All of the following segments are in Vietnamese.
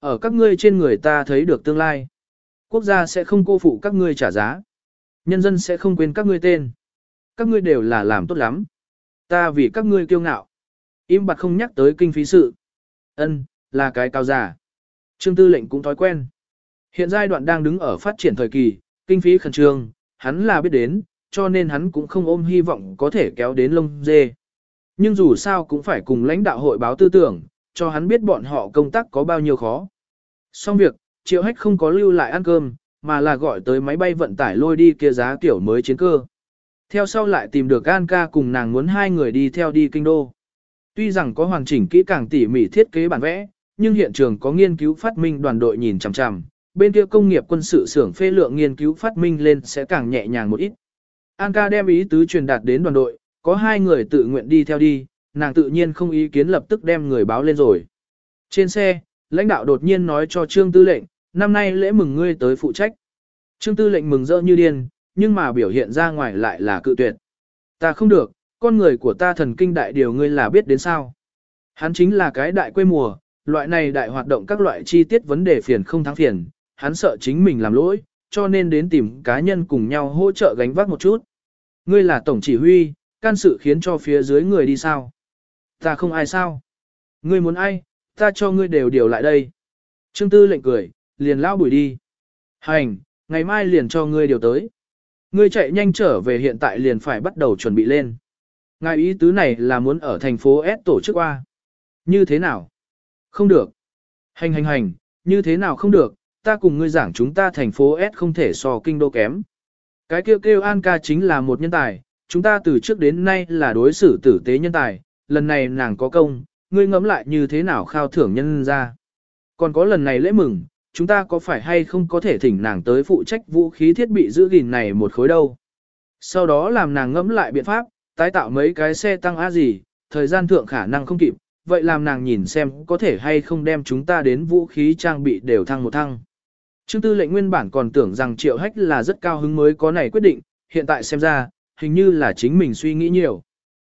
Ở các ngươi trên người ta thấy được tương lai. Quốc gia sẽ không cô phụ các ngươi trả giá. Nhân dân sẽ không quên các ngươi tên. Các ngươi đều là làm tốt lắm. Ta vì các ngươi kiêu ngạo. Im bặt không nhắc tới kinh phí sự. Ân, là cái cao giả. Trương tư lệnh cũng thói quen. Hiện giai đoạn đang đứng ở phát triển thời kỳ, kinh phí khẩn trương, hắn là biết đến, cho nên hắn cũng không ôm hy vọng có thể kéo đến lông dê. Nhưng dù sao cũng phải cùng lãnh đạo hội báo tư tưởng, cho hắn biết bọn họ công tác có bao nhiêu khó. Xong việc, triệu hách không có lưu lại ăn cơm, mà là gọi tới máy bay vận tải lôi đi kia giá tiểu mới chiến cơ. Theo sau lại tìm được An ca cùng nàng muốn hai người đi theo đi kinh đô. Tuy rằng có hoàn chỉnh kỹ càng tỉ mỉ thiết kế bản vẽ, nhưng hiện trường có nghiên cứu phát minh đoàn đội nhìn chằm chằm, bên kia công nghiệp quân sự xưởng phê lượng nghiên cứu phát minh lên sẽ càng nhẹ nhàng một ít. An ca đem ý tứ truyền đạt đến đoàn đội, có hai người tự nguyện đi theo đi, nàng tự nhiên không ý kiến lập tức đem người báo lên rồi. Trên xe, lãnh đạo đột nhiên nói cho Trương Tư lệnh, năm nay lễ mừng ngươi tới phụ trách. Trương Tư lệnh mừng rỡ như điên, nhưng mà biểu hiện ra ngoài lại là cự tuyệt. Ta không được, con người của ta thần kinh đại điều ngươi là biết đến sao. Hắn chính là cái đại quê mùa, loại này đại hoạt động các loại chi tiết vấn đề phiền không thắng phiền, hắn sợ chính mình làm lỗi, cho nên đến tìm cá nhân cùng nhau hỗ trợ gánh vác một chút. Ngươi là tổng chỉ huy, can sự khiến cho phía dưới người đi sao? Ta không ai sao? Ngươi muốn ai, ta cho ngươi đều điều lại đây. Trương Tư lệnh cười, liền lao bùi đi. Hành, ngày mai liền cho ngươi điều tới. Ngươi chạy nhanh trở về hiện tại liền phải bắt đầu chuẩn bị lên. Ngài ý tứ này là muốn ở thành phố S tổ chức qua. Như thế nào? Không được. Hành hành hành, như thế nào không được, ta cùng ngươi giảng chúng ta thành phố S không thể so kinh đô kém. Cái kêu kêu An ca chính là một nhân tài, chúng ta từ trước đến nay là đối xử tử tế nhân tài, lần này nàng có công, ngươi ngẫm lại như thế nào khao thưởng nhân ra. Còn có lần này lễ mừng, chúng ta có phải hay không có thể thỉnh nàng tới phụ trách vũ khí thiết bị giữ gìn này một khối đâu. Sau đó làm nàng ngẫm lại biện pháp, tái tạo mấy cái xe tăng á gì, thời gian thượng khả năng không kịp, vậy làm nàng nhìn xem có thể hay không đem chúng ta đến vũ khí trang bị đều thăng một thăng. Trương tư lệnh nguyên bản còn tưởng rằng triệu hách là rất cao hứng mới có này quyết định, hiện tại xem ra, hình như là chính mình suy nghĩ nhiều.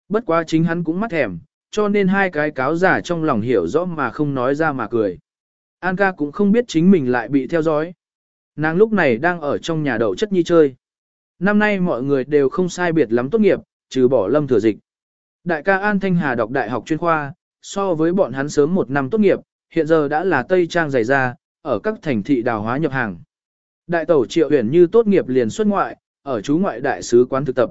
Bất quá chính hắn cũng mắt thèm, cho nên hai cái cáo giả trong lòng hiểu rõ mà không nói ra mà cười. An ca cũng không biết chính mình lại bị theo dõi. Nàng lúc này đang ở trong nhà đậu chất nhi chơi. Năm nay mọi người đều không sai biệt lắm tốt nghiệp, trừ bỏ lâm thừa dịch. Đại ca An Thanh Hà đọc đại học chuyên khoa, so với bọn hắn sớm một năm tốt nghiệp, hiện giờ đã là Tây Trang dày ra, ở các thành thị đào hóa nhập hàng. Đại tẩu triệu huyền như tốt nghiệp liền xuất ngoại, ở chú ngoại đại sứ quán thực tập.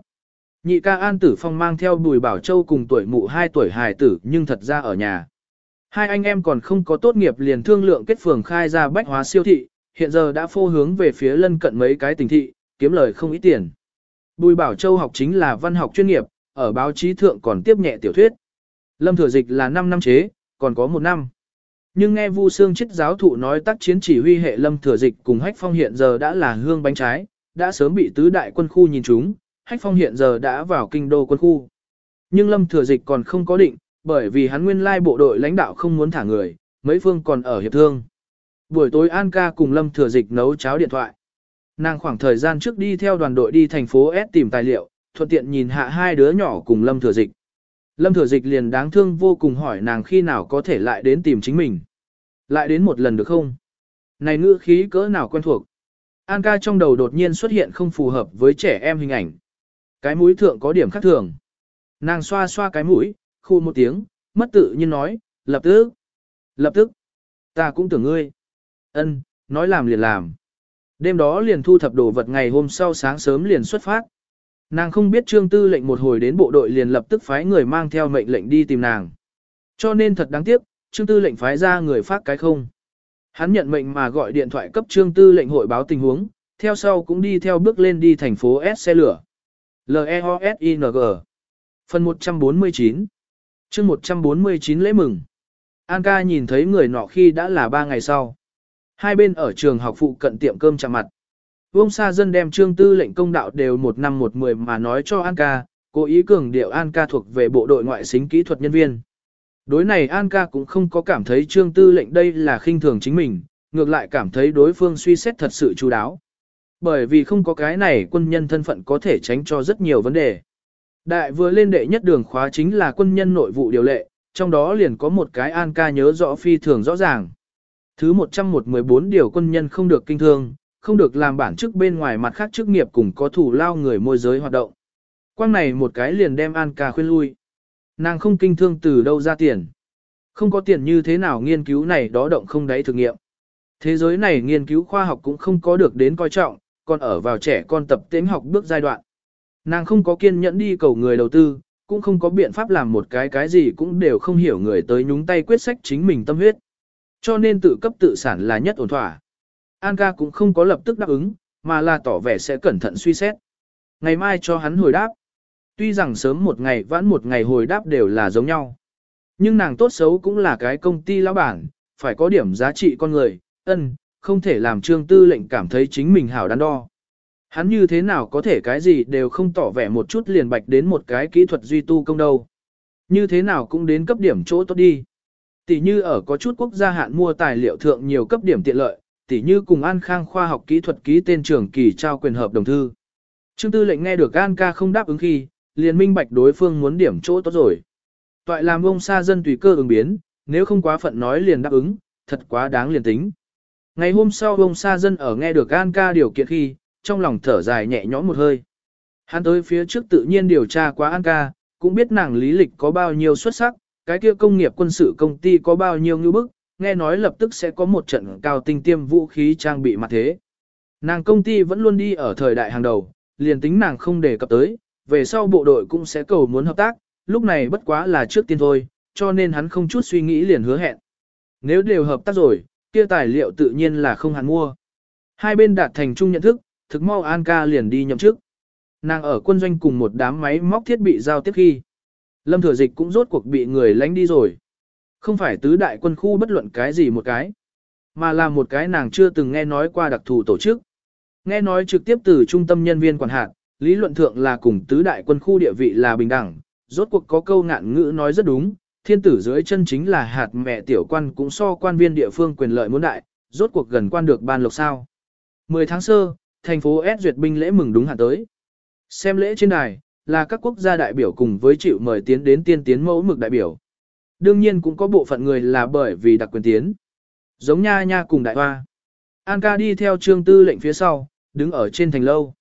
Nhị ca An Tử Phong mang theo Bùi Bảo Châu cùng tuổi mụ 2 tuổi hài tử nhưng thật ra ở nhà. Hai anh em còn không có tốt nghiệp liền thương lượng kết phường khai ra bách hóa siêu thị, hiện giờ đã phô hướng về phía lân cận mấy cái tỉnh thị, kiếm lời không ít tiền. Bùi Bảo Châu học chính là văn học chuyên nghiệp, ở báo chí thượng còn tiếp nhẹ tiểu thuyết. Lâm Thừa Dịch là 5 năm chế, còn có một năm. Nhưng nghe Vu Sương chết giáo thụ nói tác chiến chỉ huy hệ Lâm Thừa Dịch cùng Hách Phong hiện giờ đã là hương bánh trái, đã sớm bị tứ đại quân khu nhìn chúng, Hách Phong hiện giờ đã vào kinh đô quân khu. Nhưng Lâm Thừa Dịch còn không có định, bởi vì hắn nguyên lai bộ đội lãnh đạo không muốn thả người, mấy phương còn ở hiệp thương. Buổi tối An ca cùng Lâm Thừa Dịch nấu cháo điện thoại. Nàng khoảng thời gian trước đi theo đoàn đội đi thành phố S tìm tài liệu, thuận tiện nhìn hạ hai đứa nhỏ cùng Lâm Thừa Dịch. Lâm Thừa Dịch liền đáng thương vô cùng hỏi nàng khi nào có thể lại đến tìm chính mình. Lại đến một lần được không? Này ngữ khí cỡ nào quen thuộc? An ca trong đầu đột nhiên xuất hiện không phù hợp với trẻ em hình ảnh. Cái mũi thượng có điểm khác thường. Nàng xoa xoa cái mũi, khu một tiếng, mất tự nhiên nói, lập tức. Lập tức. Ta cũng tưởng ngươi. Ân, nói làm liền làm. Đêm đó liền thu thập đồ vật ngày hôm sau sáng sớm liền xuất phát. Nàng không biết trương tư lệnh một hồi đến bộ đội liền lập tức phái người mang theo mệnh lệnh đi tìm nàng. Cho nên thật đáng tiếc, trương tư lệnh phái ra người phát cái không. Hắn nhận mệnh mà gọi điện thoại cấp trương tư lệnh hội báo tình huống, theo sau cũng đi theo bước lên đi thành phố S xe lửa. L-E-O-S-I-N-G Phần 149 chương 149 lễ mừng An ca nhìn thấy người nọ khi đã là 3 ngày sau. Hai bên ở trường học phụ cận tiệm cơm chạm mặt. Vông Sa dân đem trương tư lệnh công đạo đều một năm một mười mà nói cho An ca, cố ý cường điệu An ca thuộc về bộ đội ngoại xính kỹ thuật nhân viên. Đối này An ca cũng không có cảm thấy trương tư lệnh đây là khinh thường chính mình, ngược lại cảm thấy đối phương suy xét thật sự chú đáo. Bởi vì không có cái này quân nhân thân phận có thể tránh cho rất nhiều vấn đề. Đại vừa lên đệ nhất đường khóa chính là quân nhân nội vụ điều lệ, trong đó liền có một cái An ca nhớ rõ phi thường rõ ràng. Thứ 114 điều quân nhân không được kinh thương, không được làm bản chức bên ngoài mặt khác chức nghiệp cùng có thủ lao người môi giới hoạt động. Quang này một cái liền đem An ca khuyên lui. Nàng không kinh thương từ đâu ra tiền. Không có tiền như thế nào nghiên cứu này đó động không đáy thực nghiệm. Thế giới này nghiên cứu khoa học cũng không có được đến coi trọng, còn ở vào trẻ con tập tính học bước giai đoạn. Nàng không có kiên nhẫn đi cầu người đầu tư, cũng không có biện pháp làm một cái cái gì cũng đều không hiểu người tới nhúng tay quyết sách chính mình tâm huyết. Cho nên tự cấp tự sản là nhất ổn thỏa. An ca cũng không có lập tức đáp ứng, mà là tỏ vẻ sẽ cẩn thận suy xét. Ngày mai cho hắn hồi đáp. Tuy rằng sớm một ngày vãn một ngày hồi đáp đều là giống nhau. Nhưng nàng tốt xấu cũng là cái công ty lão bản, phải có điểm giá trị con người, ân, không thể làm trương tư lệnh cảm thấy chính mình hảo đắn đo. Hắn như thế nào có thể cái gì đều không tỏ vẻ một chút liền bạch đến một cái kỹ thuật duy tu công đâu. Như thế nào cũng đến cấp điểm chỗ tốt đi. Tỷ như ở có chút quốc gia hạn mua tài liệu thượng nhiều cấp điểm tiện lợi, tỷ như cùng An Khang khoa học kỹ thuật ký tên trưởng kỳ trao quyền hợp đồng thư. Trương tư lệnh nghe được An ca không đáp ứng khi, liền minh bạch đối phương muốn điểm chỗ tốt rồi. Toại làm ông xa dân tùy cơ ứng biến, nếu không quá phận nói liền đáp ứng, thật quá đáng liền tính. Ngày hôm sau ông Sa dân ở nghe được An ca điều kiện khi, trong lòng thở dài nhẹ nhõm một hơi. Hắn tới phía trước tự nhiên điều tra quá An ca, cũng biết nàng lý lịch có bao nhiêu xuất sắc, cái kia công nghiệp quân sự công ty có bao nhiêu ngư bức, nghe nói lập tức sẽ có một trận cao tinh tiêm vũ khí trang bị mặt thế. Nàng công ty vẫn luôn đi ở thời đại hàng đầu, liền tính nàng không đề cập tới, về sau bộ đội cũng sẽ cầu muốn hợp tác, lúc này bất quá là trước tiên thôi, cho nên hắn không chút suy nghĩ liền hứa hẹn. Nếu đều hợp tác rồi, kia tài liệu tự nhiên là không hẳn mua. Hai bên đạt thành chung nhận thức, thực mau An ca liền đi nhậm chức. Nàng ở quân doanh cùng một đám máy móc thiết bị giao tiếp khi. Lâm thừa dịch cũng rốt cuộc bị người lánh đi rồi. Không phải tứ đại quân khu bất luận cái gì một cái, mà là một cái nàng chưa từng nghe nói qua đặc thù tổ chức. Nghe nói trực tiếp từ trung tâm nhân viên quản hạt, lý luận thượng là cùng tứ đại quân khu địa vị là bình đẳng, rốt cuộc có câu ngạn ngữ nói rất đúng, thiên tử dưới chân chính là hạt mẹ tiểu quan cũng so quan viên địa phương quyền lợi muốn đại, rốt cuộc gần quan được ban lộc sao. 10 tháng sơ, thành phố S duyệt binh lễ mừng đúng hạn tới. Xem lễ trên đài, là các quốc gia đại biểu cùng với chịu mời tiến đến tiên tiến mẫu mực đại biểu. Đương nhiên cũng có bộ phận người là bởi vì đặc quyền tiến. Giống nha nha cùng đại hoa. An ca đi theo trương tư lệnh phía sau, đứng ở trên thành lâu.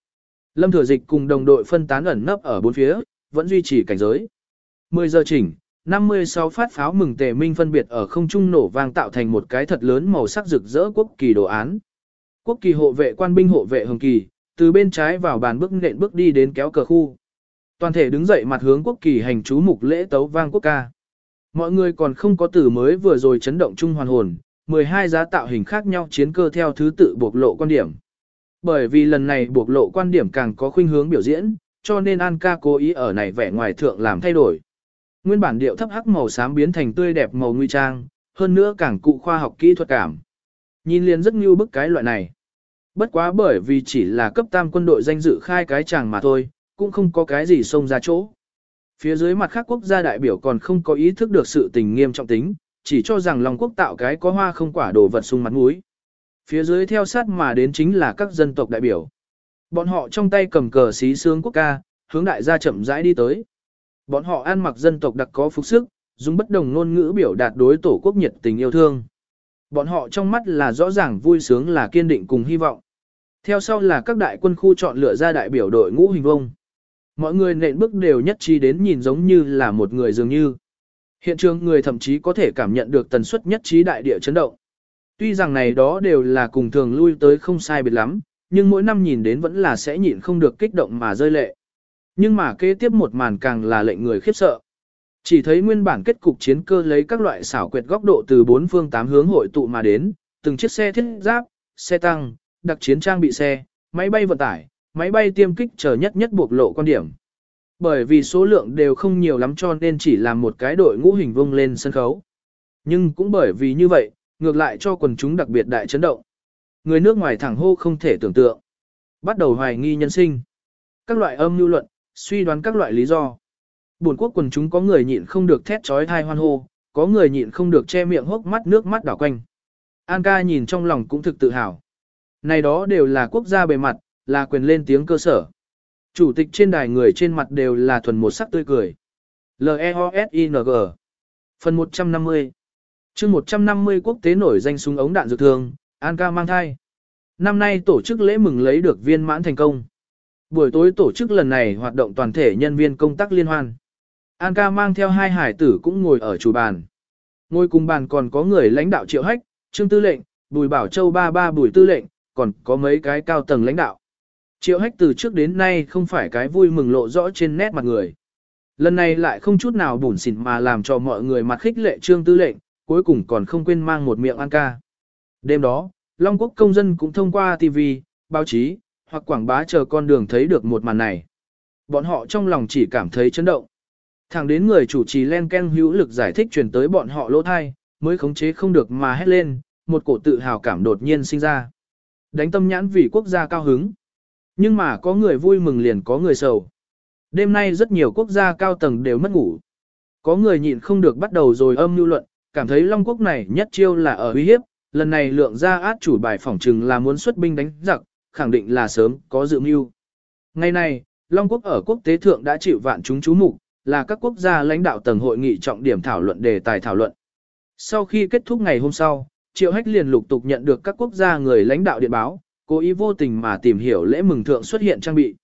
Lâm thừa dịch cùng đồng đội phân tán ẩn nấp ở bốn phía, vẫn duy trì cảnh giới. 10 giờ chỉnh, 56 phát pháo mừng tề minh phân biệt ở không trung nổ vang tạo thành một cái thật lớn màu sắc rực rỡ quốc kỳ đồ án. Quốc kỳ hộ vệ quan binh hộ vệ hồng kỳ, từ bên trái vào bàn bước nện bước đi đến kéo cờ khu. Toàn thể đứng dậy mặt hướng quốc kỳ hành chú mục lễ tấu vang quốc ca. Mọi người còn không có từ mới vừa rồi chấn động chung hoàn hồn, 12 giá tạo hình khác nhau chiến cơ theo thứ tự bộc lộ quan điểm. Bởi vì lần này bộc lộ quan điểm càng có khuynh hướng biểu diễn, cho nên An ca cố ý ở này vẻ ngoài thượng làm thay đổi. Nguyên bản điệu thấp hắc màu xám biến thành tươi đẹp màu nguy trang, hơn nữa càng cụ khoa học kỹ thuật cảm. Nhìn liền rất như bức cái loại này. Bất quá bởi vì chỉ là cấp tam quân đội danh dự khai cái chàng mà thôi, cũng không có cái gì xông ra chỗ. Phía dưới mặt khác quốc gia đại biểu còn không có ý thức được sự tình nghiêm trọng tính, chỉ cho rằng Long quốc tạo cái có hoa không quả đồ vật sung mặt mũi. Phía dưới theo sát mà đến chính là các dân tộc đại biểu. Bọn họ trong tay cầm cờ xí sướng quốc ca, hướng đại gia chậm rãi đi tới. Bọn họ ăn mặc dân tộc đặc có phục sức, dùng bất đồng ngôn ngữ biểu đạt đối tổ quốc nhiệt tình yêu thương. Bọn họ trong mắt là rõ ràng vui sướng là kiên định cùng hy vọng. Theo sau là các đại quân khu chọn lựa ra đại biểu đội ngũ hình vông. Mọi người nện bước đều nhất trí đến nhìn giống như là một người dường như. Hiện trường người thậm chí có thể cảm nhận được tần suất nhất trí đại địa chấn động. Tuy rằng này đó đều là cùng thường lui tới không sai biệt lắm, nhưng mỗi năm nhìn đến vẫn là sẽ nhịn không được kích động mà rơi lệ. Nhưng mà kế tiếp một màn càng là lệnh người khiếp sợ. Chỉ thấy nguyên bản kết cục chiến cơ lấy các loại xảo quyệt góc độ từ bốn phương tám hướng hội tụ mà đến, từng chiếc xe thiết giáp, xe tăng, đặc chiến trang bị xe, máy bay vận tải, máy bay tiêm kích chờ nhất nhất buộc lộ quan điểm. Bởi vì số lượng đều không nhiều lắm cho nên chỉ làm một cái đội ngũ hình vông lên sân khấu. Nhưng cũng bởi vì như vậy, ngược lại cho quần chúng đặc biệt đại chấn động. Người nước ngoài thẳng hô không thể tưởng tượng. Bắt đầu hoài nghi nhân sinh. Các loại âm lưu luận, suy đoán các loại lý do. Buồn quốc quần chúng có người nhịn không được thét trói thai hoan hô, có người nhịn không được che miệng hốc mắt nước mắt đảo quanh. An ca nhìn trong lòng cũng thực tự hào. Này đó đều là quốc gia bề mặt, là quyền lên tiếng cơ sở. Chủ tịch trên đài người trên mặt đều là thuần một sắc tươi cười. L-E-O-S-I-N-G Phần 150 chương 150 quốc tế nổi danh súng ống đạn dược thường, An ca mang thai. Năm nay tổ chức lễ mừng lấy được viên mãn thành công. Buổi tối tổ chức lần này hoạt động toàn thể nhân viên công tác liên hoan. An ca mang theo hai hải tử cũng ngồi ở chủ bàn. Ngồi cùng bàn còn có người lãnh đạo triệu hách, trương tư lệnh, bùi bảo châu ba ba bùi tư lệnh, còn có mấy cái cao tầng lãnh đạo. Triệu hách từ trước đến nay không phải cái vui mừng lộ rõ trên nét mặt người. Lần này lại không chút nào bủn xỉn mà làm cho mọi người mặt khích lệ trương tư lệnh, cuối cùng còn không quên mang một miệng An ca. Đêm đó, Long Quốc công dân cũng thông qua TV, báo chí, hoặc quảng bá chờ con đường thấy được một màn này. Bọn họ trong lòng chỉ cảm thấy chấn động. Thẳng đến người chủ trì len ken hữu lực giải thích truyền tới bọn họ lỗ thai, mới khống chế không được mà hét lên, một cổ tự hào cảm đột nhiên sinh ra. Đánh tâm nhãn vì quốc gia cao hứng. Nhưng mà có người vui mừng liền có người sầu. Đêm nay rất nhiều quốc gia cao tầng đều mất ngủ. Có người nhịn không được bắt đầu rồi âm mưu luận, cảm thấy Long Quốc này nhất chiêu là ở uy hiếp, lần này lượng ra át chủ bài phỏng trừng là muốn xuất binh đánh giặc, khẳng định là sớm có dự mưu. Ngày này, Long Quốc ở quốc tế thượng đã chịu vạn chúng chú mục, là các quốc gia lãnh đạo tầng hội nghị trọng điểm thảo luận đề tài thảo luận. Sau khi kết thúc ngày hôm sau, Triệu Hách liền lục tục nhận được các quốc gia người lãnh đạo điện báo, cố ý vô tình mà tìm hiểu lễ mừng thượng xuất hiện trang bị.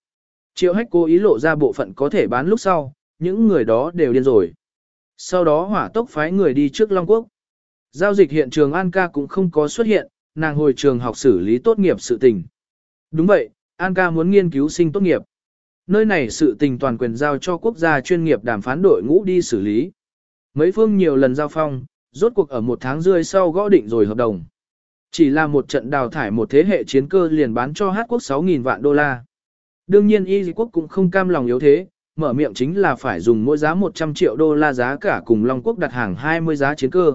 Triệu Hách cố ý lộ ra bộ phận có thể bán lúc sau, những người đó đều điên rồi. Sau đó hỏa tốc phái người đi trước Long Quốc. Giao dịch hiện trường An ca cũng không có xuất hiện, nàng hồi trường học xử lý tốt nghiệp sự tình. Đúng vậy, An ca muốn nghiên cứu sinh tốt nghiệp. Nơi này sự tình toàn quyền giao cho quốc gia chuyên nghiệp đàm phán đội ngũ đi xử lý. Mấy phương nhiều lần giao phong, rốt cuộc ở một tháng rưỡi sau gõ định rồi hợp đồng. Chỉ là một trận đào thải một thế hệ chiến cơ liền bán cho Hát quốc 6.000 vạn đô la. Đương nhiên Y quốc cũng không cam lòng yếu thế, mở miệng chính là phải dùng mỗi giá 100 triệu đô la giá cả cùng Long quốc đặt hàng 20 giá chiến cơ.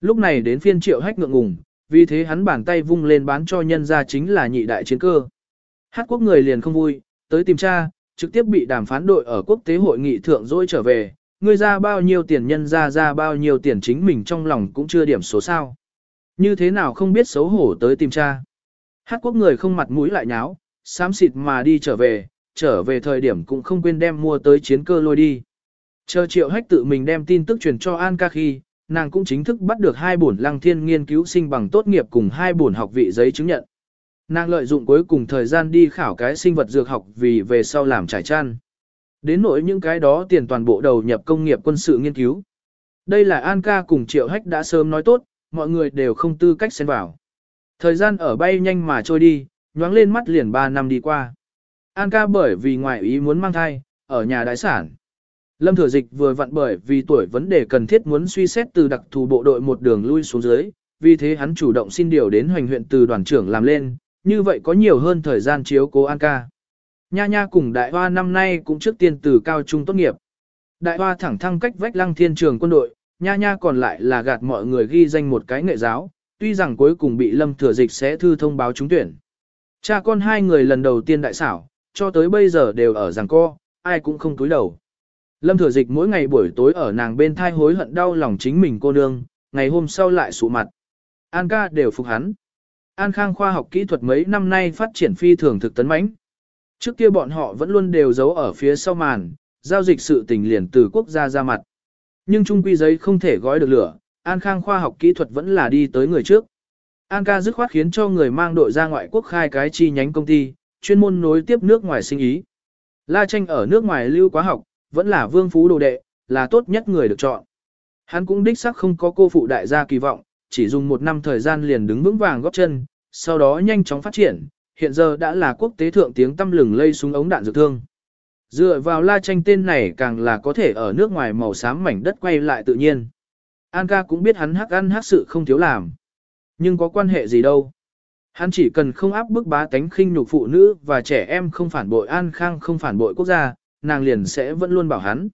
Lúc này đến phiên triệu hách ngượng ngùng, vì thế hắn bàn tay vung lên bán cho nhân ra chính là nhị đại chiến cơ. Hát quốc người liền không vui, tới tìm cha trực tiếp bị đàm phán đội ở quốc tế hội nghị thượng dỗi trở về, người ra bao nhiêu tiền nhân ra ra bao nhiêu tiền chính mình trong lòng cũng chưa điểm số sao. Như thế nào không biết xấu hổ tới tìm cha. Hát quốc người không mặt mũi lại nháo, xám xịt mà đi trở về, trở về thời điểm cũng không quên đem mua tới chiến cơ lôi đi. Chờ triệu hách tự mình đem tin tức truyền cho An ca khi, nàng cũng chính thức bắt được hai bổn lăng thiên nghiên cứu sinh bằng tốt nghiệp cùng hai bổn học vị giấy chứng nhận. Nàng lợi dụng cuối cùng thời gian đi khảo cái sinh vật dược học vì về sau làm trải chăn. Đến nỗi những cái đó tiền toàn bộ đầu nhập công nghiệp quân sự nghiên cứu. Đây là An ca cùng Triệu Hách đã sớm nói tốt, mọi người đều không tư cách xen vào. Thời gian ở bay nhanh mà trôi đi, nhoáng lên mắt liền 3 năm đi qua. An ca bởi vì ngoại ý muốn mang thai, ở nhà đại sản. Lâm Thừa Dịch vừa vặn bởi vì tuổi vấn đề cần thiết muốn suy xét từ đặc thù bộ đội một đường lui xuống dưới, vì thế hắn chủ động xin điều đến hoành huyện từ đoàn trưởng làm lên, như vậy có nhiều hơn thời gian chiếu cố An ca. Nha nha cùng đại hoa năm nay cũng trước tiên từ cao trung tốt nghiệp. Đại hoa thẳng thăng cách vách lăng thiên trường quân đội, nha nha còn lại là gạt mọi người ghi danh một cái nghệ giáo, tuy rằng cuối cùng bị lâm thừa dịch sẽ thư thông báo trúng tuyển. Cha con hai người lần đầu tiên đại xảo, cho tới bây giờ đều ở giằng co, ai cũng không túi đầu. Lâm thừa dịch mỗi ngày buổi tối ở nàng bên thai hối hận đau lòng chính mình cô nương, ngày hôm sau lại sụ mặt. An ca đều phục hắn. An khang khoa học kỹ thuật mấy năm nay phát triển phi thường thực tấn mãnh. Trước kia bọn họ vẫn luôn đều giấu ở phía sau màn, giao dịch sự tình liền từ quốc gia ra mặt. Nhưng trung quy giấy không thể gói được lửa, An Khang khoa học kỹ thuật vẫn là đi tới người trước. An ca dứt khoát khiến cho người mang đội ra ngoại quốc khai cái chi nhánh công ty, chuyên môn nối tiếp nước ngoài sinh ý. La tranh ở nước ngoài lưu quá học, vẫn là vương phú đồ đệ, là tốt nhất người được chọn. Hắn cũng đích xác không có cô phụ đại gia kỳ vọng, chỉ dùng một năm thời gian liền đứng vững vàng góp chân, sau đó nhanh chóng phát triển, hiện giờ đã là quốc tế thượng tiếng tâm lừng lây súng ống đạn dược thương. Dựa vào la tranh tên này càng là có thể ở nước ngoài màu xám mảnh đất quay lại tự nhiên. An ca cũng biết hắn hắc ăn hắc sự không thiếu làm. Nhưng có quan hệ gì đâu. Hắn chỉ cần không áp bức bá tánh khinh nhục phụ nữ và trẻ em không phản bội An Khang không phản bội quốc gia, nàng liền sẽ vẫn luôn bảo hắn.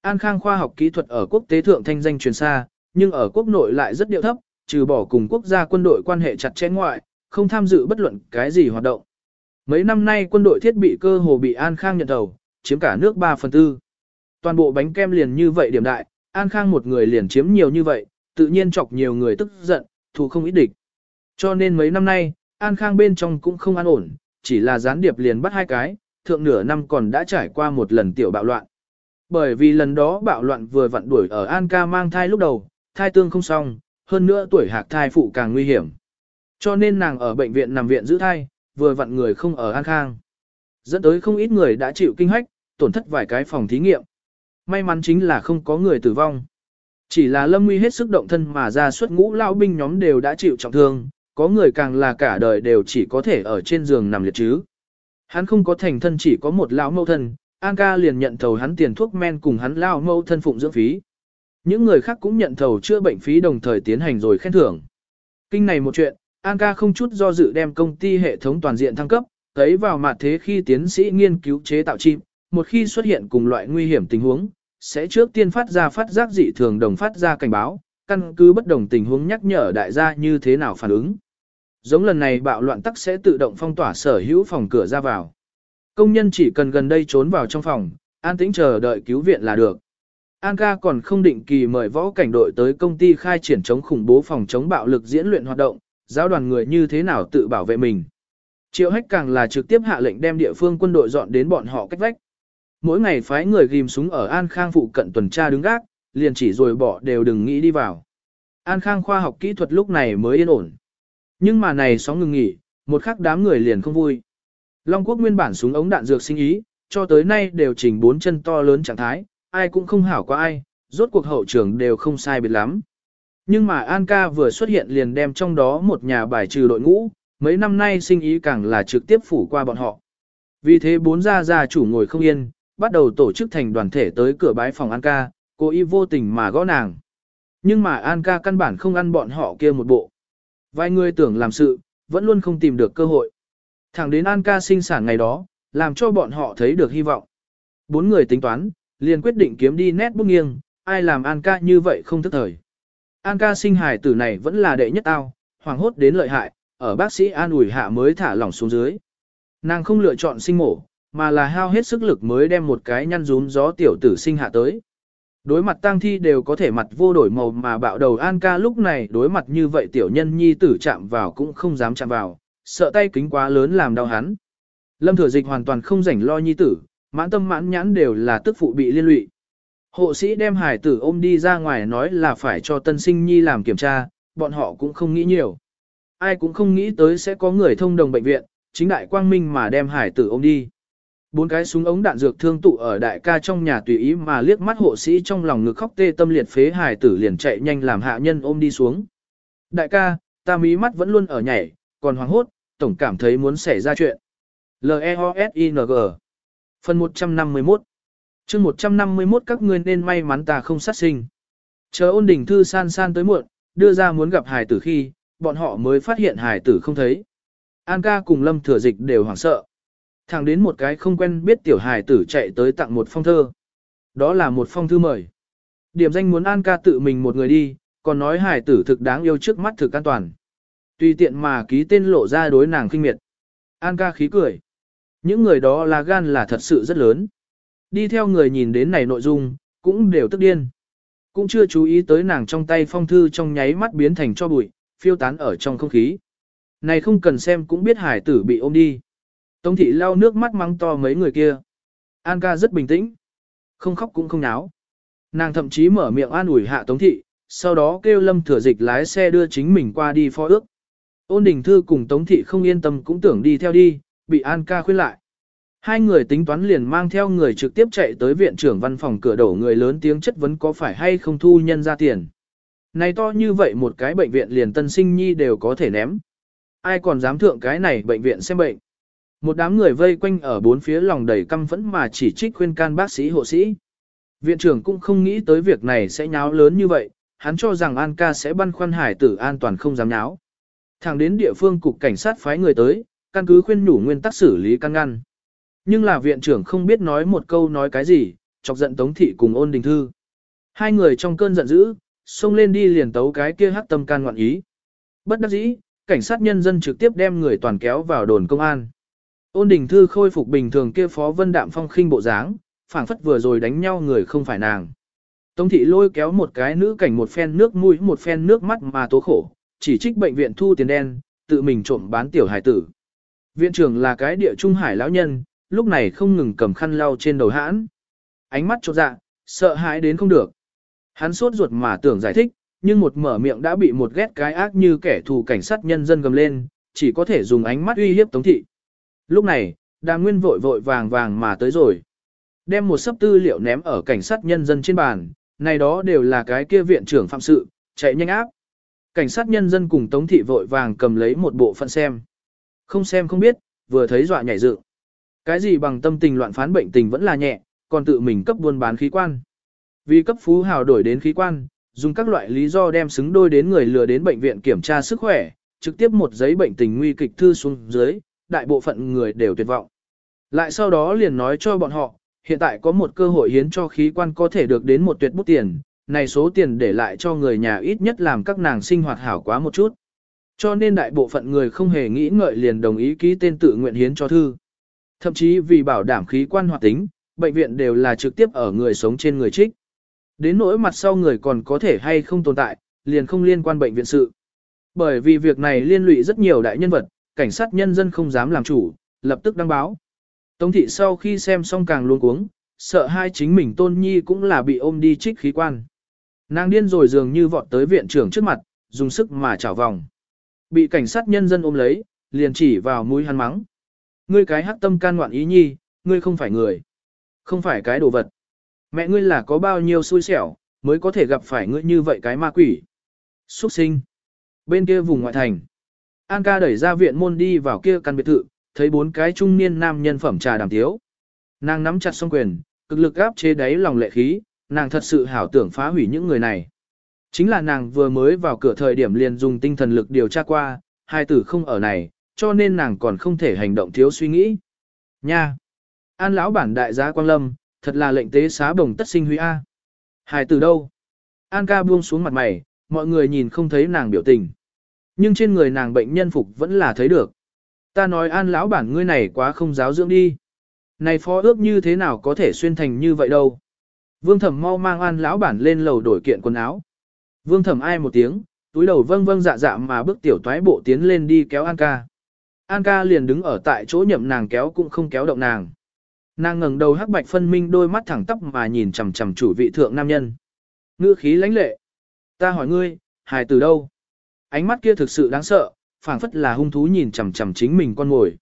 An Khang khoa học kỹ thuật ở quốc tế thượng thanh danh truyền xa, nhưng ở quốc nội lại rất điệu thấp, trừ bỏ cùng quốc gia quân đội quan hệ chặt chẽ ngoại, không tham dự bất luận cái gì hoạt động. Mấy năm nay quân đội thiết bị cơ hồ bị An Khang nhận đầu, chiếm cả nước 3 phần tư. Toàn bộ bánh kem liền như vậy điểm đại, An Khang một người liền chiếm nhiều như vậy, tự nhiên chọc nhiều người tức giận, thù không ít địch. Cho nên mấy năm nay, An Khang bên trong cũng không an ổn, chỉ là gián điệp liền bắt hai cái, thượng nửa năm còn đã trải qua một lần tiểu bạo loạn. Bởi vì lần đó bạo loạn vừa vặn đuổi ở An ca mang thai lúc đầu, thai tương không xong, hơn nữa tuổi hạc thai phụ càng nguy hiểm. Cho nên nàng ở bệnh viện nằm viện giữ thai, vừa vặn người không ở An Khang. Dẫn tới không ít người đã chịu kinh hách, tổn thất vài cái phòng thí nghiệm. May mắn chính là không có người tử vong. Chỉ là Lâm Nguy hết sức động thân mà ra suất ngũ lao binh nhóm đều đã chịu trọng thương, có người càng là cả đời đều chỉ có thể ở trên giường nằm liệt chứ. Hắn không có thành thân chỉ có một lão mẫu thân, An ca liền nhận thầu hắn tiền thuốc men cùng hắn lão mẫu thân phụng dưỡng phí. Những người khác cũng nhận thầu chữa bệnh phí đồng thời tiến hành rồi khen thưởng. Kinh này một chuyện, An ca không chút do dự đem công ty hệ thống toàn diện thăng cấp, thấy vào mặt thế khi tiến sĩ nghiên cứu chế tạo chim, một khi xuất hiện cùng loại nguy hiểm tình huống, sẽ trước tiên phát ra phát giác dị thường đồng phát ra cảnh báo, căn cứ bất đồng tình huống nhắc nhở đại gia như thế nào phản ứng. Giống lần này bạo loạn tắc sẽ tự động phong tỏa sở hữu phòng cửa ra vào. Công nhân chỉ cần gần đây trốn vào trong phòng, an tĩnh chờ đợi cứu viện là được. An ca còn không định kỳ mời võ cảnh đội tới công ty khai triển chống khủng bố phòng chống bạo lực diễn luyện hoạt động, giáo đoàn người như thế nào tự bảo vệ mình. Triệu hách càng là trực tiếp hạ lệnh đem địa phương quân đội dọn đến bọn họ cách vách. Mỗi ngày phái người ghim súng ở An Khang phụ cận tuần tra đứng gác, liền chỉ rồi bỏ đều đừng nghĩ đi vào. An Khang khoa học kỹ thuật lúc này mới yên ổn. Nhưng mà này sóng ngừng nghỉ, một khắc đám người liền không vui. Long quốc nguyên bản súng ống đạn dược sinh ý, cho tới nay đều chỉnh bốn chân to lớn trạng thái, ai cũng không hảo qua ai, rốt cuộc hậu trường đều không sai biệt lắm. Nhưng mà An ca vừa xuất hiện liền đem trong đó một nhà bài trừ đội ngũ, mấy năm nay sinh ý càng là trực tiếp phủ qua bọn họ. Vì thế bốn gia gia chủ ngồi không yên, bắt đầu tổ chức thành đoàn thể tới cửa bái phòng An ca, cô y vô tình mà gõ nàng. Nhưng mà An ca căn bản không ăn bọn họ kia một bộ. Vài người tưởng làm sự, vẫn luôn không tìm được cơ hội. Thẳng đến An ca sinh sản ngày đó, làm cho bọn họ thấy được hy vọng. Bốn người tính toán, liền quyết định kiếm đi nét bút nghiêng, ai làm An ca như vậy không thức thời. An ca sinh hài tử này vẫn là đệ nhất ao, hoàng hốt đến lợi hại, ở bác sĩ an ủi hạ mới thả lỏng xuống dưới. Nàng không lựa chọn sinh mổ, mà là hao hết sức lực mới đem một cái nhăn rún gió tiểu tử sinh hạ tới. Đối mặt tang thi đều có thể mặt vô đổi màu mà bạo đầu An ca lúc này đối mặt như vậy tiểu nhân nhi tử chạm vào cũng không dám chạm vào, sợ tay kính quá lớn làm đau hắn. Lâm thừa dịch hoàn toàn không rảnh lo nhi tử, mãn tâm mãn nhãn đều là tức phụ bị liên lụy. Hộ sĩ đem hải tử ôm đi ra ngoài nói là phải cho tân sinh nhi làm kiểm tra, bọn họ cũng không nghĩ nhiều. Ai cũng không nghĩ tới sẽ có người thông đồng bệnh viện, chính đại quang minh mà đem hải tử ôm đi. Bốn cái súng ống đạn dược thương tụ ở đại ca trong nhà tùy ý mà liếc mắt hộ sĩ trong lòng ngực khóc tê tâm liệt phế hải tử liền chạy nhanh làm hạ nhân ôm đi xuống. Đại ca, ta mí mắt vẫn luôn ở nhảy, còn hoàng hốt, tổng cảm thấy muốn xảy ra chuyện. L-E-O-S-I-N-G Phần 151 chương 151 các ngươi nên may mắn ta không sát sinh. Chờ ôn đỉnh thư san san tới muộn, đưa ra muốn gặp hải tử khi, bọn họ mới phát hiện hải tử không thấy. An ca cùng lâm thừa dịch đều hoảng sợ. Thẳng đến một cái không quen biết tiểu hải tử chạy tới tặng một phong thơ. Đó là một phong thư mời. Điểm danh muốn An ca tự mình một người đi, còn nói hải tử thực đáng yêu trước mắt thực an toàn. Tùy tiện mà ký tên lộ ra đối nàng khinh miệt. An ca khí cười. Những người đó là gan là thật sự rất lớn. Đi theo người nhìn đến này nội dung, cũng đều tức điên. Cũng chưa chú ý tới nàng trong tay phong thư trong nháy mắt biến thành cho bụi, phiêu tán ở trong không khí. Này không cần xem cũng biết hải tử bị ôm đi. Tống thị lau nước mắt mắng to mấy người kia. An ca rất bình tĩnh. Không khóc cũng không náo. Nàng thậm chí mở miệng an ủi hạ tống thị, sau đó kêu lâm thừa dịch lái xe đưa chính mình qua đi phó ước. Ôn đình thư cùng tống thị không yên tâm cũng tưởng đi theo đi, bị An ca khuyên lại. Hai người tính toán liền mang theo người trực tiếp chạy tới viện trưởng văn phòng cửa đổ người lớn tiếng chất vấn có phải hay không thu nhân ra tiền. Này to như vậy một cái bệnh viện liền tân sinh nhi đều có thể ném. Ai còn dám thượng cái này bệnh viện xem bệnh. Một đám người vây quanh ở bốn phía lòng đầy căm phẫn mà chỉ trích khuyên can bác sĩ hộ sĩ. Viện trưởng cũng không nghĩ tới việc này sẽ nháo lớn như vậy, hắn cho rằng An ca sẽ băn khoăn hải tử an toàn không dám nháo. Thẳng đến địa phương cục cảnh sát phái người tới, căn cứ khuyên nhủ nguyên tắc xử lý căn ngăn. Nhưng là viện trưởng không biết nói một câu nói cái gì, chọc giận Tống Thị cùng ôn đình thư. Hai người trong cơn giận dữ, xông lên đi liền tấu cái kia hắc tâm can ngoạn ý. Bất đắc dĩ, cảnh sát nhân dân trực tiếp đem người toàn kéo vào đồn công an. Ôn đình thư khôi phục bình thường kia phó vân đạm phong khinh bộ dáng, phảng phất vừa rồi đánh nhau người không phải nàng. Tống thị lôi kéo một cái nữ cảnh một phen nước mũi một phen nước mắt mà tố khổ, chỉ trích bệnh viện thu tiền đen, tự mình trộm bán tiểu hải tử. Viện trưởng là cái địa trung hải lão nhân, lúc này không ngừng cầm khăn lau trên đầu hãn. Ánh mắt chột dạ, sợ hãi đến không được. Hắn sốt ruột mà tưởng giải thích, nhưng một mở miệng đã bị một ghét cái ác như kẻ thù cảnh sát nhân dân gầm lên, chỉ có thể dùng ánh mắt uy hiếp Tống thị. Lúc này, Đàm Nguyên vội vội vàng vàng mà tới rồi. Đem một sấp tư liệu ném ở cảnh sát nhân dân trên bàn, này đó đều là cái kia viện trưởng phạm sự, chạy nhanh áp. Cảnh sát nhân dân cùng Tống thị vội vàng cầm lấy một bộ phận xem. Không xem không biết, vừa thấy dọa nhảy dựng. Cái gì bằng tâm tình loạn phán bệnh tình vẫn là nhẹ, còn tự mình cấp buôn bán khí quan. Vì cấp phú hào đổi đến khí quan, dùng các loại lý do đem xứng đôi đến người lừa đến bệnh viện kiểm tra sức khỏe, trực tiếp một giấy bệnh tình nguy kịch thư xuống dưới, đại bộ phận người đều tuyệt vọng. Lại sau đó liền nói cho bọn họ, hiện tại có một cơ hội hiến cho khí quan có thể được đến một tuyệt bút tiền, này số tiền để lại cho người nhà ít nhất làm các nàng sinh hoạt hảo quá một chút. Cho nên đại bộ phận người không hề nghĩ ngợi liền đồng ý ký tên tự nguyện hiến cho thư. Thậm chí vì bảo đảm khí quan hoạt tính, bệnh viện đều là trực tiếp ở người sống trên người trích. Đến nỗi mặt sau người còn có thể hay không tồn tại, liền không liên quan bệnh viện sự. Bởi vì việc này liên lụy rất nhiều đại nhân vật, cảnh sát nhân dân không dám làm chủ, lập tức đăng báo. Tống thị sau khi xem xong càng luôn cuống, sợ hai chính mình tôn nhi cũng là bị ôm đi trích khí quan. Nàng điên rồi dường như vọt tới viện trưởng trước mặt, dùng sức mà chảo vòng. Bị cảnh sát nhân dân ôm lấy, liền chỉ vào mũi hắn mắng. Ngươi cái hắc tâm can ngoạn ý nhi, ngươi không phải người. Không phải cái đồ vật. Mẹ ngươi là có bao nhiêu xui xẻo, mới có thể gặp phải ngươi như vậy cái ma quỷ. Xuất sinh. Bên kia vùng ngoại thành. An ca đẩy ra viện môn đi vào kia căn biệt thự, thấy bốn cái trung niên nam nhân phẩm trà đàm tiếu. Nàng nắm chặt song quyền, cực lực áp chế đáy lòng lệ khí, nàng thật sự hảo tưởng phá hủy những người này. Chính là nàng vừa mới vào cửa thời điểm liền dùng tinh thần lực điều tra qua, hai tử không ở này, cho nên nàng còn không thể hành động thiếu suy nghĩ. Nha! An lão bản đại gia Quang Lâm, thật là lệnh tế xá bồng tất sinh huy A. Hai tử đâu? An ca buông xuống mặt mày, mọi người nhìn không thấy nàng biểu tình. Nhưng trên người nàng bệnh nhân phục vẫn là thấy được. Ta nói an lão bản ngươi này quá không giáo dưỡng đi. Này phó ước như thế nào có thể xuyên thành như vậy đâu. Vương thẩm mau mang an lão bản lên lầu đổi kiện quần áo. Vương thẩm ai một tiếng, túi đầu vâng vâng dạ dạ mà bước tiểu toái bộ tiến lên đi kéo An ca. An ca liền đứng ở tại chỗ nhậm nàng kéo cũng không kéo động nàng. Nàng ngẩng đầu hắc bạch phân minh đôi mắt thẳng tắp mà nhìn chằm chằm chủ vị thượng nam nhân. Ngữ khí lãnh lệ. Ta hỏi ngươi, hài từ đâu? Ánh mắt kia thực sự đáng sợ, phảng phất là hung thú nhìn chằm chằm chính mình con ngồi.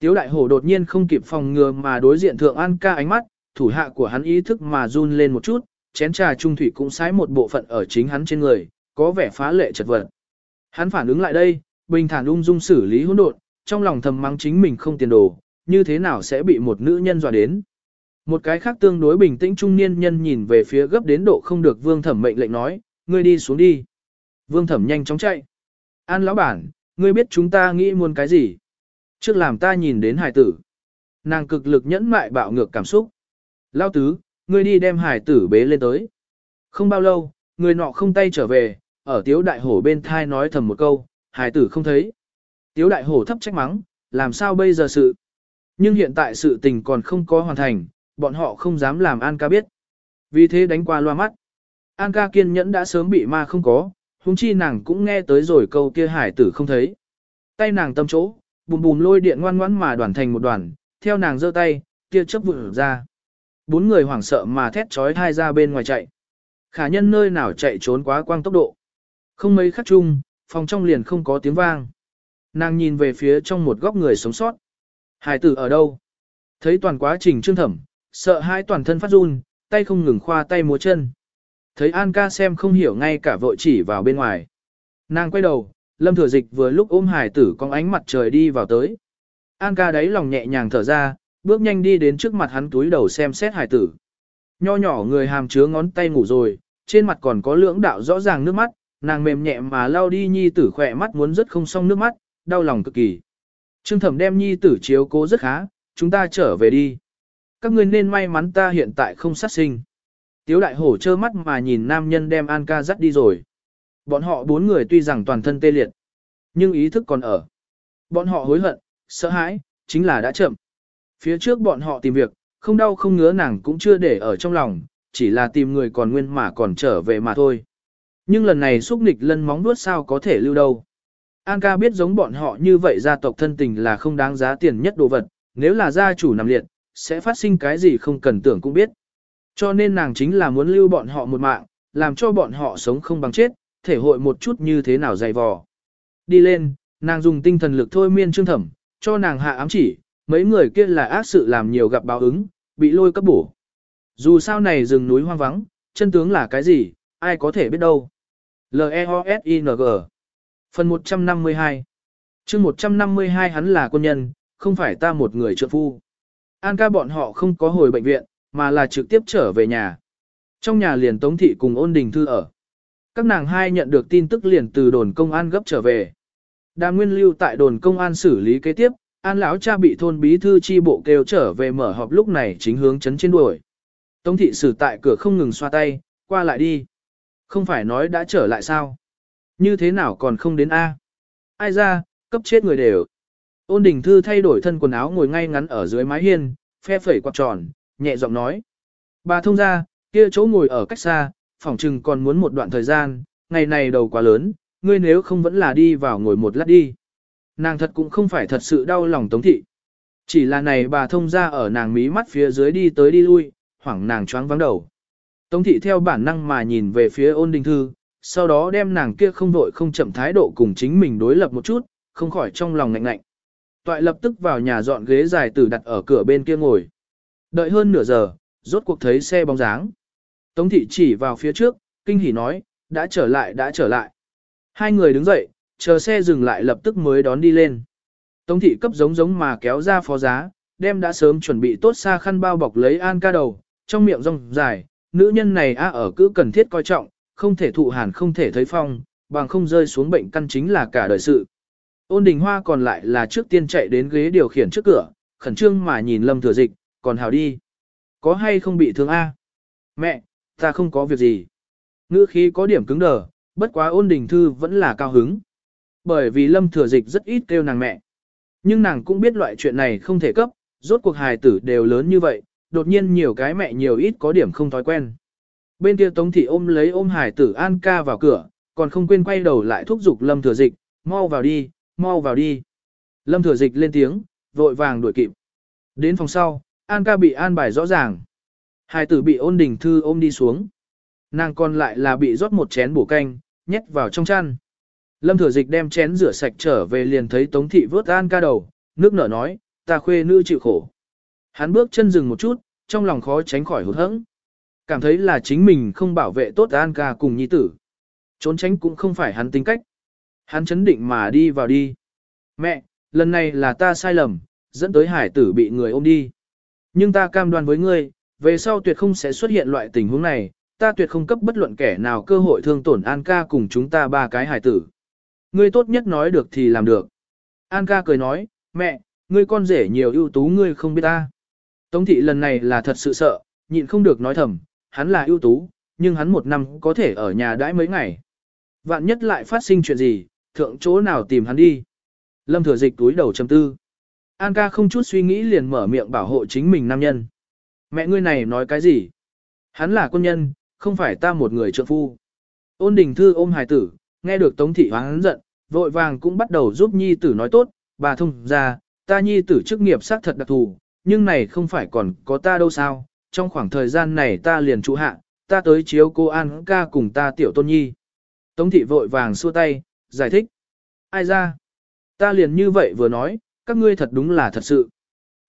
Tiếu đại hổ đột nhiên không kịp phòng ngừa mà đối diện thượng An ca ánh mắt, thủ hạ của hắn ý thức mà run lên một chút, chén trà trung thủy cũng sái một bộ phận ở chính hắn trên người, có vẻ phá lệ chật vật. Hắn phản ứng lại đây, bình thản ung dung xử lý hỗn độn, trong lòng thầm mắng chính mình không tiền đồ, như thế nào sẽ bị một nữ nhân dọa đến. Một cái khác tương đối bình tĩnh trung niên nhân nhìn về phía gấp đến độ không được vương thẩm mệnh lệnh nói, ngươi đi xuống đi. Vương thẩm nhanh chóng chạy. An lão bản, ngươi biết chúng ta nghĩ muốn cái gì? Trước làm ta nhìn đến hải tử. Nàng cực lực nhẫn mại bạo ngược cảm xúc. Lao tứ, ngươi đi đem hải tử bế lên tới. Không bao lâu, người nọ không tay trở về, ở tiếu đại hổ bên thai nói thầm một câu, hải tử không thấy. Tiếu đại hổ thấp trách mắng, làm sao bây giờ sự? Nhưng hiện tại sự tình còn không có hoàn thành, bọn họ không dám làm An ca biết. Vì thế đánh qua loa mắt. An ca kiên nhẫn đã sớm bị ma không có, huống chi nàng cũng nghe tới rồi câu kia hải tử không thấy. Tay nàng tâm chỗ, bùm bùm lôi điện ngoan ngoãn mà đoàn thành một đoàn, theo nàng giơ tay, kia chớp vụt ra. Bốn người hoảng sợ mà thét trói thai ra bên ngoài chạy. Khả nhân nơi nào chạy trốn quá quang tốc độ. Không mấy khắc chung, phòng trong liền không có tiếng vang. Nàng nhìn về phía trong một góc người sống sót. Hải tử ở đâu? Thấy toàn quá trình trương thẩm, sợ hai toàn thân phát run, tay không ngừng khoa tay múa chân. Thấy An ca xem không hiểu ngay cả vội chỉ vào bên ngoài. Nàng quay đầu, lâm thừa dịch vừa lúc ôm hải tử con ánh mặt trời đi vào tới. An ca đáy lòng nhẹ nhàng thở ra, bước nhanh đi đến trước mặt hắn túi đầu xem xét hải tử. Nho nhỏ người hàm chứa ngón tay ngủ rồi, trên mặt còn có lưỡng đạo rõ ràng nước mắt, nàng mềm nhẹ mà lao đi nhi tử khỏe mắt muốn rất không xong nước mắt, đau lòng cực kỳ. Trương thẩm đem nhi tử chiếu cố rất khá, chúng ta trở về đi. Các ngươi nên may mắn ta hiện tại không sát sinh. Tiếu đại hổ trơ mắt mà nhìn nam nhân đem An ca dắt đi rồi. Bọn họ bốn người tuy rằng toàn thân tê liệt, nhưng ý thức còn ở. Bọn họ hối hận, sợ hãi, chính là đã chậm. Phía trước bọn họ tìm việc, không đau không ngứa nàng cũng chưa để ở trong lòng, chỉ là tìm người còn nguyên mà còn trở về mà thôi. Nhưng lần này xúc nịch lân móng nuốt sao có thể lưu đâu. An ca biết giống bọn họ như vậy gia tộc thân tình là không đáng giá tiền nhất đồ vật, nếu là gia chủ nằm liệt, sẽ phát sinh cái gì không cần tưởng cũng biết. Cho nên nàng chính là muốn lưu bọn họ một mạng, làm cho bọn họ sống không bằng chết, thể hội một chút như thế nào dày vò. Đi lên, nàng dùng tinh thần lực thôi miên trương thẩm, cho nàng hạ ám chỉ, mấy người kia là ác sự làm nhiều gặp báo ứng, bị lôi cấp bổ. Dù sao này rừng núi hoang vắng, chân tướng là cái gì, ai có thể biết đâu. L-E-O-S-I-N-G Phần 152 chương 152 hắn là quân nhân, không phải ta một người trợ phu. An ca bọn họ không có hồi bệnh viện, mà là trực tiếp trở về nhà. Trong nhà liền Tống Thị cùng ôn đình thư ở. Các nàng hai nhận được tin tức liền từ đồn công an gấp trở về. Đàm Nguyên lưu tại đồn công an xử lý kế tiếp, An lão cha bị thôn bí thư chi bộ kêu trở về mở họp lúc này chính hướng chấn trên đuổi. Tống thị sử tại cửa không ngừng xoa tay, qua lại đi. Không phải nói đã trở lại sao? Như thế nào còn không đến A? Ai ra, cấp chết người đều. Ôn đình thư thay đổi thân quần áo ngồi ngay ngắn ở dưới mái hiên, phe phẩy quạt tròn, nhẹ giọng nói. Bà thông ra, kia chỗ ngồi ở cách xa, phỏng chừng còn muốn một đoạn thời gian, ngày này đầu quá lớn, ngươi nếu không vẫn là đi vào ngồi một lát đi. Nàng thật cũng không phải thật sự đau lòng tống thị. Chỉ là này bà thông ra ở nàng mí mắt phía dưới đi tới đi lui, hoảng nàng choáng vắng đầu. Tống thị theo bản năng mà nhìn về phía ôn đình thư, sau đó đem nàng kia không vội không chậm thái độ cùng chính mình đối lập một chút, không khỏi trong lòng ngạnh ngạnh. Toại lập tức vào nhà dọn ghế dài tử đặt ở cửa bên kia ngồi. Đợi hơn nửa giờ, rốt cuộc thấy xe bóng dáng. Tống thị chỉ vào phía trước, kinh hỉ nói, đã trở lại đã trở lại. Hai người đứng dậy, chờ xe dừng lại lập tức mới đón đi lên. Tống thị cấp giống giống mà kéo ra phó giá, đem đã sớm chuẩn bị tốt xa khăn bao bọc lấy an ca đầu, trong miệng rong dài, nữ nhân này a ở cứ cần thiết coi trọng, không thể thụ hàn không thể thấy phong, bằng không rơi xuống bệnh căn chính là cả đời sự. Ôn đình hoa còn lại là trước tiên chạy đến ghế điều khiển trước cửa, khẩn trương mà nhìn lâm thừa dịch, còn hào đi. Có hay không bị thương a? Mẹ, ta không có việc gì. Ngữ khí có điểm cứng đờ, bất quá ôn đình thư vẫn là cao hứng. Bởi vì lâm thừa dịch rất ít kêu nàng mẹ. Nhưng nàng cũng biết loại chuyện này không thể cấp, rốt cuộc hài tử đều lớn như vậy, đột nhiên nhiều cái mẹ nhiều ít có điểm không thói quen. Bên kia Tống Thị ôm lấy ôm hài tử An ca vào cửa, còn không quên quay đầu lại thúc giục Lâm Thừa Dịch, mau vào đi, mau vào đi. Lâm Thừa Dịch lên tiếng, vội vàng đuổi kịp. Đến phòng sau, An ca bị an bài rõ ràng. Hai tử bị ôn đình thư ôm đi xuống. Nàng còn lại là bị rót một chén bổ canh, nhét vào trong chăn. Lâm Thừa Dịch đem chén rửa sạch trở về liền thấy Tống Thị vớt An ca đầu, nước nở nói, ta khuê nữ chịu khổ. Hắn bước chân dừng một chút, trong lòng khó tránh khỏi hụt hẫng. Cảm thấy là chính mình không bảo vệ tốt An ca cùng nhi tử. Trốn tránh cũng không phải hắn tính cách. Hắn chấn định mà đi vào đi. Mẹ, lần này là ta sai lầm, dẫn tới hải tử bị người ôm đi. Nhưng ta cam đoan với ngươi, về sau tuyệt không sẽ xuất hiện loại tình huống này, ta tuyệt không cấp bất luận kẻ nào cơ hội thương tổn An ca cùng chúng ta ba cái hải tử. Ngươi tốt nhất nói được thì làm được. An ca cười nói, mẹ, ngươi con rể nhiều ưu tú ngươi không biết ta. Tống thị lần này là thật sự sợ, nhịn không được nói thầm, hắn là ưu tú, nhưng hắn một năm có thể ở nhà đãi mấy ngày. Vạn nhất lại phát sinh chuyện gì, thượng chỗ nào tìm hắn đi. Lâm thừa dịch túi đầu chấm tư. An ca không chút suy nghĩ liền mở miệng bảo hộ chính mình nam nhân. Mẹ ngươi này nói cái gì? Hắn là quân nhân, không phải ta một người trượng phu. Ôn đình thư ôm hài tử, nghe được tống thị hoáng giận, vội vàng cũng bắt đầu giúp nhi tử nói tốt, bà thông ra, ta nhi tử chức nghiệp xác thật đặc thù, nhưng này không phải còn có ta đâu sao, trong khoảng thời gian này ta liền trụ hạ, ta tới chiếu cô An ca cùng ta tiểu tôn nhi. Tống thị vội vàng xua tay, giải thích. Ai ra? Ta liền như vậy vừa nói, các ngươi thật đúng là thật sự.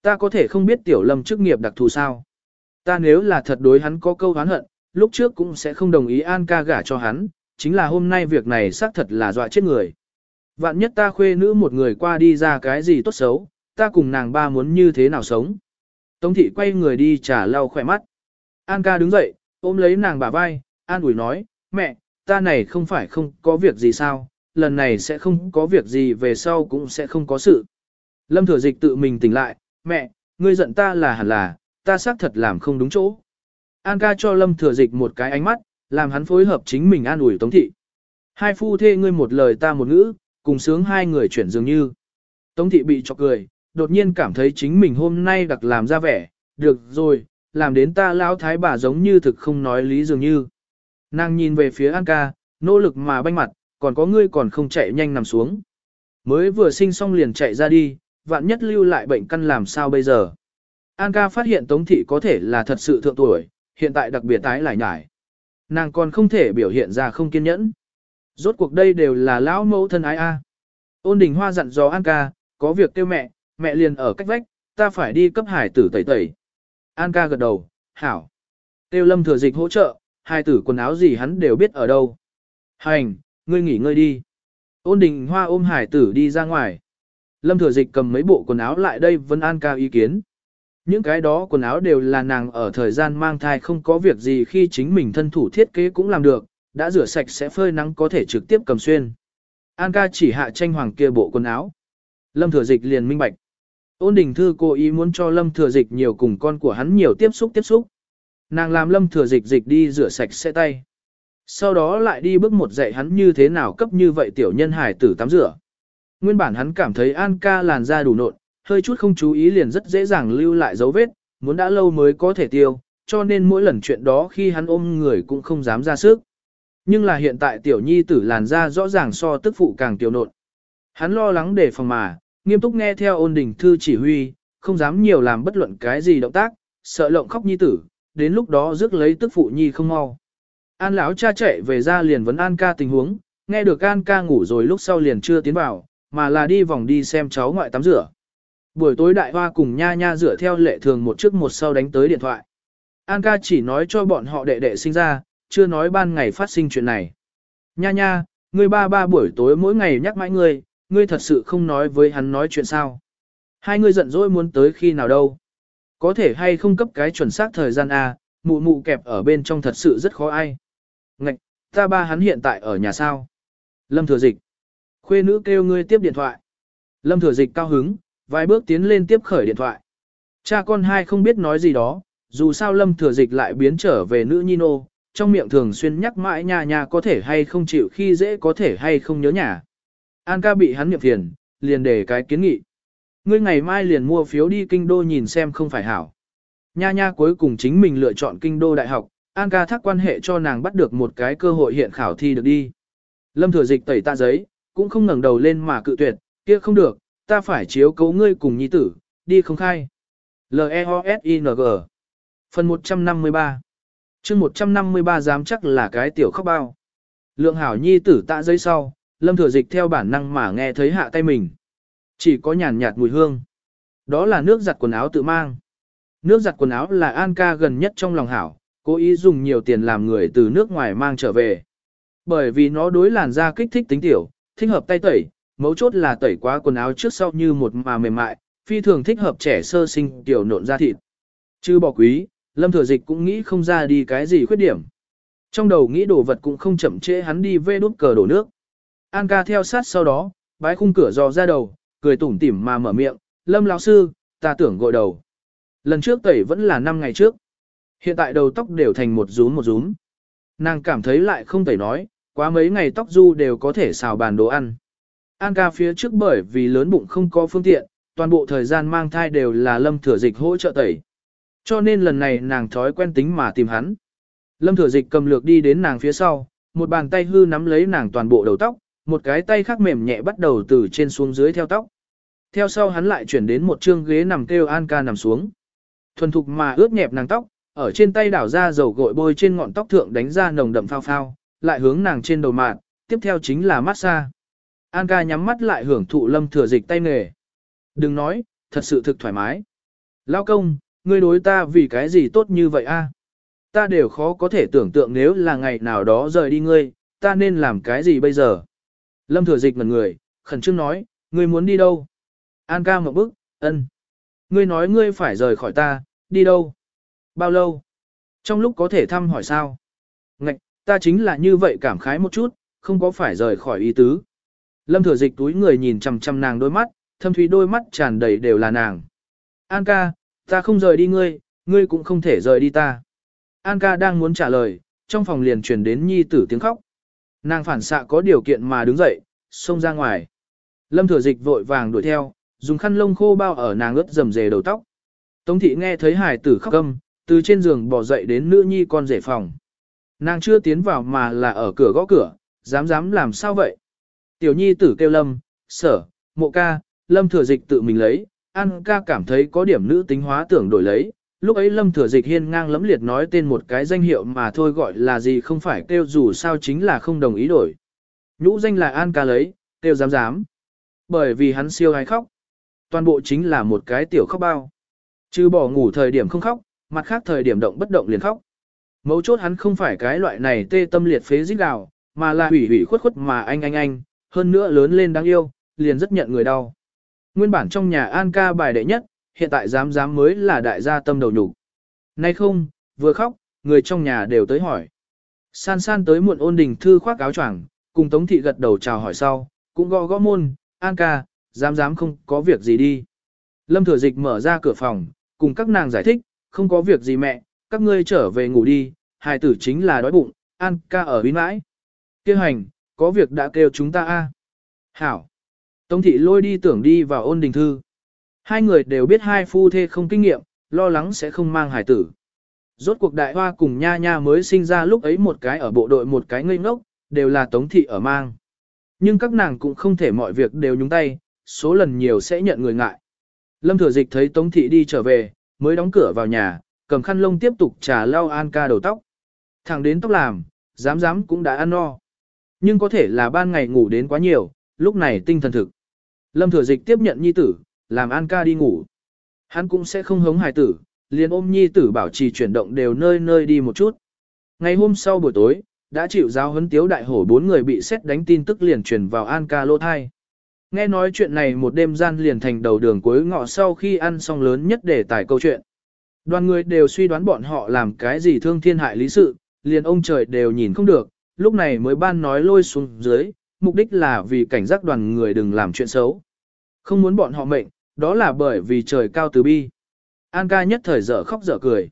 Ta có thể không biết tiểu lâm chức nghiệp đặc thù sao. Ta nếu là thật đối hắn có câu hán hận, lúc trước cũng sẽ không đồng ý An ca gả cho hắn, chính là hôm nay việc này xác thật là dọa chết người. Vạn nhất ta khuê nữ một người qua đi ra cái gì tốt xấu, ta cùng nàng ba muốn như thế nào sống. Tống thị quay người đi trả lau khỏe mắt. An ca đứng dậy, ôm lấy nàng bả vai, an ủi nói, mẹ, ta này không phải không có việc gì sao, lần này sẽ không có việc gì về sau cũng sẽ không có sự. Lâm thừa dịch tự mình tỉnh lại, mẹ, ngươi giận ta là hẳn là, ta xác thật làm không đúng chỗ. An ca cho lâm thừa dịch một cái ánh mắt, làm hắn phối hợp chính mình an ủi tống thị. Hai phu thê ngươi một lời ta một ngữ, cùng sướng hai người chuyển dường như. Tống thị bị chọc cười, đột nhiên cảm thấy chính mình hôm nay đặc làm ra vẻ, được rồi, làm đến ta lão thái bà giống như thực không nói lý dường như. Nàng nhìn về phía An ca, nỗ lực mà banh mặt, còn có ngươi còn không chạy nhanh nằm xuống. Mới vừa sinh xong liền chạy ra đi, vạn nhất lưu lại bệnh căn làm sao bây giờ. An ca phát hiện Tống Thị có thể là thật sự thượng tuổi, hiện tại đặc biệt tái lại nhải. Nàng còn không thể biểu hiện ra không kiên nhẫn. Rốt cuộc đây đều là lão mẫu thân ái a. Ôn đình hoa dặn dò An ca, có việc kêu mẹ, mẹ liền ở cách vách, ta phải đi cấp hải tử tẩy tẩy. An ca gật đầu, hảo. Tiêu lâm thừa dịch hỗ trợ, hải tử quần áo gì hắn đều biết ở đâu. Hành, ngươi nghỉ ngơi đi. Ôn đình hoa ôm hải tử đi ra ngoài. Lâm thừa dịch cầm mấy bộ quần áo lại đây vẫn An ca ý kiến. Những cái đó quần áo đều là nàng ở thời gian mang thai không có việc gì khi chính mình thân thủ thiết kế cũng làm được, đã rửa sạch sẽ phơi nắng có thể trực tiếp cầm xuyên. An ca chỉ hạ tranh hoàng kia bộ quần áo. Lâm thừa dịch liền minh bạch. Ôn đình thư cố ý muốn cho lâm thừa dịch nhiều cùng con của hắn nhiều tiếp xúc tiếp xúc. Nàng làm lâm thừa dịch dịch đi rửa sạch sẽ tay. Sau đó lại đi bước một dạy hắn như thế nào cấp như vậy tiểu nhân hải tử tắm rửa. Nguyên bản hắn cảm thấy An ca làn da đủ nộn, hơi chút không chú ý liền rất dễ dàng lưu lại dấu vết, muốn đã lâu mới có thể tiêu, cho nên mỗi lần chuyện đó khi hắn ôm người cũng không dám ra sức. Nhưng là hiện tại tiểu nhi tử làn da rõ ràng so tức phụ càng tiểu nộn. Hắn lo lắng để phòng mà, nghiêm túc nghe theo ôn đình thư chỉ huy, không dám nhiều làm bất luận cái gì động tác, sợ lộng khóc nhi tử, đến lúc đó rước lấy tức phụ nhi không mau. An lão cha chạy về ra liền vấn An ca tình huống, nghe được An ca ngủ rồi lúc sau liền chưa tiến vào, mà là đi vòng đi xem cháu ngoại tắm rửa. Buổi tối đại hoa cùng nha nha rửa theo lệ thường một trước một sau đánh tới điện thoại. An ca chỉ nói cho bọn họ đệ đệ sinh ra, chưa nói ban ngày phát sinh chuyện này. Nha nha, ngươi ba ba buổi tối mỗi ngày nhắc mãi ngươi, ngươi thật sự không nói với hắn nói chuyện sao. Hai ngươi giận dỗi muốn tới khi nào đâu. Có thể hay không cấp cái chuẩn xác thời gian à mụ mụ kẹp ở bên trong thật sự rất khó ai. Ngạch, ta ba hắn hiện tại ở nhà sao. Lâm thừa dịch. Khuê nữ kêu ngươi tiếp điện thoại. Lâm thừa dịch cao hứng, vài bước tiến lên tiếp khởi điện thoại. Cha con hai không biết nói gì đó, dù sao lâm thừa dịch lại biến trở về nữ nhi nô, trong miệng thường xuyên nhắc mãi nhà nhà có thể hay không chịu khi dễ có thể hay không nhớ nhà. An ca bị hắn niệm phiền, liền để cái kiến nghị. Ngươi ngày mai liền mua phiếu đi kinh đô nhìn xem không phải hảo. Nha nha cuối cùng chính mình lựa chọn kinh đô đại học, An ca thắc quan hệ cho nàng bắt được một cái cơ hội hiện khảo thi được đi. Lâm thừa dịch tẩy tạ giấy, cũng không ngẩng đầu lên mà cự tuyệt, kia không được, ta phải chiếu cấu ngươi cùng nhi tử, đi không khai. L-E-O-S-I-N-G Phần 153 chương 153 dám chắc là cái tiểu khóc bao. Lượng hảo nhi tử tạ giấy sau, lâm thừa dịch theo bản năng mà nghe thấy hạ tay mình. Chỉ có nhàn nhạt mùi hương. Đó là nước giặt quần áo tự mang. Nước giặt quần áo là An ca gần nhất trong lòng hảo, cố ý dùng nhiều tiền làm người từ nước ngoài mang trở về. Bởi vì nó đối làn da kích thích tính tiểu, thích hợp tay tẩy, mấu chốt là tẩy quá quần áo trước sau như một mà mềm mại, phi thường thích hợp trẻ sơ sinh tiểu nộn da thịt. Chứ bỏ quý, lâm thừa dịch cũng nghĩ không ra đi cái gì khuyết điểm. Trong đầu nghĩ đồ vật cũng không chậm trễ hắn đi vê đút cờ đổ nước. An ca theo sát sau đó, bái khung cửa dò ra đầu, cười tủm tỉm mà mở miệng, lâm lão sư, ta tưởng gội đầu. Lần trước tẩy vẫn là 5 ngày trước. Hiện tại đầu tóc đều thành một rúm một rúm. Nàng cảm thấy lại không tẩy nói, quá mấy ngày tóc du đều có thể xào bàn đồ ăn. An ca phía trước bởi vì lớn bụng không có phương tiện, toàn bộ thời gian mang thai đều là lâm thừa dịch hỗ trợ tẩy. Cho nên lần này nàng thói quen tính mà tìm hắn. Lâm thừa dịch cầm lược đi đến nàng phía sau, một bàn tay hư nắm lấy nàng toàn bộ đầu tóc, một cái tay khác mềm nhẹ bắt đầu từ trên xuống dưới theo tóc. Theo sau hắn lại chuyển đến một chương ghế nằm kêu An ca nằm xuống. Thuần thục mà ướt nhẹp nàng tóc, ở trên tay đảo ra dầu gội bôi trên ngọn tóc thượng đánh ra nồng đậm phao phao, lại hướng nàng trên đầu mạn, tiếp theo chính là massage. An ca nhắm mắt lại hưởng thụ lâm thừa dịch tay nghề. Đừng nói, thật sự thực thoải mái. Lao công, ngươi đối ta vì cái gì tốt như vậy a? Ta đều khó có thể tưởng tượng nếu là ngày nào đó rời đi ngươi, ta nên làm cái gì bây giờ? Lâm thừa dịch ngần người, khẩn trương nói, ngươi muốn đi đâu? An ca một bức, ân. Ngươi nói ngươi phải rời khỏi ta, đi đâu? Bao lâu? Trong lúc có thể thăm hỏi sao? Ngạch, ta chính là như vậy cảm khái một chút, không có phải rời khỏi ý tứ. Lâm thừa dịch túi người nhìn chằm chằm nàng đôi mắt, thâm thúy đôi mắt tràn đầy đều là nàng. An ca, ta không rời đi ngươi, ngươi cũng không thể rời đi ta. An ca đang muốn trả lời, trong phòng liền truyền đến nhi tử tiếng khóc. Nàng phản xạ có điều kiện mà đứng dậy, xông ra ngoài. Lâm thừa dịch vội vàng đuổi theo, dùng khăn lông khô bao ở nàng ướt rầm rề đầu tóc. Tống thị nghe thấy hải tử khóc câm, từ trên giường bỏ dậy đến nữ nhi con rể phòng. Nàng chưa tiến vào mà là ở cửa gõ cửa, dám dám làm sao vậy? Tiểu nhi tử kêu lâm, sở, mộ ca, lâm thừa dịch tự mình lấy, an ca cảm thấy có điểm nữ tính hóa tưởng đổi lấy. Lúc ấy lâm thừa dịch hiên ngang lẫm liệt nói tên một cái danh hiệu mà thôi gọi là gì không phải kêu dù sao chính là không đồng ý đổi. Nhũ danh là An ca lấy, kêu dám dám. Bởi vì hắn siêu hay khóc. Toàn bộ chính là một cái tiểu khóc bao. Chứ bỏ ngủ thời điểm không khóc, mặt khác thời điểm động bất động liền khóc. Mấu chốt hắn không phải cái loại này tê tâm liệt phế dích đào, mà là hủy hủy khuất khuất mà anh anh anh, hơn nữa lớn lên đáng yêu, liền rất nhận người đau. Nguyên bản trong nhà An ca bài đệ nhất, hiện tại dám dám mới là đại gia tâm đầu nhục. Nay không, vừa khóc, người trong nhà đều tới hỏi. San san tới muộn ôn đình thư khoác áo choàng, cùng Tống thị gật đầu chào hỏi sau, cũng gõ gõ môn, An ca, dám dám không có việc gì đi. Lâm thừa dịch mở ra cửa phòng, cùng các nàng giải thích, không có việc gì mẹ, các ngươi trở về ngủ đi, hài tử chính là đói bụng, An ca ở bên mãi. Kêu hành, có việc đã kêu chúng ta a. Hảo. Tống thị lôi đi tưởng đi vào ôn đình thư. Hai người đều biết hai phu thê không kinh nghiệm, lo lắng sẽ không mang hài tử. Rốt cuộc đại hoa cùng nha nha mới sinh ra lúc ấy một cái ở bộ đội một cái ngây ngốc, đều là tống thị ở mang. Nhưng các nàng cũng không thể mọi việc đều nhúng tay, số lần nhiều sẽ nhận người ngại. Lâm thừa dịch thấy tống thị đi trở về, mới đóng cửa vào nhà, cầm khăn lông tiếp tục trà lau an ca đầu tóc. Thẳng đến tóc làm, dám dám cũng đã ăn no. Nhưng có thể là ban ngày ngủ đến quá nhiều, lúc này tinh thần thực. Lâm thừa dịch tiếp nhận nhi tử, làm an ca đi ngủ. Hắn cũng sẽ không hống hài tử, liền ôm nhi tử bảo trì chuyển động đều nơi nơi đi một chút. Ngày hôm sau buổi tối, đã chịu giáo huấn tiếu đại hổ bốn người bị xét đánh tin tức liền truyền vào An ca lô thai. Nghe nói chuyện này một đêm gian liền thành đầu đường cuối ngọ sau khi ăn xong lớn nhất để tải câu chuyện. Đoàn người đều suy đoán bọn họ làm cái gì thương thiên hại lý sự, liền ông trời đều nhìn không được, lúc này mới ban nói lôi xuống dưới, mục đích là vì cảnh giác đoàn người đừng làm chuyện xấu. Không muốn bọn họ mệnh, đó là bởi vì trời cao từ bi. An ca nhất thời dở khóc dở cười.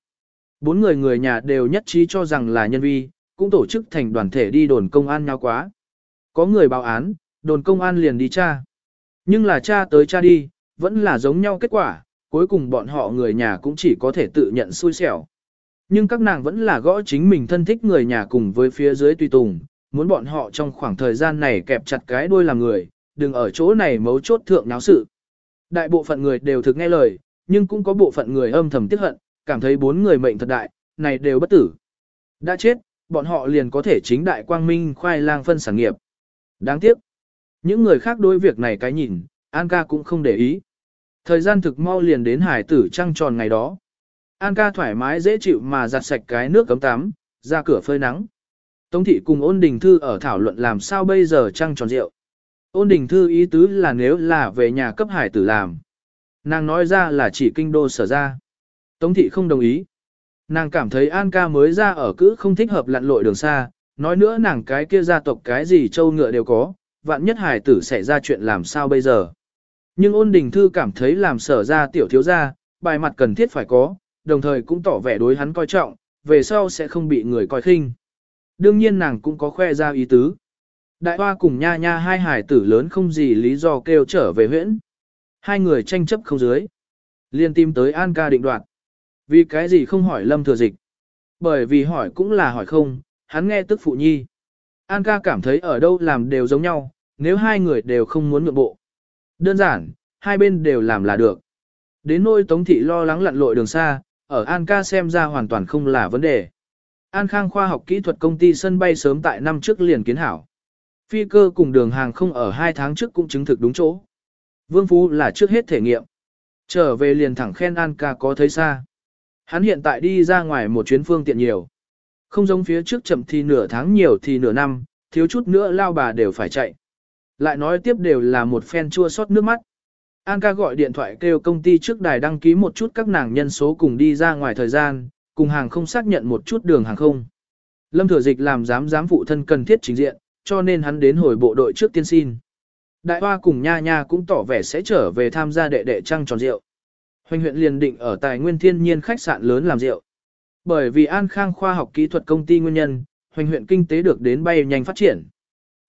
Bốn người người nhà đều nhất trí cho rằng là nhân vi, cũng tổ chức thành đoàn thể đi đồn công an nhau quá. Có người báo án, đồn công an liền đi tra. Nhưng là cha tới cha đi, vẫn là giống nhau kết quả, cuối cùng bọn họ người nhà cũng chỉ có thể tự nhận xui xẻo. Nhưng các nàng vẫn là gõ chính mình thân thích người nhà cùng với phía dưới tùy tùng, muốn bọn họ trong khoảng thời gian này kẹp chặt cái đuôi làm người, đừng ở chỗ này mấu chốt thượng náo sự. Đại bộ phận người đều thực nghe lời, nhưng cũng có bộ phận người âm thầm tiếc hận, cảm thấy bốn người mệnh thật đại, này đều bất tử. Đã chết, bọn họ liền có thể chính đại quang minh khoai lang phân sản nghiệp. Đáng tiếc. Những người khác đối việc này cái nhìn, An ca cũng không để ý. Thời gian thực mau liền đến hải tử trăng tròn ngày đó. An ca thoải mái dễ chịu mà giặt sạch cái nước cấm tắm, ra cửa phơi nắng. Tống thị cùng ôn đình thư ở thảo luận làm sao bây giờ trăng tròn rượu. Ôn đình thư ý tứ là nếu là về nhà cấp hải tử làm. Nàng nói ra là chỉ kinh đô sở ra. Tống thị không đồng ý. Nàng cảm thấy An ca mới ra ở cữ không thích hợp lặn lội đường xa, nói nữa nàng cái kia gia tộc cái gì châu ngựa đều có, vạn nhất hải tử xảy ra chuyện làm sao bây giờ. Nhưng ôn đình thư cảm thấy làm sở ra tiểu thiếu gia, bài mặt cần thiết phải có, đồng thời cũng tỏ vẻ đối hắn coi trọng, về sau sẽ không bị người coi khinh. Đương nhiên nàng cũng có khoe ra ý tứ. Đại hoa cùng nha nha hai hải tử lớn không gì lý do kêu trở về huyễn. Hai người tranh chấp không dưới. Liên tìm tới An ca định đoạt. Vì cái gì không hỏi lâm thừa dịch? Bởi vì hỏi cũng là hỏi không, hắn nghe tức phụ nhi. An ca cảm thấy ở đâu làm đều giống nhau, nếu hai người đều không muốn nhượng bộ. Đơn giản, hai bên đều làm là được. Đến nôi Tống Thị lo lắng lặn lội đường xa, ở An ca xem ra hoàn toàn không là vấn đề. An Khang khoa học kỹ thuật công ty sân bay sớm tại năm trước liền kiến hảo. Phi cơ cùng đường hàng không ở hai tháng trước cũng chứng thực đúng chỗ. Vương Phú là trước hết thể nghiệm. Trở về liền thẳng khen An ca có thấy xa. Hắn hiện tại đi ra ngoài một chuyến phương tiện nhiều. Không giống phía trước chậm thì nửa tháng nhiều thì nửa năm, thiếu chút nữa lao bà đều phải chạy. Lại nói tiếp đều là một phen chua sót nước mắt. An ca gọi điện thoại kêu công ty trước đài đăng ký một chút các nàng nhân số cùng đi ra ngoài thời gian, cùng hàng không xác nhận một chút đường hàng không. Lâm Thừa Dịch làm giám giám phụ thân cần thiết chính diện, cho nên hắn đến hồi bộ đội trước tiên xin. Đại Hoa cùng Nha Nha cũng tỏ vẻ sẽ trở về tham gia đệ đệ trăng tròn rượu. Hoành huyện liền định ở tài nguyên thiên nhiên khách sạn lớn làm rượu. Bởi vì An Khang khoa học kỹ thuật công ty nguyên nhân, hoành huyện kinh tế được đến bay nhanh phát triển.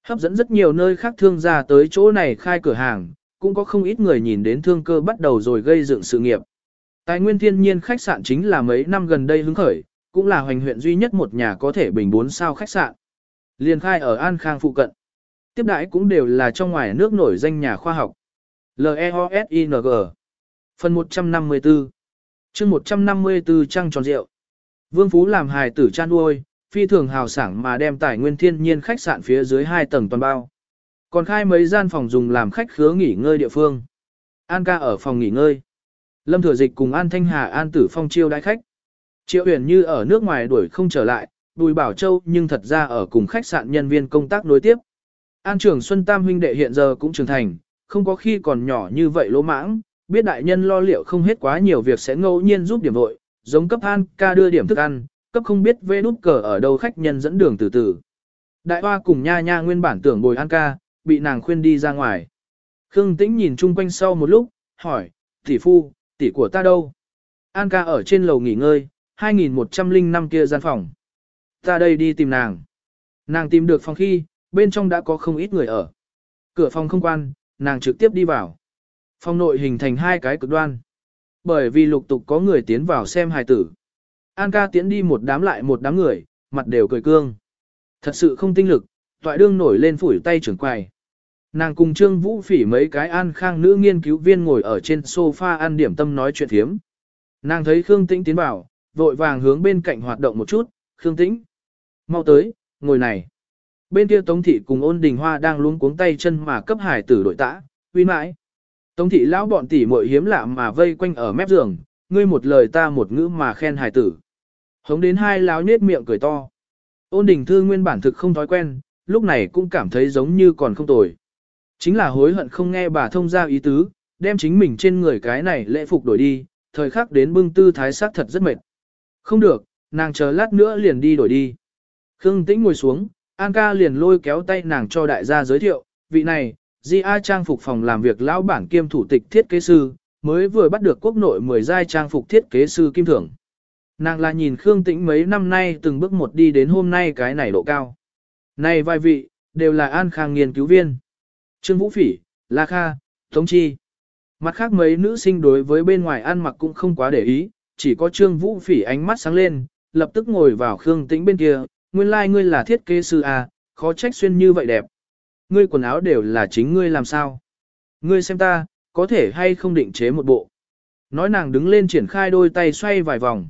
Hấp dẫn rất nhiều nơi khác thương gia tới chỗ này khai cửa hàng, cũng có không ít người nhìn đến thương cơ bắt đầu rồi gây dựng sự nghiệp. Tài nguyên thiên nhiên khách sạn chính là mấy năm gần đây hứng khởi, cũng là hoành huyện duy nhất một nhà có thể bình 4 sao khách sạn. Liên khai ở An Khang phụ cận. Tiếp đãi cũng đều là trong ngoài nước nổi danh nhà khoa học. L-E-O-S-I-N-G Phần 154 chương 154 trăng tròn rượu. Vương Phú làm hài tử chan nuôi, phi thường hào sảng mà đem tài nguyên thiên nhiên khách sạn phía dưới hai tầng toàn bao. Còn khai mấy gian phòng dùng làm khách khứa nghỉ ngơi địa phương. An ca ở phòng nghỉ ngơi. Lâm Thừa Dịch cùng An Thanh Hà An Tử Phong chiêu đãi khách. Triệu uyển như ở nước ngoài đuổi không trở lại, Bùi Bảo Châu nhưng thật ra ở cùng khách sạn nhân viên công tác nối tiếp. An trưởng Xuân Tam huynh đệ hiện giờ cũng trưởng thành, không có khi còn nhỏ như vậy lỗ mãng, biết đại nhân lo liệu không hết quá nhiều việc sẽ ngẫu nhiên giúp điểm vội, giống cấp An ca đưa điểm thức ăn, cấp không biết vê nút cờ ở đâu khách nhân dẫn đường từ từ. Đại hoa cùng nha nha nguyên bản tưởng bồi An ca, bị nàng khuyên đi ra ngoài. Khương Tĩnh nhìn chung quanh sau một lúc, hỏi, tỷ phu, tỷ của ta đâu? An ca ở trên lầu nghỉ ngơi, 2105 kia gian phòng. Ta đây đi tìm nàng. Nàng tìm được phòng khi, bên trong đã có không ít người ở. Cửa phòng không quan, nàng trực tiếp đi vào. Phòng nội hình thành hai cái cực đoan. Bởi vì lục tục có người tiến vào xem hài tử. An ca tiến đi một đám lại một đám người, mặt đều cười cương. Thật sự không tinh lực, toại đương nổi lên phủi tay trưởng quài. Nàng cùng Trương Vũ Phỉ mấy cái an khang nữ nghiên cứu viên ngồi ở trên sofa ăn điểm tâm nói chuyện thiếm. Nàng thấy Khương Tĩnh tiến vào, vội vàng hướng bên cạnh hoạt động một chút, Khương Tĩnh. Mau tới, ngồi này. Bên kia Tống Thị cùng ôn đình hoa đang luống cuống tay chân mà cấp hải tử đội tã, uy mãi. Tống Thị lão bọn tỷ muội hiếm lạ mà vây quanh ở mép giường, ngươi một lời ta một ngữ mà khen hải tử. Hống đến hai láo nết miệng cười to. Ôn đình thư nguyên bản thực không thói quen, lúc này cũng cảm thấy giống như còn không tồi. Chính là hối hận không nghe bà thông ra ý tứ, đem chính mình trên người cái này lễ phục đổi đi, thời khắc đến bưng tư thái sắc thật rất mệt. Không được, nàng chờ lát nữa liền đi đổi đi. Khương Tĩnh ngồi xuống, An ca liền lôi kéo tay nàng cho đại gia giới thiệu, vị này, Di A trang phục phòng làm việc lão bản kiêm thủ tịch thiết kế sư, mới vừa bắt được quốc nội 10 giai trang phục thiết kế sư kim thưởng. Nàng là nhìn Khương Tĩnh mấy năm nay từng bước một đi đến hôm nay cái này độ cao. Này vài vị, đều là An Khang nghiên cứu viên. Trương Vũ Phỉ, La Kha, Tống Chi. Mặt khác mấy nữ sinh đối với bên ngoài ăn mặc cũng không quá để ý, chỉ có Trương Vũ Phỉ ánh mắt sáng lên, lập tức ngồi vào Khương Tĩnh bên kia, nguyên lai like ngươi là thiết kế sư à, khó trách xuyên như vậy đẹp. Ngươi quần áo đều là chính ngươi làm sao. Ngươi xem ta, có thể hay không định chế một bộ. Nói nàng đứng lên triển khai đôi tay xoay vài vòng.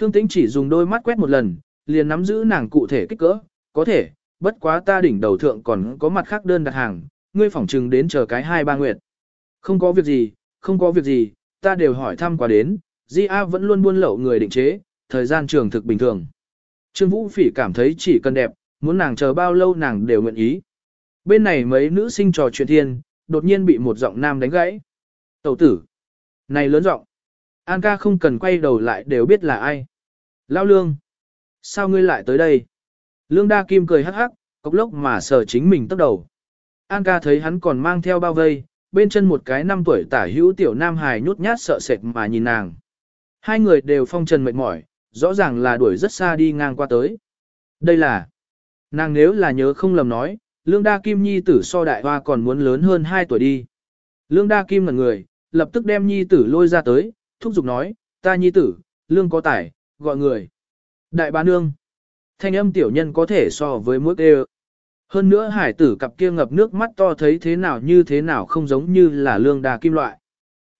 Khương Tĩnh chỉ dùng đôi mắt quét một lần, liền nắm giữ nàng cụ thể kích cỡ, có thể, bất quá ta đỉnh đầu thượng còn có mặt khác đơn đặt hàng, ngươi phỏng chừng đến chờ cái hai ba nguyệt. Không có việc gì, không có việc gì, ta đều hỏi thăm qua đến, Di A vẫn luôn buôn lậu người định chế, thời gian trường thực bình thường. Trương Vũ Phỉ cảm thấy chỉ cần đẹp, muốn nàng chờ bao lâu nàng đều nguyện ý. Bên này mấy nữ sinh trò chuyện thiên, đột nhiên bị một giọng nam đánh gãy. Tẩu tử. Này lớn giọng. An ca không cần quay đầu lại đều biết là ai. Lao lương. Sao ngươi lại tới đây? Lương đa kim cười hắc hắc, cốc lốc mà sờ chính mình tốc đầu. An ca thấy hắn còn mang theo bao vây, bên chân một cái năm tuổi tả hữu tiểu nam hài nhút nhát sợ sệt mà nhìn nàng. Hai người đều phong trần mệt mỏi, rõ ràng là đuổi rất xa đi ngang qua tới. Đây là, nàng nếu là nhớ không lầm nói, lương đa kim nhi tử so đại hoa còn muốn lớn hơn 2 tuổi đi. Lương đa kim là người, lập tức đem nhi tử lôi ra tới, thúc giục nói, ta nhi tử, lương có tải, gọi người. Đại bá nương, thanh âm tiểu nhân có thể so với mũi kêu. Hơn nữa hải tử cặp kia ngập nước mắt to thấy thế nào như thế nào không giống như là lương đà kim loại.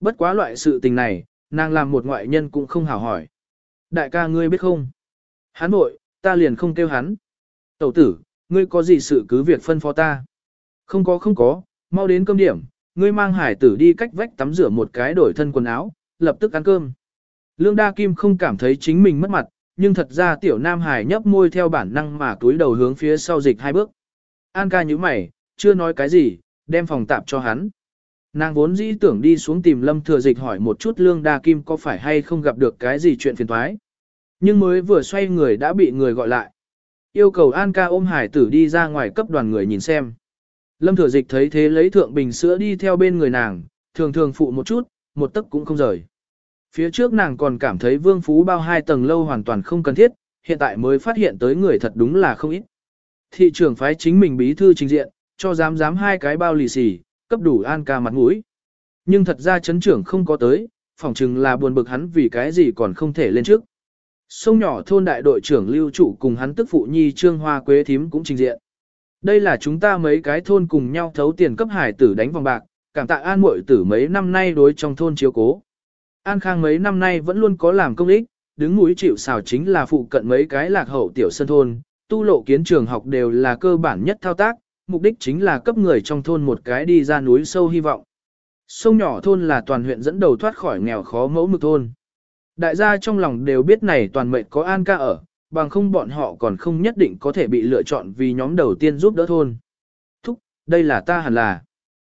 Bất quá loại sự tình này, nàng làm một ngoại nhân cũng không hào hỏi. Đại ca ngươi biết không? Hắn vội, ta liền không kêu hắn. Tẩu tử, ngươi có gì sự cứ việc phân phó ta? Không có không có, mau đến cơm điểm, ngươi mang hải tử đi cách vách tắm rửa một cái đổi thân quần áo, lập tức ăn cơm. Lương Đa Kim không cảm thấy chính mình mất mặt, nhưng thật ra tiểu nam hải nhấp môi theo bản năng mà túi đầu hướng phía sau dịch hai bước. An ca như mày, chưa nói cái gì, đem phòng tạp cho hắn. Nàng vốn dĩ tưởng đi xuống tìm lâm thừa dịch hỏi một chút lương đa kim có phải hay không gặp được cái gì chuyện phiền thoái. Nhưng mới vừa xoay người đã bị người gọi lại. Yêu cầu An ca ôm hải tử đi ra ngoài cấp đoàn người nhìn xem. Lâm thừa dịch thấy thế lấy thượng bình sữa đi theo bên người nàng, thường thường phụ một chút, một tấc cũng không rời. Phía trước nàng còn cảm thấy vương phú bao hai tầng lâu hoàn toàn không cần thiết, hiện tại mới phát hiện tới người thật đúng là không ít. Thị trưởng phái chính mình bí thư trình diện, cho dám dám hai cái bao lì xì, cấp đủ an ca mặt mũi. Nhưng thật ra chấn trưởng không có tới, phỏng chừng là buồn bực hắn vì cái gì còn không thể lên trước. Sông nhỏ thôn đại đội trưởng lưu trụ cùng hắn tức phụ nhi trương hoa quế thím cũng trình diện. Đây là chúng ta mấy cái thôn cùng nhau thấu tiền cấp hải tử đánh vòng bạc, cảm tạ an muội tử mấy năm nay đối trong thôn chiếu cố. An khang mấy năm nay vẫn luôn có làm công ích, đứng núi chịu xào chính là phụ cận mấy cái lạc hậu tiểu sân thôn, tu lộ kiến trường học đều là cơ bản nhất thao tác, mục đích chính là cấp người trong thôn một cái đi ra núi sâu hy vọng. Sông nhỏ thôn là toàn huyện dẫn đầu thoát khỏi nghèo khó mẫu mực thôn. Đại gia trong lòng đều biết này toàn mệnh có An ca ở, bằng không bọn họ còn không nhất định có thể bị lựa chọn vì nhóm đầu tiên giúp đỡ thôn. Thúc, đây là ta hẳn là.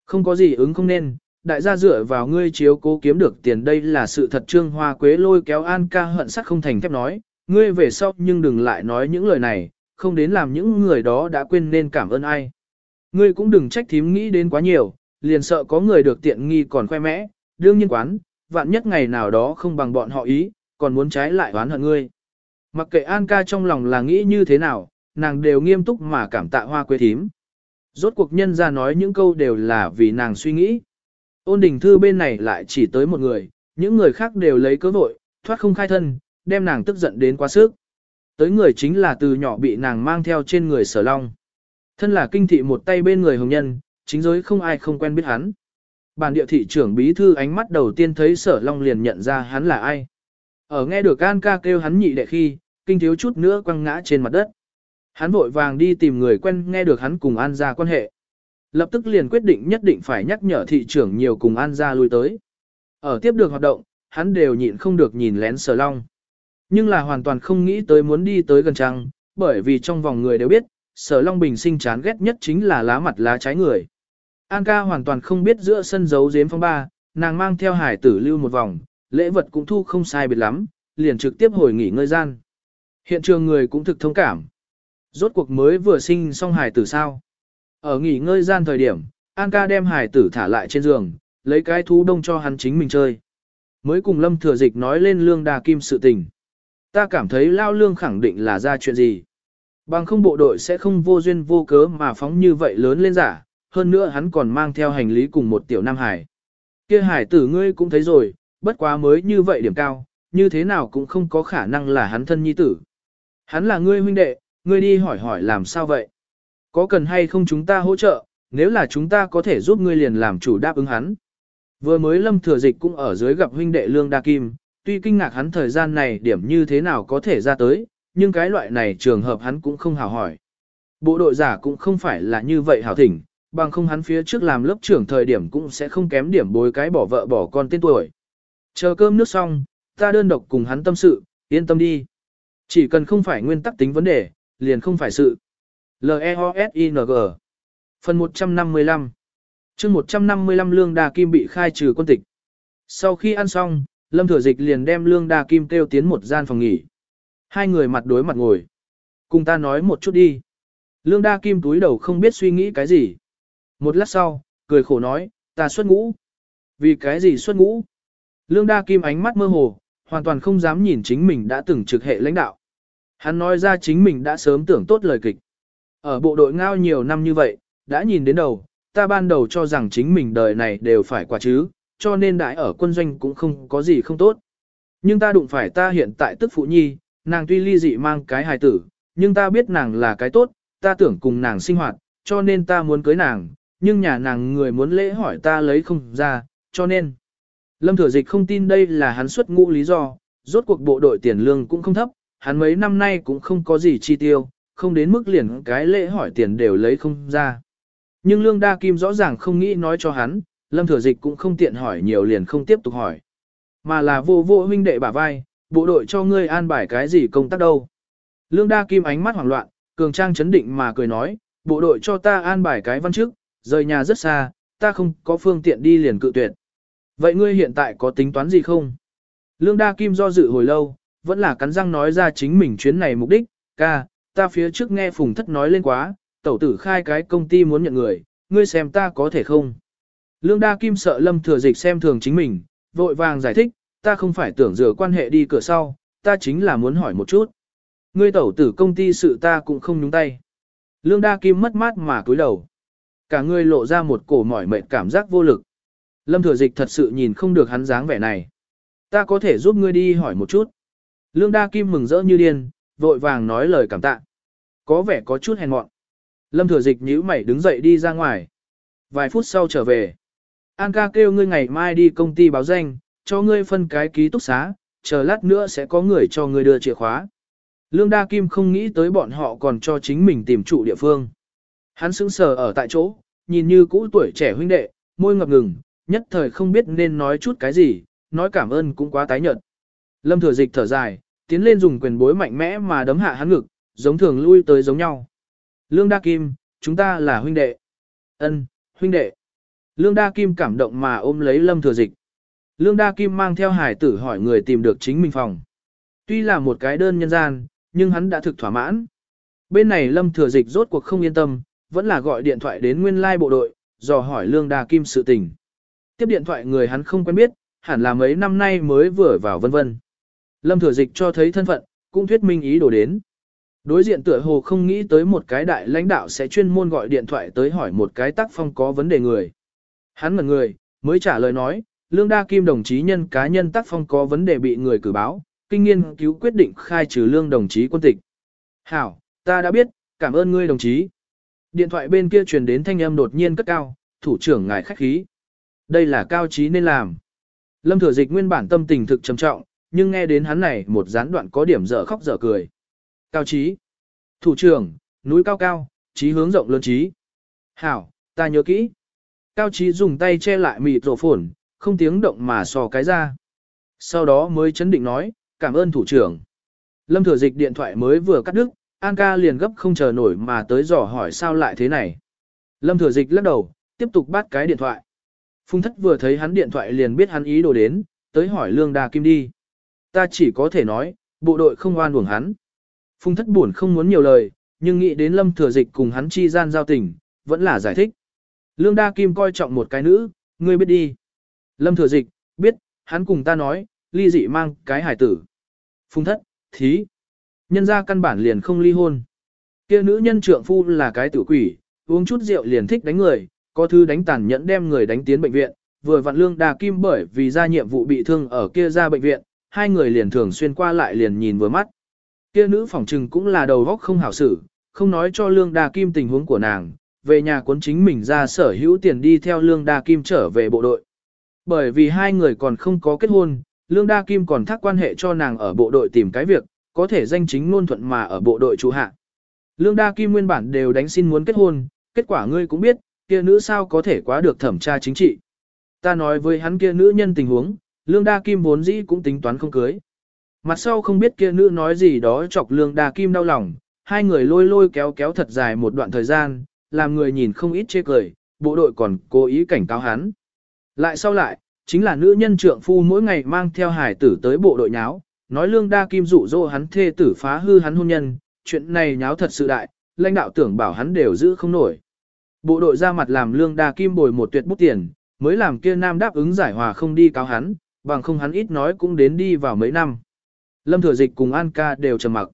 Không có gì ứng không nên, đại gia dựa vào ngươi chiếu cố kiếm được tiền đây là sự thật trương hoa quế lôi kéo An ca hận sắc không thành thép nói, ngươi về sau nhưng đừng lại nói những lời này, không đến làm những người đó đã quên nên cảm ơn ai. Ngươi cũng đừng trách thím nghĩ đến quá nhiều, liền sợ có người được tiện nghi còn khoe mẽ, đương nhiên quán, vạn nhất ngày nào đó không bằng bọn họ ý, còn muốn trái lại oán hận ngươi. Mặc kệ An ca trong lòng là nghĩ như thế nào, nàng đều nghiêm túc mà cảm tạ hoa quế thím. Rốt cuộc nhân ra nói những câu đều là vì nàng suy nghĩ. Ôn đình thư bên này lại chỉ tới một người, những người khác đều lấy cớ vội, thoát không khai thân, đem nàng tức giận đến quá sức. Tới người chính là từ nhỏ bị nàng mang theo trên người sở long. Thân là kinh thị một tay bên người hồng nhân, chính giới không ai không quen biết hắn. Bản địa thị trưởng bí thư ánh mắt đầu tiên thấy sở long liền nhận ra hắn là ai. Ở nghe được An ca kêu hắn nhị đệ khi, kinh thiếu chút nữa quăng ngã trên mặt đất. Hắn vội vàng đi tìm người quen nghe được hắn cùng An gia quan hệ. Lập tức liền quyết định nhất định phải nhắc nhở thị trưởng nhiều cùng An gia lui tới. Ở tiếp được hoạt động, hắn đều nhịn không được nhìn lén sở long. Nhưng là hoàn toàn không nghĩ tới muốn đi tới gần trăng, bởi vì trong vòng người đều biết, sở long bình sinh chán ghét nhất chính là lá mặt lá trái người. An ca hoàn toàn không biết giữa sân giấu giếm phong ba, nàng mang theo hải tử lưu một vòng, lễ vật cũng thu không sai biệt lắm, liền trực tiếp hồi nghỉ ngơi gian. Hiện trường người cũng thực thông cảm. Rốt cuộc mới vừa sinh xong hải tử sao. Ở nghỉ ngơi gian thời điểm, An ca đem hải tử thả lại trên giường, lấy cái thú đông cho hắn chính mình chơi. Mới cùng lâm thừa dịch nói lên lương đà kim sự tình. Ta cảm thấy lao lương khẳng định là ra chuyện gì. Bằng không bộ đội sẽ không vô duyên vô cớ mà phóng như vậy lớn lên giả, hơn nữa hắn còn mang theo hành lý cùng một tiểu nam hải. Kia hải tử ngươi cũng thấy rồi, bất quá mới như vậy điểm cao, như thế nào cũng không có khả năng là hắn thân nhi tử. Hắn là ngươi huynh đệ, ngươi đi hỏi hỏi làm sao vậy? Có cần hay không chúng ta hỗ trợ, nếu là chúng ta có thể giúp ngươi liền làm chủ đáp ứng hắn. Vừa mới lâm thừa dịch cũng ở dưới gặp huynh đệ Lương Đa Kim, tuy kinh ngạc hắn thời gian này điểm như thế nào có thể ra tới, nhưng cái loại này trường hợp hắn cũng không hào hỏi. Bộ đội giả cũng không phải là như vậy hảo thỉnh, bằng không hắn phía trước làm lớp trưởng thời điểm cũng sẽ không kém điểm bối cái bỏ vợ bỏ con tên tuổi. Chờ cơm nước xong, ta đơn độc cùng hắn tâm sự, yên tâm đi. Chỉ cần không phải nguyên tắc tính vấn đề, liền không phải sự. L-E-O-S-I-N-G Phần 155 chương 155 Lương Đà Kim bị khai trừ quân tịch. Sau khi ăn xong, Lâm Thừa Dịch liền đem Lương Đà Kim kêu tiến một gian phòng nghỉ. Hai người mặt đối mặt ngồi. Cùng ta nói một chút đi. Lương Đa Kim túi đầu không biết suy nghĩ cái gì. Một lát sau, cười khổ nói, ta xuất ngũ. Vì cái gì xuất ngũ? Lương Đa Kim ánh mắt mơ hồ, hoàn toàn không dám nhìn chính mình đã từng trực hệ lãnh đạo. Hắn nói ra chính mình đã sớm tưởng tốt lời kịch. Ở bộ đội ngao nhiều năm như vậy, đã nhìn đến đầu, ta ban đầu cho rằng chính mình đời này đều phải quả chứ, cho nên đại ở quân doanh cũng không có gì không tốt. Nhưng ta đụng phải ta hiện tại tức phụ nhi, nàng tuy ly dị mang cái hài tử, nhưng ta biết nàng là cái tốt, ta tưởng cùng nàng sinh hoạt, cho nên ta muốn cưới nàng, nhưng nhà nàng người muốn lễ hỏi ta lấy không ra, cho nên. Lâm Thừa Dịch không tin đây là hắn xuất ngũ lý do, rốt cuộc bộ đội tiền lương cũng không thấp, hắn mấy năm nay cũng không có gì chi tiêu, không đến mức liền cái lễ hỏi tiền đều lấy không ra. Nhưng Lương Đa Kim rõ ràng không nghĩ nói cho hắn, Lâm Thừa Dịch cũng không tiện hỏi nhiều liền không tiếp tục hỏi. Mà là vô vô huynh đệ bả vai, bộ đội cho ngươi an bài cái gì công tác đâu. Lương Đa Kim ánh mắt hoảng loạn, cường trang chấn định mà cười nói, bộ đội cho ta an bài cái văn chức, rời nhà rất xa, ta không có phương tiện đi liền cự tuyệt. Vậy ngươi hiện tại có tính toán gì không? Lương Đa Kim do dự hồi lâu, vẫn là cắn răng nói ra chính mình chuyến này mục đích, ca, ta phía trước nghe Phùng Thất nói lên quá, tẩu tử khai cái công ty muốn nhận người, ngươi xem ta có thể không? Lương Đa Kim sợ Lâm Thừa Dịch xem thường chính mình, vội vàng giải thích, ta không phải tưởng rửa quan hệ đi cửa sau, ta chính là muốn hỏi một chút. Ngươi tẩu tử công ty sự ta cũng không nhúng tay. Lương Đa Kim mất mát mà cúi đầu. Cả người lộ ra một cổ mỏi mệt cảm giác vô lực. Lâm Thừa Dịch thật sự nhìn không được hắn dáng vẻ này. Ta có thể giúp ngươi đi hỏi một chút. Lương Đa Kim mừng rỡ như điên, vội vàng nói lời cảm tạ. Có vẻ có chút hèn mọn. Lâm Thừa Dịch nhíu mày đứng dậy đi ra ngoài. Vài phút sau trở về. An ca kêu ngươi ngày mai đi công ty báo danh, cho ngươi phân cái ký túc xá, chờ lát nữa sẽ có người cho ngươi đưa chìa khóa. Lương Đa Kim không nghĩ tới bọn họ còn cho chính mình tìm trụ địa phương. Hắn sững sờ ở tại chỗ, nhìn như cũ tuổi trẻ huynh đệ, môi ngập ngừng, nhất thời không biết nên nói chút cái gì, nói cảm ơn cũng quá tái nhợt. Lâm thừa dịch thở dài, tiến lên dùng quyền bối mạnh mẽ mà đấm hạ hắn ngực, giống thường lui tới giống nhau. Lương Đa Kim, chúng ta là huynh đệ. Ân, huynh đệ. Lương Đa Kim cảm động mà ôm lấy Lâm thừa dịch. Lương Đa Kim mang theo hải tử hỏi người tìm được chính mình phòng. Tuy là một cái đơn nhân gian, nhưng hắn đã thực thỏa mãn. Bên này Lâm thừa dịch rốt cuộc không yên tâm, vẫn là gọi điện thoại đến nguyên lai bộ đội, dò hỏi Lương Đa Kim sự tình. Tiếp điện thoại người hắn không quen biết, hẳn là mấy năm nay mới vừa vào vân vân. Lâm thừa dịch cho thấy thân phận, cũng thuyết minh ý đồ đến. Đối diện tựa hồ không nghĩ tới một cái đại lãnh đạo sẽ chuyên môn gọi điện thoại tới hỏi một cái tác phong có vấn đề người. Hắn ngẩn người, mới trả lời nói, Lương Đa Kim đồng chí nhân cá nhân tác phong có vấn đề bị người cử báo, kinh nghiên cứu quyết định khai trừ lương đồng chí quân tịch. Hảo, ta đã biết, cảm ơn ngươi đồng chí. Điện thoại bên kia truyền đến thanh âm đột nhiên cất cao, thủ trưởng ngài khách khí. Đây là cao trí nên làm. Lâm Thừa Dịch nguyên bản tâm tình thực trầm trọng, nhưng nghe đến hắn này một gián đoạn có điểm dở khóc dở cười. Cao trí. Thủ trưởng, núi cao cao, trí hướng rộng lớn trí. Hảo, ta nhớ kỹ. Cao trí dùng tay che lại mịt rổ phổn, không tiếng động mà sò cái ra. Sau đó mới chấn định nói, cảm ơn thủ trưởng. Lâm Thừa Dịch điện thoại mới vừa cắt đứt, An ca liền gấp không chờ nổi mà tới dò hỏi sao lại thế này. Lâm Thừa Dịch lắc đầu, tiếp tục bắt cái điện thoại. Phung thất vừa thấy hắn điện thoại liền biết hắn ý đồ đến, tới hỏi Lương Đa Kim đi. Ta chỉ có thể nói, bộ đội không oan uổng hắn. Phung thất buồn không muốn nhiều lời, nhưng nghĩ đến Lâm Thừa Dịch cùng hắn chi gian giao tình, vẫn là giải thích. Lương Đa Kim coi trọng một cái nữ, ngươi biết đi. Lâm Thừa Dịch, biết, hắn cùng ta nói, ly dị mang cái hải tử. Phung thất, thí. Nhân ra căn bản liền không ly hôn. Kia nữ nhân trượng phu là cái tử quỷ, uống chút rượu liền thích đánh người, có thư đánh tàn nhẫn đem người đánh tiến bệnh viện, vừa vặn lương đà kim bởi vì ra nhiệm vụ bị thương ở kia ra bệnh viện, hai người liền thường xuyên qua lại liền nhìn vừa mắt. Kia nữ phòng trừng cũng là đầu góc không hảo xử, không nói cho lương Đa kim tình huống của nàng, về nhà cuốn chính mình ra sở hữu tiền đi theo lương Đa kim trở về bộ đội. Bởi vì hai người còn không có kết hôn, lương đa kim còn thác quan hệ cho nàng ở bộ đội tìm cái việc, có thể danh chính ngôn thuận mà ở bộ đội trụ hạ. Lương đa kim nguyên bản đều đánh xin muốn kết hôn, kết quả ngươi cũng biết, kia nữ sao có thể quá được thẩm tra chính trị. Ta nói với hắn kia nữ nhân tình huống, lương đa kim vốn dĩ cũng tính toán không cưới. Mặt sau không biết kia nữ nói gì đó chọc lương đa kim đau lòng, hai người lôi lôi kéo kéo thật dài một đoạn thời gian, làm người nhìn không ít chê cười, bộ đội còn cố ý cảnh cáo hắn. Lại sau lại, chính là nữ nhân trượng phu mỗi ngày mang theo hải tử tới bộ đội nháo, nói lương đa kim dụ dỗ hắn thê tử phá hư hắn hôn nhân, chuyện này nháo thật sự đại, lãnh đạo tưởng bảo hắn đều giữ không nổi. Bộ đội ra mặt làm lương đa kim bồi một tuyệt bút tiền, mới làm kia nam đáp ứng giải hòa không đi cáo hắn, bằng không hắn ít nói cũng đến đi vào mấy năm. Lâm Thừa Dịch cùng An ca đều trầm mặc.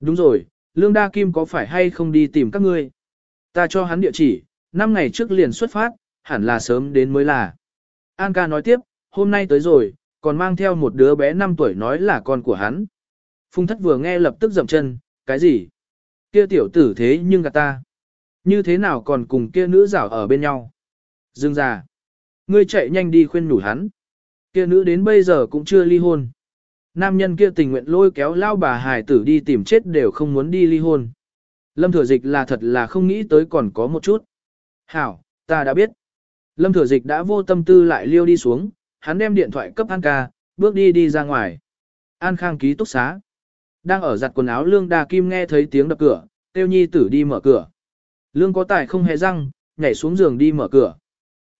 Đúng rồi, lương đa kim có phải hay không đi tìm các ngươi? Ta cho hắn địa chỉ, năm ngày trước liền xuất phát, hẳn là sớm đến mới là. An ca nói tiếp, hôm nay tới rồi, còn mang theo một đứa bé 5 tuổi nói là con của hắn. Phung thất vừa nghe lập tức dậm chân, cái gì? Kia tiểu tử thế nhưng gạt ta. Như thế nào còn cùng kia nữ giảo ở bên nhau? Dương già. Ngươi chạy nhanh đi khuyên nhủ hắn. Kia nữ đến bây giờ cũng chưa ly hôn. Nam nhân kia tình nguyện lôi kéo lao bà hài tử đi tìm chết đều không muốn đi ly hôn. Lâm thừa dịch là thật là không nghĩ tới còn có một chút. Hảo, ta đã biết. Lâm Thừa Dịch đã vô tâm tư lại liêu đi xuống, hắn đem điện thoại cấp An ca, bước đi đi ra ngoài. An Khang ký túc xá. Đang ở giặt quần áo Lương Đa Kim nghe thấy tiếng đập cửa, tiêu nhi tử đi mở cửa. Lương có tài không hề răng, nhảy xuống giường đi mở cửa.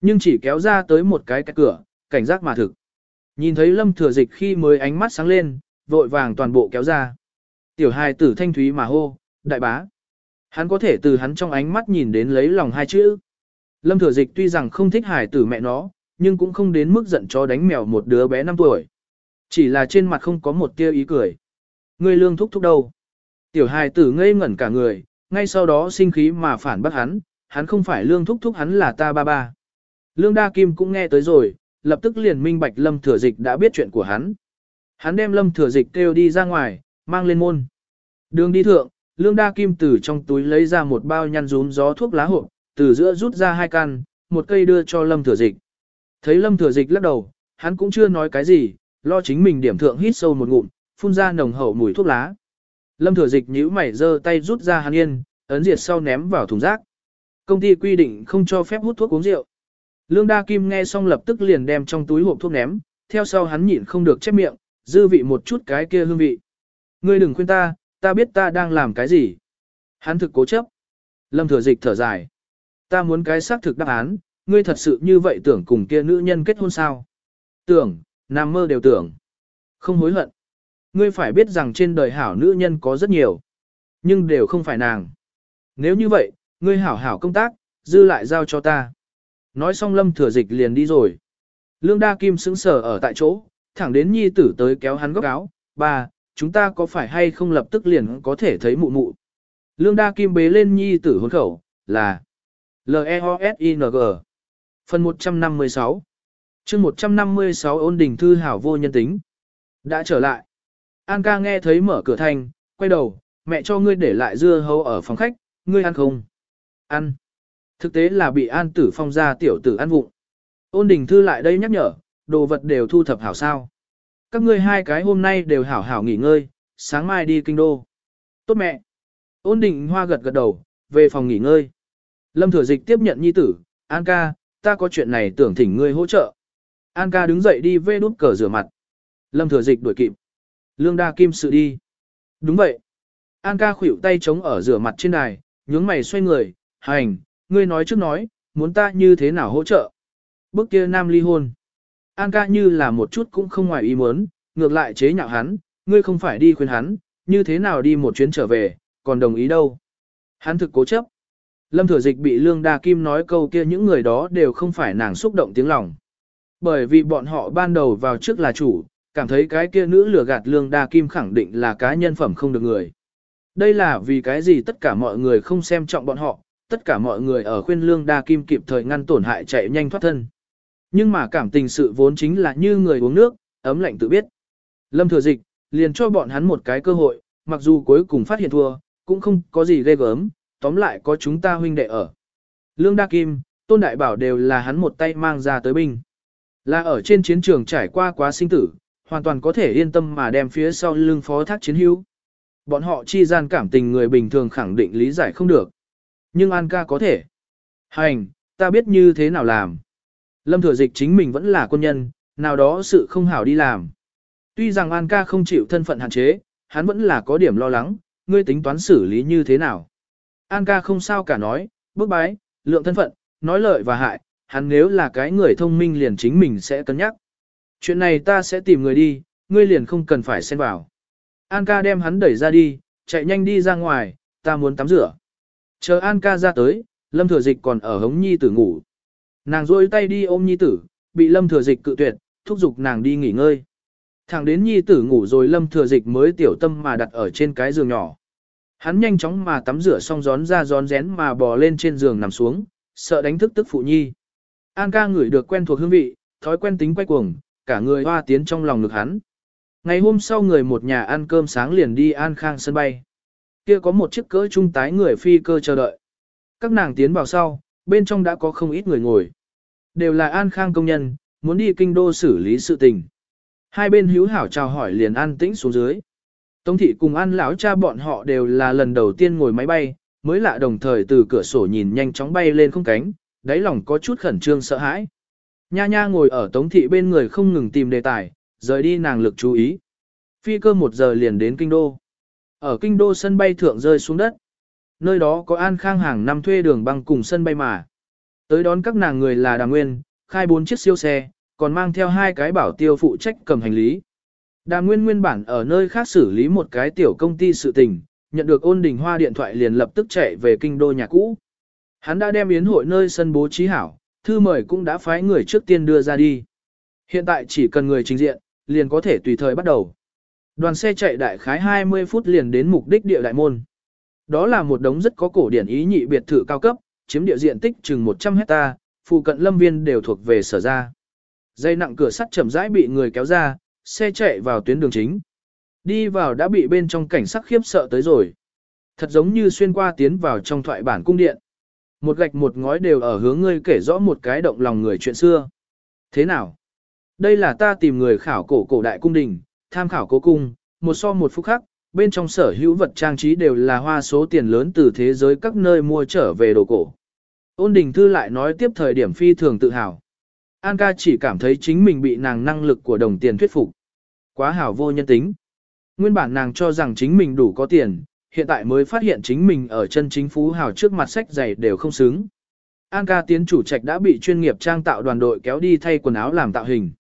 Nhưng chỉ kéo ra tới một cái cái cửa, cảnh giác mà thực. Nhìn thấy Lâm Thừa Dịch khi mới ánh mắt sáng lên, vội vàng toàn bộ kéo ra. Tiểu hài tử thanh thúy mà hô, đại bá. Hắn có thể từ hắn trong ánh mắt nhìn đến lấy lòng hai chữ. Lâm Thừa Dịch tuy rằng không thích hải tử mẹ nó, nhưng cũng không đến mức giận cho đánh mèo một đứa bé 5 tuổi. Chỉ là trên mặt không có một tia ý cười. Ngươi lương thúc thúc đâu? Tiểu hài tử ngây ngẩn cả người, ngay sau đó sinh khí mà phản bác hắn, hắn không phải lương thúc thúc hắn là ta ba ba. Lương Đa Kim cũng nghe tới rồi, lập tức liền minh bạch Lâm Thừa Dịch đã biết chuyện của hắn. Hắn đem Lâm Thừa Dịch kêu đi ra ngoài, mang lên môn. Đường đi thượng, Lương Đa Kim từ trong túi lấy ra một bao nhăn rúm gió thuốc lá hộp, từ giữa rút ra hai căn, một cây đưa cho Lâm Thừa Dịch. Thấy Lâm Thừa Dịch lắc đầu, hắn cũng chưa nói cái gì, lo chính mình điểm thượng hít sâu một ngụm, phun ra nồng hậu mùi thuốc lá. Lâm Thừa Dịch nhíu mày giơ tay rút ra hắn yên, ấn diệt sau ném vào thùng rác. Công ty quy định không cho phép hút thuốc uống rượu. Lương Đa Kim nghe xong lập tức liền đem trong túi hộp thuốc ném, theo sau hắn nhịn không được chép miệng, dư vị một chút cái kia hương vị. Ngươi đừng khuyên ta, ta biết ta đang làm cái gì. Hắn thực cố chấp. Lâm Thừa Dịch thở dài. Ta muốn cái xác thực đáp án, ngươi thật sự như vậy tưởng cùng kia nữ nhân kết hôn sao? Tưởng, nam mơ đều tưởng. Không hối hận. Ngươi phải biết rằng trên đời hảo nữ nhân có rất nhiều. Nhưng đều không phải nàng. Nếu như vậy, ngươi hảo hảo công tác, dư lại giao cho ta. Nói xong lâm thừa dịch liền đi rồi. Lương đa kim sững sờ ở tại chỗ, thẳng đến nhi tử tới kéo hắn góc áo. Ba, chúng ta có phải hay không lập tức liền có thể thấy mụ mụ. Lương đa kim bế lên nhi tử hôn khẩu, là L-E-O-S-I-N-G. Phần 156 chương 156 ôn đình thư hảo vô nhân tính. Đã trở lại. An ca nghe thấy mở cửa thành, quay đầu, mẹ cho ngươi để lại dưa hấu ở phòng khách, ngươi ăn không? Ăn. Thực tế là bị an tử phong ra tiểu tử ăn vụng. Ôn đình thư lại đây nhắc nhở, đồ vật đều thu thập hảo sao. Các ngươi hai cái hôm nay đều hảo hảo nghỉ ngơi, sáng mai đi kinh đô. Tốt mẹ. Ôn đình hoa gật gật đầu, về phòng nghỉ ngơi. Lâm thừa dịch tiếp nhận nhi tử, An ca, ta có chuyện này tưởng thỉnh ngươi hỗ trợ. An ca đứng dậy đi vê đút cờ rửa mặt. Lâm thừa dịch đuổi kịp. Lương đa kim sự đi. Đúng vậy. An ca khuỷu tay chống ở rửa mặt trên đài, nhướng mày xoay người, hành, ngươi nói trước nói, muốn ta như thế nào hỗ trợ. Bước kia nam ly hôn. An ca như là một chút cũng không ngoài ý muốn, ngược lại chế nhạo hắn, ngươi không phải đi khuyên hắn, như thế nào đi một chuyến trở về, còn đồng ý đâu. Hắn thực cố chấp. Lâm Thừa Dịch bị Lương Đa Kim nói câu kia những người đó đều không phải nàng xúc động tiếng lòng. Bởi vì bọn họ ban đầu vào trước là chủ, cảm thấy cái kia nữ lừa gạt Lương Đa Kim khẳng định là cá nhân phẩm không được người. Đây là vì cái gì tất cả mọi người không xem trọng bọn họ, tất cả mọi người ở khuyên Lương Đa Kim kịp thời ngăn tổn hại chạy nhanh thoát thân. Nhưng mà cảm tình sự vốn chính là như người uống nước, ấm lạnh tự biết. Lâm Thừa Dịch, liền cho bọn hắn một cái cơ hội, mặc dù cuối cùng phát hiện thua, cũng không có gì ghê gớm, tóm lại có chúng ta huynh đệ ở. Lương Đa Kim, Tôn Đại Bảo đều là hắn một tay mang ra tới binh. Là ở trên chiến trường trải qua quá sinh tử, hoàn toàn có thể yên tâm mà đem phía sau lưng phó thác chiến hữu. Bọn họ chi gian cảm tình người bình thường khẳng định lý giải không được. Nhưng An ca có thể. Hành, ta biết như thế nào làm. Lâm thừa dịch chính mình vẫn là quân nhân, nào đó sự không hảo đi làm. Tuy rằng An ca không chịu thân phận hạn chế, hắn vẫn là có điểm lo lắng, ngươi tính toán xử lý như thế nào. An ca không sao cả nói, bước bái, lượng thân phận, nói lợi và hại, hắn nếu là cái người thông minh liền chính mình sẽ cân nhắc. Chuyện này ta sẽ tìm người đi, ngươi liền không cần phải xen vào. An ca đem hắn đẩy ra đi, chạy nhanh đi ra ngoài, ta muốn tắm rửa. Chờ An ca ra tới, Lâm Thừa Dịch còn ở hống nhi tử ngủ. Nàng rôi tay đi ôm nhi tử, bị Lâm Thừa Dịch cự tuyệt, thúc giục nàng đi nghỉ ngơi. Thẳng đến nhi tử ngủ rồi Lâm Thừa Dịch mới tiểu tâm mà đặt ở trên cái giường nhỏ. Hắn nhanh chóng mà tắm rửa xong gión ra gión rén mà bò lên trên giường nằm xuống, sợ đánh thức tức phụ nhi. An ca ngửi được quen thuộc hương vị, thói quen tính quay cuồng, cả người hoa tiến trong lòng ngực hắn. Ngày hôm sau người một nhà ăn cơm sáng liền đi An Khang sân bay. Kia có một chiếc cỡ trung tái người phi cơ chờ đợi. Các nàng tiến vào sau, bên trong đã có không ít người ngồi. Đều là An Khang công nhân, muốn đi kinh đô xử lý sự tình. Hai bên hữu hảo chào hỏi liền an tĩnh xuống dưới. Tống thị cùng An lão cha bọn họ đều là lần đầu tiên ngồi máy bay, mới lạ đồng thời từ cửa sổ nhìn nhanh chóng bay lên không cánh, đáy lòng có chút khẩn trương sợ hãi. Nha nha ngồi ở tống thị bên người không ngừng tìm đề tài, rời đi nàng lực chú ý. Phi cơ một giờ liền đến kinh đô. Ở kinh đô sân bay thượng rơi xuống đất. Nơi đó có an khang hàng năm thuê đường băng cùng sân bay mà. Tới đón các nàng người là Đà Nguyên, khai bốn chiếc siêu xe, còn mang theo hai cái bảo tiêu phụ trách cầm hành lý. Đà Nguyên nguyên bản ở nơi khác xử lý một cái tiểu công ty sự tình, nhận được ôn đình hoa điện thoại liền lập tức chạy về kinh đô nhà cũ. Hắn đã đem yến hội nơi sân bố trí hảo, thư mời cũng đã phái người trước tiên đưa ra đi. Hiện tại chỉ cần người trình diện, liền có thể tùy thời bắt đầu. Đoàn xe chạy đại khái 20 phút liền đến mục đích địa đại môn. Đó là một đống rất có cổ điển ý nhị biệt thự cao cấp, chiếm địa diện tích chừng 100 hecta, phụ cận lâm viên đều thuộc về sở ra. Dây nặng cửa sắt chậm rãi bị người kéo ra, xe chạy vào tuyến đường chính. Đi vào đã bị bên trong cảnh sắc khiếp sợ tới rồi. Thật giống như xuyên qua tiến vào trong thoại bản cung điện. Một gạch một ngói đều ở hướng ngươi kể rõ một cái động lòng người chuyện xưa. Thế nào? Đây là ta tìm người khảo cổ cổ đại cung đình, tham khảo cố cung, một so một phút khác, bên trong sở hữu vật trang trí đều là hoa số tiền lớn từ thế giới các nơi mua trở về đồ cổ. Ôn đình thư lại nói tiếp thời điểm phi thường tự hào. An ca chỉ cảm thấy chính mình bị nàng năng lực của đồng tiền thuyết phục. Quá hảo vô nhân tính. Nguyên bản nàng cho rằng chính mình đủ có tiền, hiện tại mới phát hiện chính mình ở chân chính phú hào trước mặt sách giày đều không xứng. An ca tiến chủ trạch đã bị chuyên nghiệp trang tạo đoàn đội kéo đi thay quần áo làm tạo hình.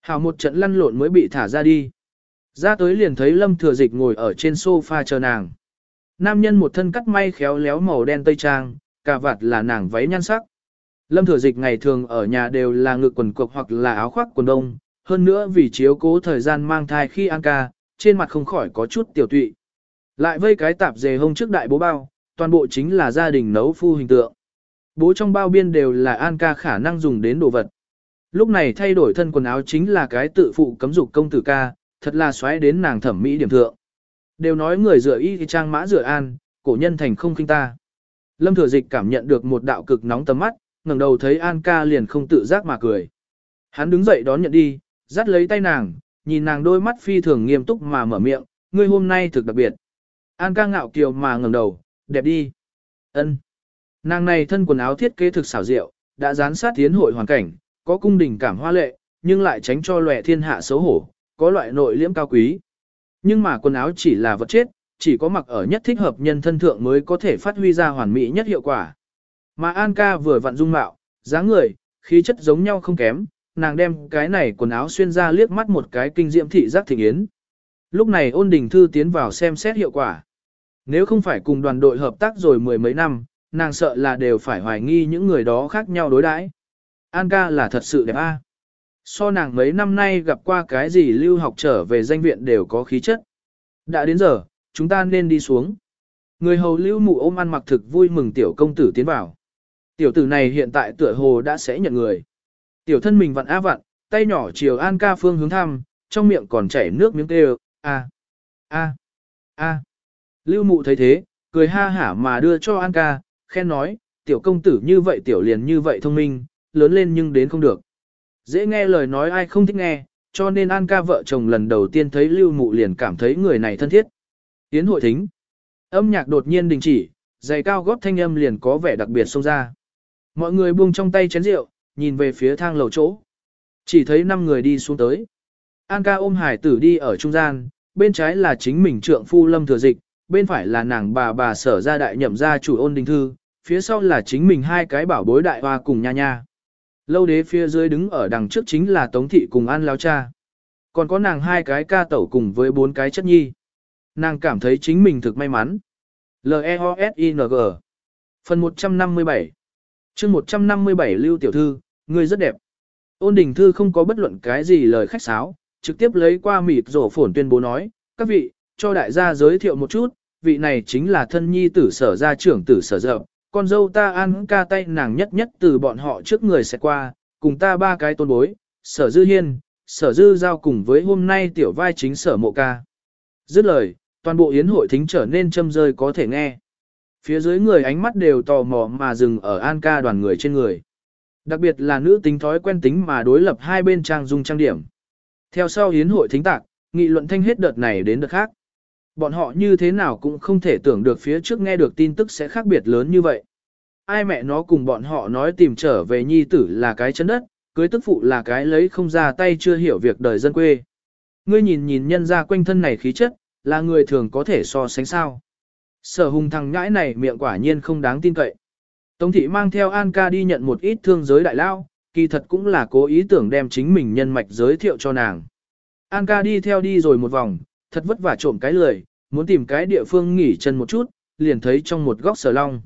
Hào một trận lăn lộn mới bị thả ra đi. Ra tới liền thấy Lâm Thừa Dịch ngồi ở trên sofa chờ nàng. Nam nhân một thân cắt may khéo léo màu đen tây trang, cà vạt là nàng váy nhan sắc. Lâm Thừa Dịch ngày thường ở nhà đều là ngực quần cộc hoặc là áo khoác quần đông, hơn nữa vì chiếu cố thời gian mang thai khi ăn ca, trên mặt không khỏi có chút tiểu tụy. Lại vây cái tạp dề hông trước đại bố bao, toàn bộ chính là gia đình nấu phu hình tượng. Bố trong bao biên đều là an ca khả năng dùng đến đồ vật. Lúc này thay đổi thân quần áo chính là cái tự phụ cấm dục công tử ca, thật là xoáy đến nàng thẩm mỹ điểm thượng. Đều nói người rửa y thì trang mã rửa an, cổ nhân thành không khinh ta. Lâm thừa dịch cảm nhận được một đạo cực nóng tầm mắt, ngẩng đầu thấy An ca liền không tự giác mà cười. Hắn đứng dậy đón nhận đi, dắt lấy tay nàng, nhìn nàng đôi mắt phi thường nghiêm túc mà mở miệng, ngươi hôm nay thực đặc biệt. An ca ngạo kiều mà ngẩng đầu, đẹp đi. Ân. Nàng này thân quần áo thiết kế thực xảo diệu, đã dán sát tiến hội hoàn cảnh, có cung đình cảm hoa lệ, nhưng lại tránh cho lòe thiên hạ xấu hổ, có loại nội liễm cao quý. Nhưng mà quần áo chỉ là vật chết, chỉ có mặc ở nhất thích hợp nhân thân thượng mới có thể phát huy ra hoàn mỹ nhất hiệu quả. Mà An ca vừa vặn dung mạo, dáng người, khí chất giống nhau không kém, nàng đem cái này quần áo xuyên ra liếc mắt một cái kinh diệm thị giác thịnh yến. Lúc này ôn đình thư tiến vào xem xét hiệu quả. Nếu không phải cùng đoàn đội hợp tác rồi mười mấy năm, nàng sợ là đều phải hoài nghi những người đó khác nhau đối đãi. An ca là thật sự đẹp a. So nàng mấy năm nay gặp qua cái gì lưu học trở về danh viện đều có khí chất. Đã đến giờ, chúng ta nên đi xuống. Người hầu lưu mụ ôm ăn mặc thực vui mừng tiểu công tử tiến vào. Tiểu tử này hiện tại tựa hồ đã sẽ nhận người. Tiểu thân mình vặn á vặn, tay nhỏ chiều An ca phương hướng thăm, trong miệng còn chảy nước miếng kêu, a, a, a. Lưu mụ thấy thế, cười ha hả mà đưa cho An ca, khen nói, tiểu công tử như vậy tiểu liền như vậy thông minh, lớn lên nhưng đến không được. Dễ nghe lời nói ai không thích nghe, cho nên An ca vợ chồng lần đầu tiên thấy lưu mụ liền cảm thấy người này thân thiết. Tiến hội thính. Âm nhạc đột nhiên đình chỉ, giày cao gót thanh âm liền có vẻ đặc biệt xông ra. Mọi người buông trong tay chén rượu, nhìn về phía thang lầu chỗ. Chỉ thấy năm người đi xuống tới. An ca ôm hải tử đi ở trung gian, bên trái là chính mình trượng phu lâm thừa dịch, bên phải là nàng bà bà sở gia đại nhậm gia chủ ôn đình thư, phía sau là chính mình hai cái bảo bối đại hoa cùng nha nha. Lâu đế phía dưới đứng ở đằng trước chính là Tống Thị cùng An Lao Cha. Còn có nàng hai cái ca tẩu cùng với bốn cái chất nhi. Nàng cảm thấy chính mình thực may mắn. L-E-O-S-I-N-G Phần 157 chương 157 Lưu Tiểu Thư, người rất đẹp. Ôn đình thư không có bất luận cái gì lời khách sáo, trực tiếp lấy qua mịt rổ phổn tuyên bố nói, các vị, cho đại gia giới thiệu một chút, vị này chính là thân nhi tử sở gia trưởng tử sở dậu con dâu ta ăn ca tay nàng nhất nhất từ bọn họ trước người sẽ qua, cùng ta ba cái tôn bối, sở dư hiên, sở dư giao cùng với hôm nay tiểu vai chính sở mộ ca. Dứt lời, toàn bộ yến hội thính trở nên châm rơi có thể nghe. Phía dưới người ánh mắt đều tò mò mà dừng ở an ca đoàn người trên người. Đặc biệt là nữ tính thói quen tính mà đối lập hai bên trang dung trang điểm. Theo sau yến hội thính tạc, nghị luận thanh hết đợt này đến đợt khác. Bọn họ như thế nào cũng không thể tưởng được phía trước nghe được tin tức sẽ khác biệt lớn như vậy. Ai mẹ nó cùng bọn họ nói tìm trở về nhi tử là cái chân đất, cưới tức phụ là cái lấy không ra tay chưa hiểu việc đời dân quê. Ngươi nhìn nhìn nhân ra quanh thân này khí chất, là người thường có thể so sánh sao. Sở hùng thằng nhãi này miệng quả nhiên không đáng tin cậy. Tống thị mang theo An ca đi nhận một ít thương giới đại lao, kỳ thật cũng là cố ý tưởng đem chính mình nhân mạch giới thiệu cho nàng. An ca đi theo đi rồi một vòng, thật vất vả trộm cái lười, muốn tìm cái địa phương nghỉ chân một chút, liền thấy trong một góc sở long.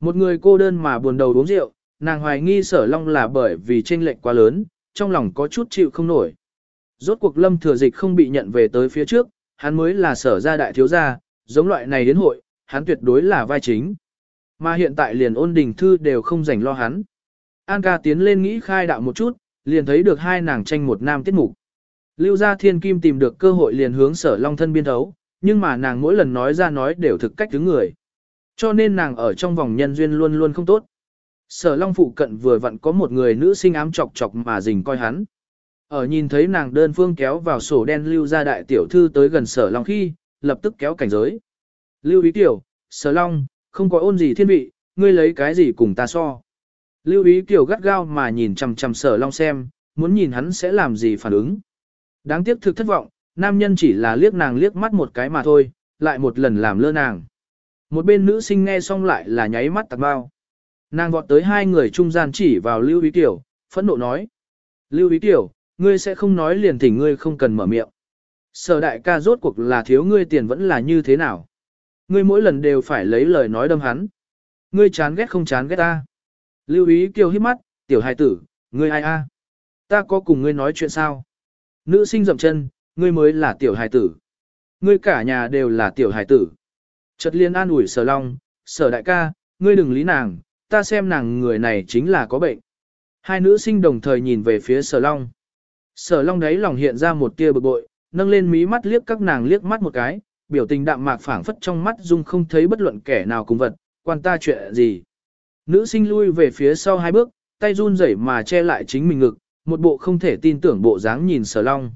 Một người cô đơn mà buồn đầu uống rượu, nàng hoài nghi sở long là bởi vì tranh lệch quá lớn, trong lòng có chút chịu không nổi. Rốt cuộc lâm thừa dịch không bị nhận về tới phía trước, hắn mới là sở gia đại thiếu gia, giống loại này đến hội, hắn tuyệt đối là vai chính. Mà hiện tại liền ôn đình thư đều không dành lo hắn. An ca tiến lên nghĩ khai đạo một chút, liền thấy được hai nàng tranh một nam tiết mục. Lưu gia thiên kim tìm được cơ hội liền hướng sở long thân biên thấu, nhưng mà nàng mỗi lần nói ra nói đều thực cách thứ người. Cho nên nàng ở trong vòng nhân duyên luôn luôn không tốt. Sở long phụ cận vừa vặn có một người nữ sinh ám chọc chọc mà dình coi hắn. Ở nhìn thấy nàng đơn phương kéo vào sổ đen lưu gia đại tiểu thư tới gần sở long khi, lập tức kéo cảnh giới. Lưu ý tiểu, sở long, không có ôn gì thiên vị, ngươi lấy cái gì cùng ta so. Lưu ý tiểu gắt gao mà nhìn chằm chằm sở long xem, muốn nhìn hắn sẽ làm gì phản ứng. Đáng tiếc thực thất vọng, nam nhân chỉ là liếc nàng liếc mắt một cái mà thôi, lại một lần làm lơ nàng. Một bên nữ sinh nghe xong lại là nháy mắt tạc bao. Nàng vọt tới hai người trung gian chỉ vào Lưu Ý Tiểu, phẫn nộ nói. Lưu Ý Tiểu, ngươi sẽ không nói liền thỉnh ngươi không cần mở miệng. Sở đại ca rốt cuộc là thiếu ngươi tiền vẫn là như thế nào? Ngươi mỗi lần đều phải lấy lời nói đâm hắn. Ngươi chán ghét không chán ghét ta. Lưu Ý Kiều hít mắt, tiểu hài tử, ngươi ai a? Ta có cùng ngươi nói chuyện sao? Nữ sinh dậm chân, ngươi mới là tiểu hài tử. Ngươi cả nhà đều là tiểu hài tử. Chợt liên an ủi sở long, sở đại ca, ngươi đừng lý nàng, ta xem nàng người này chính là có bệnh. Hai nữ sinh đồng thời nhìn về phía sở long. Sở long đấy lòng hiện ra một tia bực bội, nâng lên mí mắt liếc các nàng liếc mắt một cái, biểu tình đạm mạc phảng phất trong mắt dung không thấy bất luận kẻ nào cùng vật, quan ta chuyện gì. Nữ sinh lui về phía sau hai bước, tay run rẩy mà che lại chính mình ngực, một bộ không thể tin tưởng bộ dáng nhìn sở long.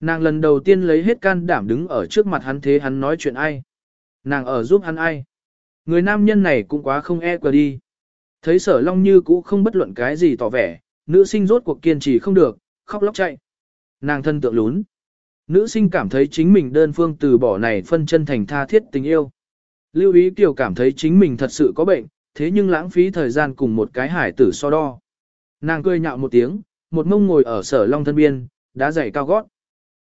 Nàng lần đầu tiên lấy hết can đảm đứng ở trước mặt hắn thế hắn nói chuyện ai. Nàng ở giúp hắn ai. Người nam nhân này cũng quá không e quờ đi. Thấy sở long như cũ không bất luận cái gì tỏ vẻ, nữ sinh rốt cuộc kiên trì không được, khóc lóc chạy. Nàng thân tượng lún. Nữ sinh cảm thấy chính mình đơn phương từ bỏ này phân chân thành tha thiết tình yêu. Lưu ý tiểu cảm thấy chính mình thật sự có bệnh, thế nhưng lãng phí thời gian cùng một cái hải tử so đo. Nàng cười nhạo một tiếng, một mông ngồi ở sở long thân biên, đá dày cao gót.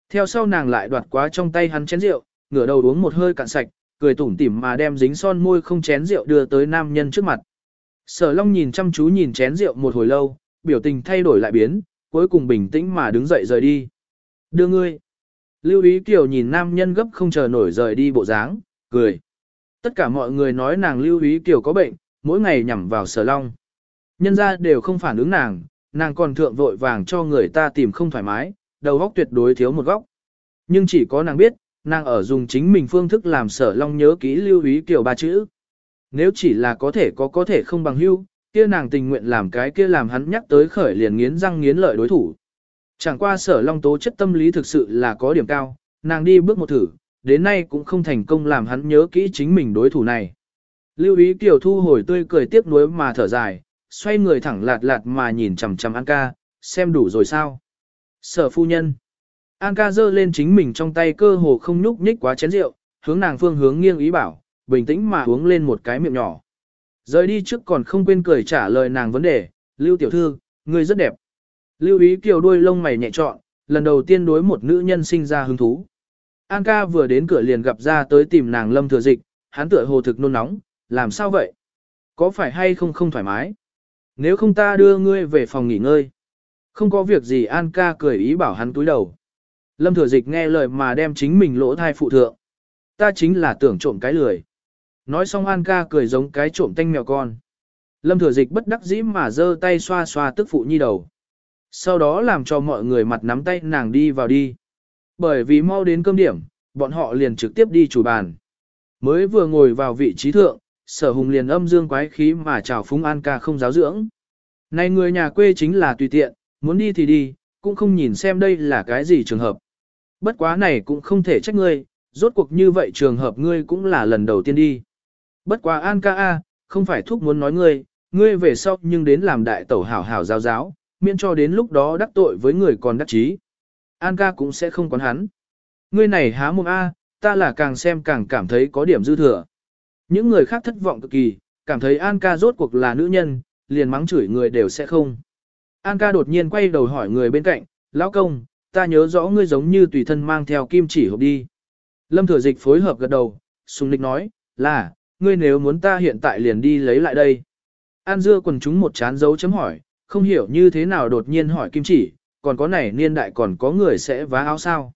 Theo sau nàng lại đoạt quá trong tay hắn chén rượu, ngửa đầu uống một hơi cạn sạch, cười tủm tỉm mà đem dính son môi không chén rượu đưa tới nam nhân trước mặt. Sở Long nhìn chăm chú nhìn chén rượu một hồi lâu, biểu tình thay đổi lại biến, cuối cùng bình tĩnh mà đứng dậy rời đi. Đưa ngươi. Lưu Ý Kiều nhìn nam nhân gấp không chờ nổi rời đi bộ dáng, cười. Tất cả mọi người nói nàng Lưu Ý Kiều có bệnh, mỗi ngày nhằm vào Sở Long. Nhân ra đều không phản ứng nàng, nàng còn thượng vội vàng cho người ta tìm không thoải mái, đầu góc tuyệt đối thiếu một góc. Nhưng chỉ có nàng biết, nàng ở dùng chính mình phương thức làm sở long nhớ kỹ lưu ý kiểu ba chữ. Nếu chỉ là có thể có có thể không bằng hưu, kia nàng tình nguyện làm cái kia làm hắn nhắc tới khởi liền nghiến răng nghiến lợi đối thủ. Chẳng qua sở long tố chất tâm lý thực sự là có điểm cao, nàng đi bước một thử, đến nay cũng không thành công làm hắn nhớ kỹ chính mình đối thủ này. Lưu ý kiểu thu hồi tươi cười tiếc nuối mà thở dài, xoay người thẳng lạt lạt mà nhìn chằm chằm An ca, xem đủ rồi sao. Sở phu nhân. An ca giơ lên chính mình trong tay cơ hồ không nhúc nhích quá chén rượu, hướng nàng phương hướng nghiêng ý bảo, bình tĩnh mà uống lên một cái miệng nhỏ. Rời đi trước còn không quên cười trả lời nàng vấn đề, Lưu tiểu thư, người rất đẹp. Lưu ý kiều đuôi lông mày nhẹ trọn, lần đầu tiên đối một nữ nhân sinh ra hứng thú. An ca vừa đến cửa liền gặp ra tới tìm nàng lâm thừa dịch, hắn tựa hồ thực nôn nóng, làm sao vậy? Có phải hay không không thoải mái? Nếu không ta đưa ngươi về phòng nghỉ ngơi. Không có việc gì An ca cười ý bảo hắn túi đầu. Lâm thừa dịch nghe lời mà đem chính mình lỗ thai phụ thượng. Ta chính là tưởng trộm cái lười. Nói xong An ca cười giống cái trộm tanh mèo con. Lâm thừa dịch bất đắc dĩ mà giơ tay xoa xoa tức phụ nhi đầu. Sau đó làm cho mọi người mặt nắm tay nàng đi vào đi. Bởi vì mau đến cơm điểm, bọn họ liền trực tiếp đi chủ bàn. Mới vừa ngồi vào vị trí thượng, sở hùng liền âm dương quái khí mà chào phúng An ca không giáo dưỡng. Này người nhà quê chính là tùy tiện, muốn đi thì đi, cũng không nhìn xem đây là cái gì trường hợp. Bất quá này cũng không thể trách ngươi, rốt cuộc như vậy trường hợp ngươi cũng là lần đầu tiên đi. Bất quá An ca a, không phải thúc muốn nói ngươi, ngươi về sau nhưng đến làm đại tẩu hảo hảo giáo giáo, miễn cho đến lúc đó đắc tội với người còn đắc chí. An ca cũng sẽ không quán hắn. Ngươi này há mồm a, ta là càng xem càng cảm thấy có điểm dư thừa. Những người khác thất vọng cực kỳ, cảm thấy An ca rốt cuộc là nữ nhân, liền mắng chửi người đều sẽ không. An ca đột nhiên quay đầu hỏi người bên cạnh, lão công, ta nhớ rõ ngươi giống như tùy thân mang theo kim chỉ hộp đi. Lâm thừa dịch phối hợp gật đầu, sùng lịch nói, là, ngươi nếu muốn ta hiện tại liền đi lấy lại đây. An dưa quần chúng một chán dấu chấm hỏi, không hiểu như thế nào đột nhiên hỏi kim chỉ, còn có này niên đại còn có người sẽ vá áo sao.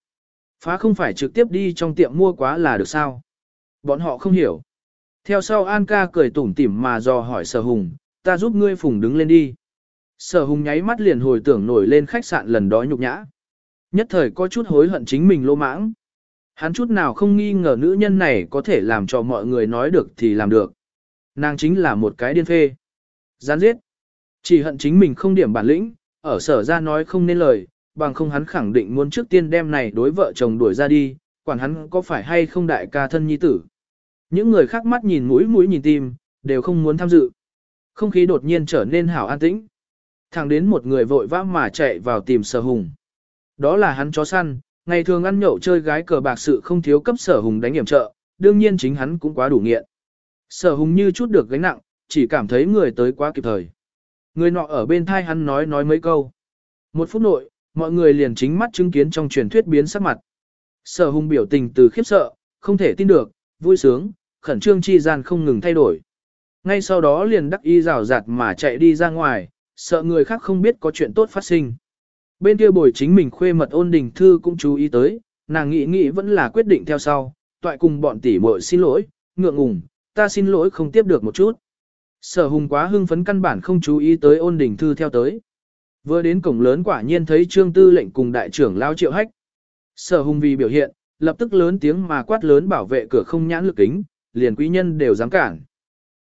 Phá không phải trực tiếp đi trong tiệm mua quá là được sao. Bọn họ không hiểu. Theo sau An ca cười tủm tỉm mà dò hỏi sở hùng, ta giúp ngươi phùng đứng lên đi. Sở hùng nháy mắt liền hồi tưởng nổi lên khách sạn lần đó nhục nhã. Nhất thời có chút hối hận chính mình lô mãng. Hắn chút nào không nghi ngờ nữ nhân này có thể làm cho mọi người nói được thì làm được. Nàng chính là một cái điên phê. Gián giết. Chỉ hận chính mình không điểm bản lĩnh, ở sở ra nói không nên lời, bằng không hắn khẳng định muốn trước tiên đem này đối vợ chồng đuổi ra đi, quản hắn có phải hay không đại ca thân nhi tử. Những người khác mắt nhìn mũi mũi nhìn tim, đều không muốn tham dự. Không khí đột nhiên trở nên hảo an tĩnh. Thẳng đến một người vội vã mà chạy vào tìm sở hùng. Đó là hắn chó săn, ngày thường ăn nhậu chơi gái cờ bạc sự không thiếu cấp sở hùng đánh hiểm trợ, đương nhiên chính hắn cũng quá đủ nghiện. Sở hùng như chút được gánh nặng, chỉ cảm thấy người tới quá kịp thời. Người nọ ở bên thai hắn nói nói mấy câu. Một phút nội, mọi người liền chính mắt chứng kiến trong truyền thuyết biến sắc mặt. Sở hùng biểu tình từ khiếp sợ, không thể tin được, vui sướng, khẩn trương chi gian không ngừng thay đổi. Ngay sau đó liền đắc y rào rạt mà chạy đi ra ngoài, sợ người khác không biết có chuyện tốt phát sinh. Bên kia bồi chính mình khuê mật ôn đình thư cũng chú ý tới, nàng nghĩ nghĩ vẫn là quyết định theo sau, toại cùng bọn tỷ muội xin lỗi, ngượng ngùng, ta xin lỗi không tiếp được một chút. Sở hùng quá hưng phấn căn bản không chú ý tới ôn đình thư theo tới. Vừa đến cổng lớn quả nhiên thấy trương tư lệnh cùng đại trưởng lao triệu hách. Sở hùng vì biểu hiện, lập tức lớn tiếng mà quát lớn bảo vệ cửa không nhãn lực kính, liền quý nhân đều dám cản.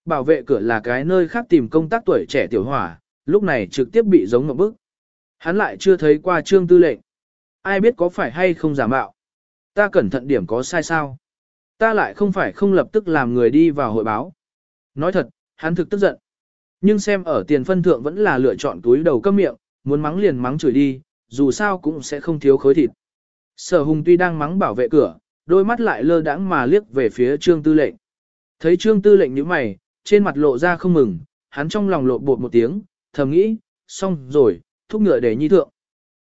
Bảo vệ cửa là cái nơi khác tìm công tác tuổi trẻ tiểu hỏa, lúc này trực tiếp bị giống ngậm bức. Hắn lại chưa thấy qua trương tư lệnh. Ai biết có phải hay không giả mạo. Ta cẩn thận điểm có sai sao. Ta lại không phải không lập tức làm người đi vào hội báo. Nói thật, hắn thực tức giận. Nhưng xem ở tiền phân thượng vẫn là lựa chọn túi đầu câm miệng, muốn mắng liền mắng chửi đi, dù sao cũng sẽ không thiếu khối thịt. Sở hùng tuy đang mắng bảo vệ cửa, đôi mắt lại lơ đãng mà liếc về phía trương tư lệnh. Thấy trương tư lệnh như mày, trên mặt lộ ra không mừng, hắn trong lòng lộ bột một tiếng, thầm nghĩ, xong rồi, thúc ngựa để nhi thượng.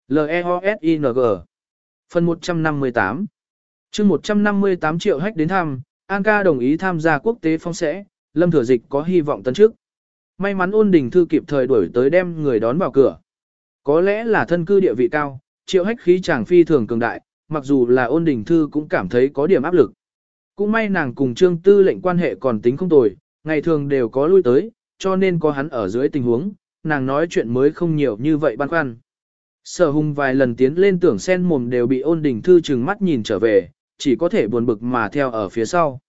L-E-O-S-I-N-G Phần 158 chương 158 triệu hách đến thăm, An ca đồng ý tham gia quốc tế phong sẽ, Lâm Thừa Dịch có hy vọng tấn trước. May mắn ôn đình thư kịp thời đuổi tới đem người đón vào cửa. Có lẽ là thân cư địa vị cao, triệu hách khí chàng phi thường cường đại, mặc dù là ôn đình thư cũng cảm thấy có điểm áp lực. Cũng may nàng cùng trương tư lệnh quan hệ còn tính không tồi, ngày thường đều có lui tới, cho nên có hắn ở dưới tình huống, nàng nói chuyện mới không nhiều như vậy băn khoăn. Sở hùng vài lần tiến lên tưởng sen mồm đều bị ôn đình thư chừng mắt nhìn trở về, chỉ có thể buồn bực mà theo ở phía sau.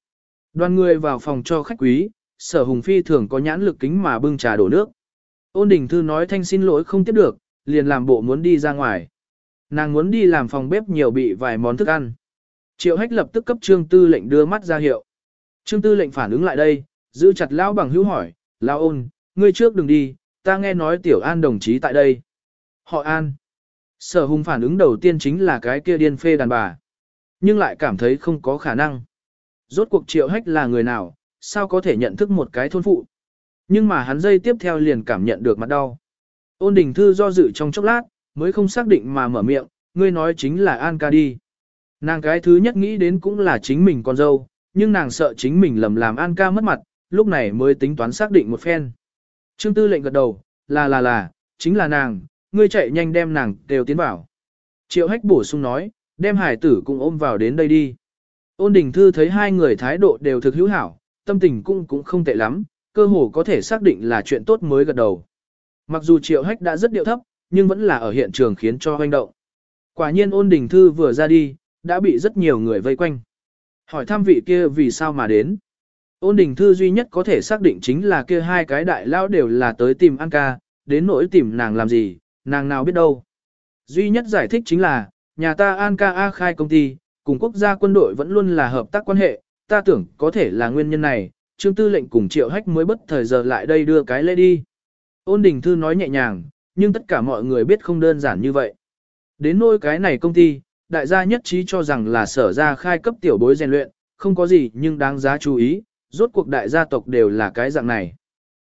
Đoàn người vào phòng cho khách quý, sở hùng phi thường có nhãn lực kính mà bưng trà đổ nước. Ôn đình thư nói thanh xin lỗi không tiếp được, liền làm bộ muốn đi ra ngoài. Nàng muốn đi làm phòng bếp nhiều bị vài món thức ăn. Triệu hách lập tức cấp trương tư lệnh đưa mắt ra hiệu. Trương tư lệnh phản ứng lại đây, giữ chặt lão bằng hữu hỏi, lão ôn, ngươi trước đừng đi, ta nghe nói tiểu an đồng chí tại đây. Họ an. Sở hùng phản ứng đầu tiên chính là cái kia điên phê đàn bà. Nhưng lại cảm thấy không có khả năng. Rốt cuộc triệu hách là người nào, sao có thể nhận thức một cái thôn phụ. Nhưng mà hắn dây tiếp theo liền cảm nhận được mặt đau. Ôn đình thư do dự trong chốc lát, mới không xác định mà mở miệng, ngươi nói chính là An ca đi. Nàng cái thứ nhất nghĩ đến cũng là chính mình con dâu, nhưng nàng sợ chính mình lầm làm An ca mất mặt, lúc này mới tính toán xác định một phen. Trương tư lệnh gật đầu, là là là, chính là nàng, ngươi chạy nhanh đem nàng đều tiến vào. Triệu hách bổ sung nói, đem hải tử cũng ôm vào đến đây đi. Ôn đình thư thấy hai người thái độ đều thực hữu hảo, tâm tình cũng cũng không tệ lắm, cơ hồ có thể xác định là chuyện tốt mới gật đầu. Mặc dù triệu hách đã rất điệu thấp, nhưng vẫn là ở hiện trường khiến cho hoành động. Quả nhiên ôn đình thư vừa ra đi, đã bị rất nhiều người vây quanh. Hỏi thăm vị kia vì sao mà đến. Ôn đình thư duy nhất có thể xác định chính là kia hai cái đại lao đều là tới tìm An ca, đến nỗi tìm nàng làm gì, nàng nào biết đâu. Duy nhất giải thích chính là, nhà ta An ca A khai công ty, cùng quốc gia quân đội vẫn luôn là hợp tác quan hệ, ta tưởng có thể là nguyên nhân này, trương tư lệnh cùng triệu hách mới bất thời giờ lại đây đưa cái lễ đi. Ôn đình thư nói nhẹ nhàng, nhưng tất cả mọi người biết không đơn giản như vậy. Đến nỗi cái này công ty, đại gia nhất trí cho rằng là sở ra khai cấp tiểu bối rèn luyện, không có gì nhưng đáng giá chú ý, rốt cuộc đại gia tộc đều là cái dạng này.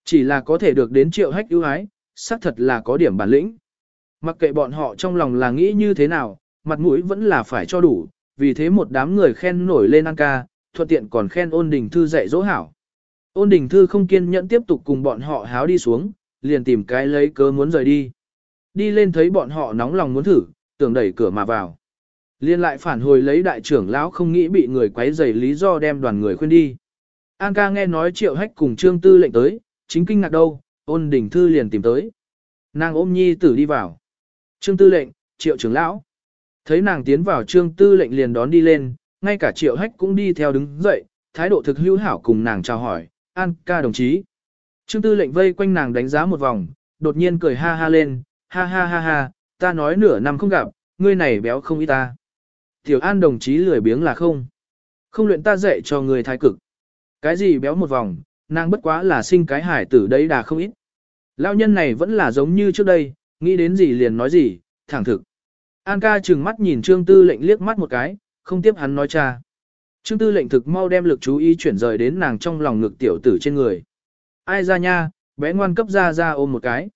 Chỉ là có thể được đến triệu hách ưu ái, xác thật là có điểm bản lĩnh. Mặc kệ bọn họ trong lòng là nghĩ như thế nào, mặt mũi vẫn là phải cho đủ, vì thế một đám người khen nổi lên ăn ca, thuận tiện còn khen ôn đình thư dạy dỗ hảo. Ôn đình thư không kiên nhẫn tiếp tục cùng bọn họ háo đi xuống, liền tìm cái lấy cớ muốn rời đi. Đi lên thấy bọn họ nóng lòng muốn thử, tưởng đẩy cửa mà vào. Liên lại phản hồi lấy đại trưởng lão không nghĩ bị người quấy rầy lý do đem đoàn người khuyên đi. An ca nghe nói triệu hách cùng trương tư lệnh tới, chính kinh ngạc đâu, ôn đình thư liền tìm tới. Nàng ôm nhi tử đi vào. Trương tư lệnh, triệu trưởng lão. Thấy nàng tiến vào trương tư lệnh liền đón đi lên, ngay cả triệu hách cũng đi theo đứng dậy, thái độ thực hữu hảo cùng nàng chào hỏi, an ca đồng chí. Trương tư lệnh vây quanh nàng đánh giá một vòng, đột nhiên cười ha ha lên, ha ha ha ha, ta nói nửa năm không gặp, ngươi này béo không ít ta. Tiểu An đồng chí lười biếng là không. Không luyện ta dạy cho người thái cực. Cái gì béo một vòng, nàng bất quá là sinh cái hải tử đấy đà không ít. Lão nhân này vẫn là giống như trước đây, nghĩ đến gì liền nói gì, thẳng thực. An ca chừng mắt nhìn Trương Tư lệnh liếc mắt một cái, không tiếp hắn nói cha. Trương Tư lệnh thực mau đem lực chú ý chuyển rời đến nàng trong lòng ngực tiểu tử trên người. Ai ra nha, bé ngoan cấp ra ra ôm một cái.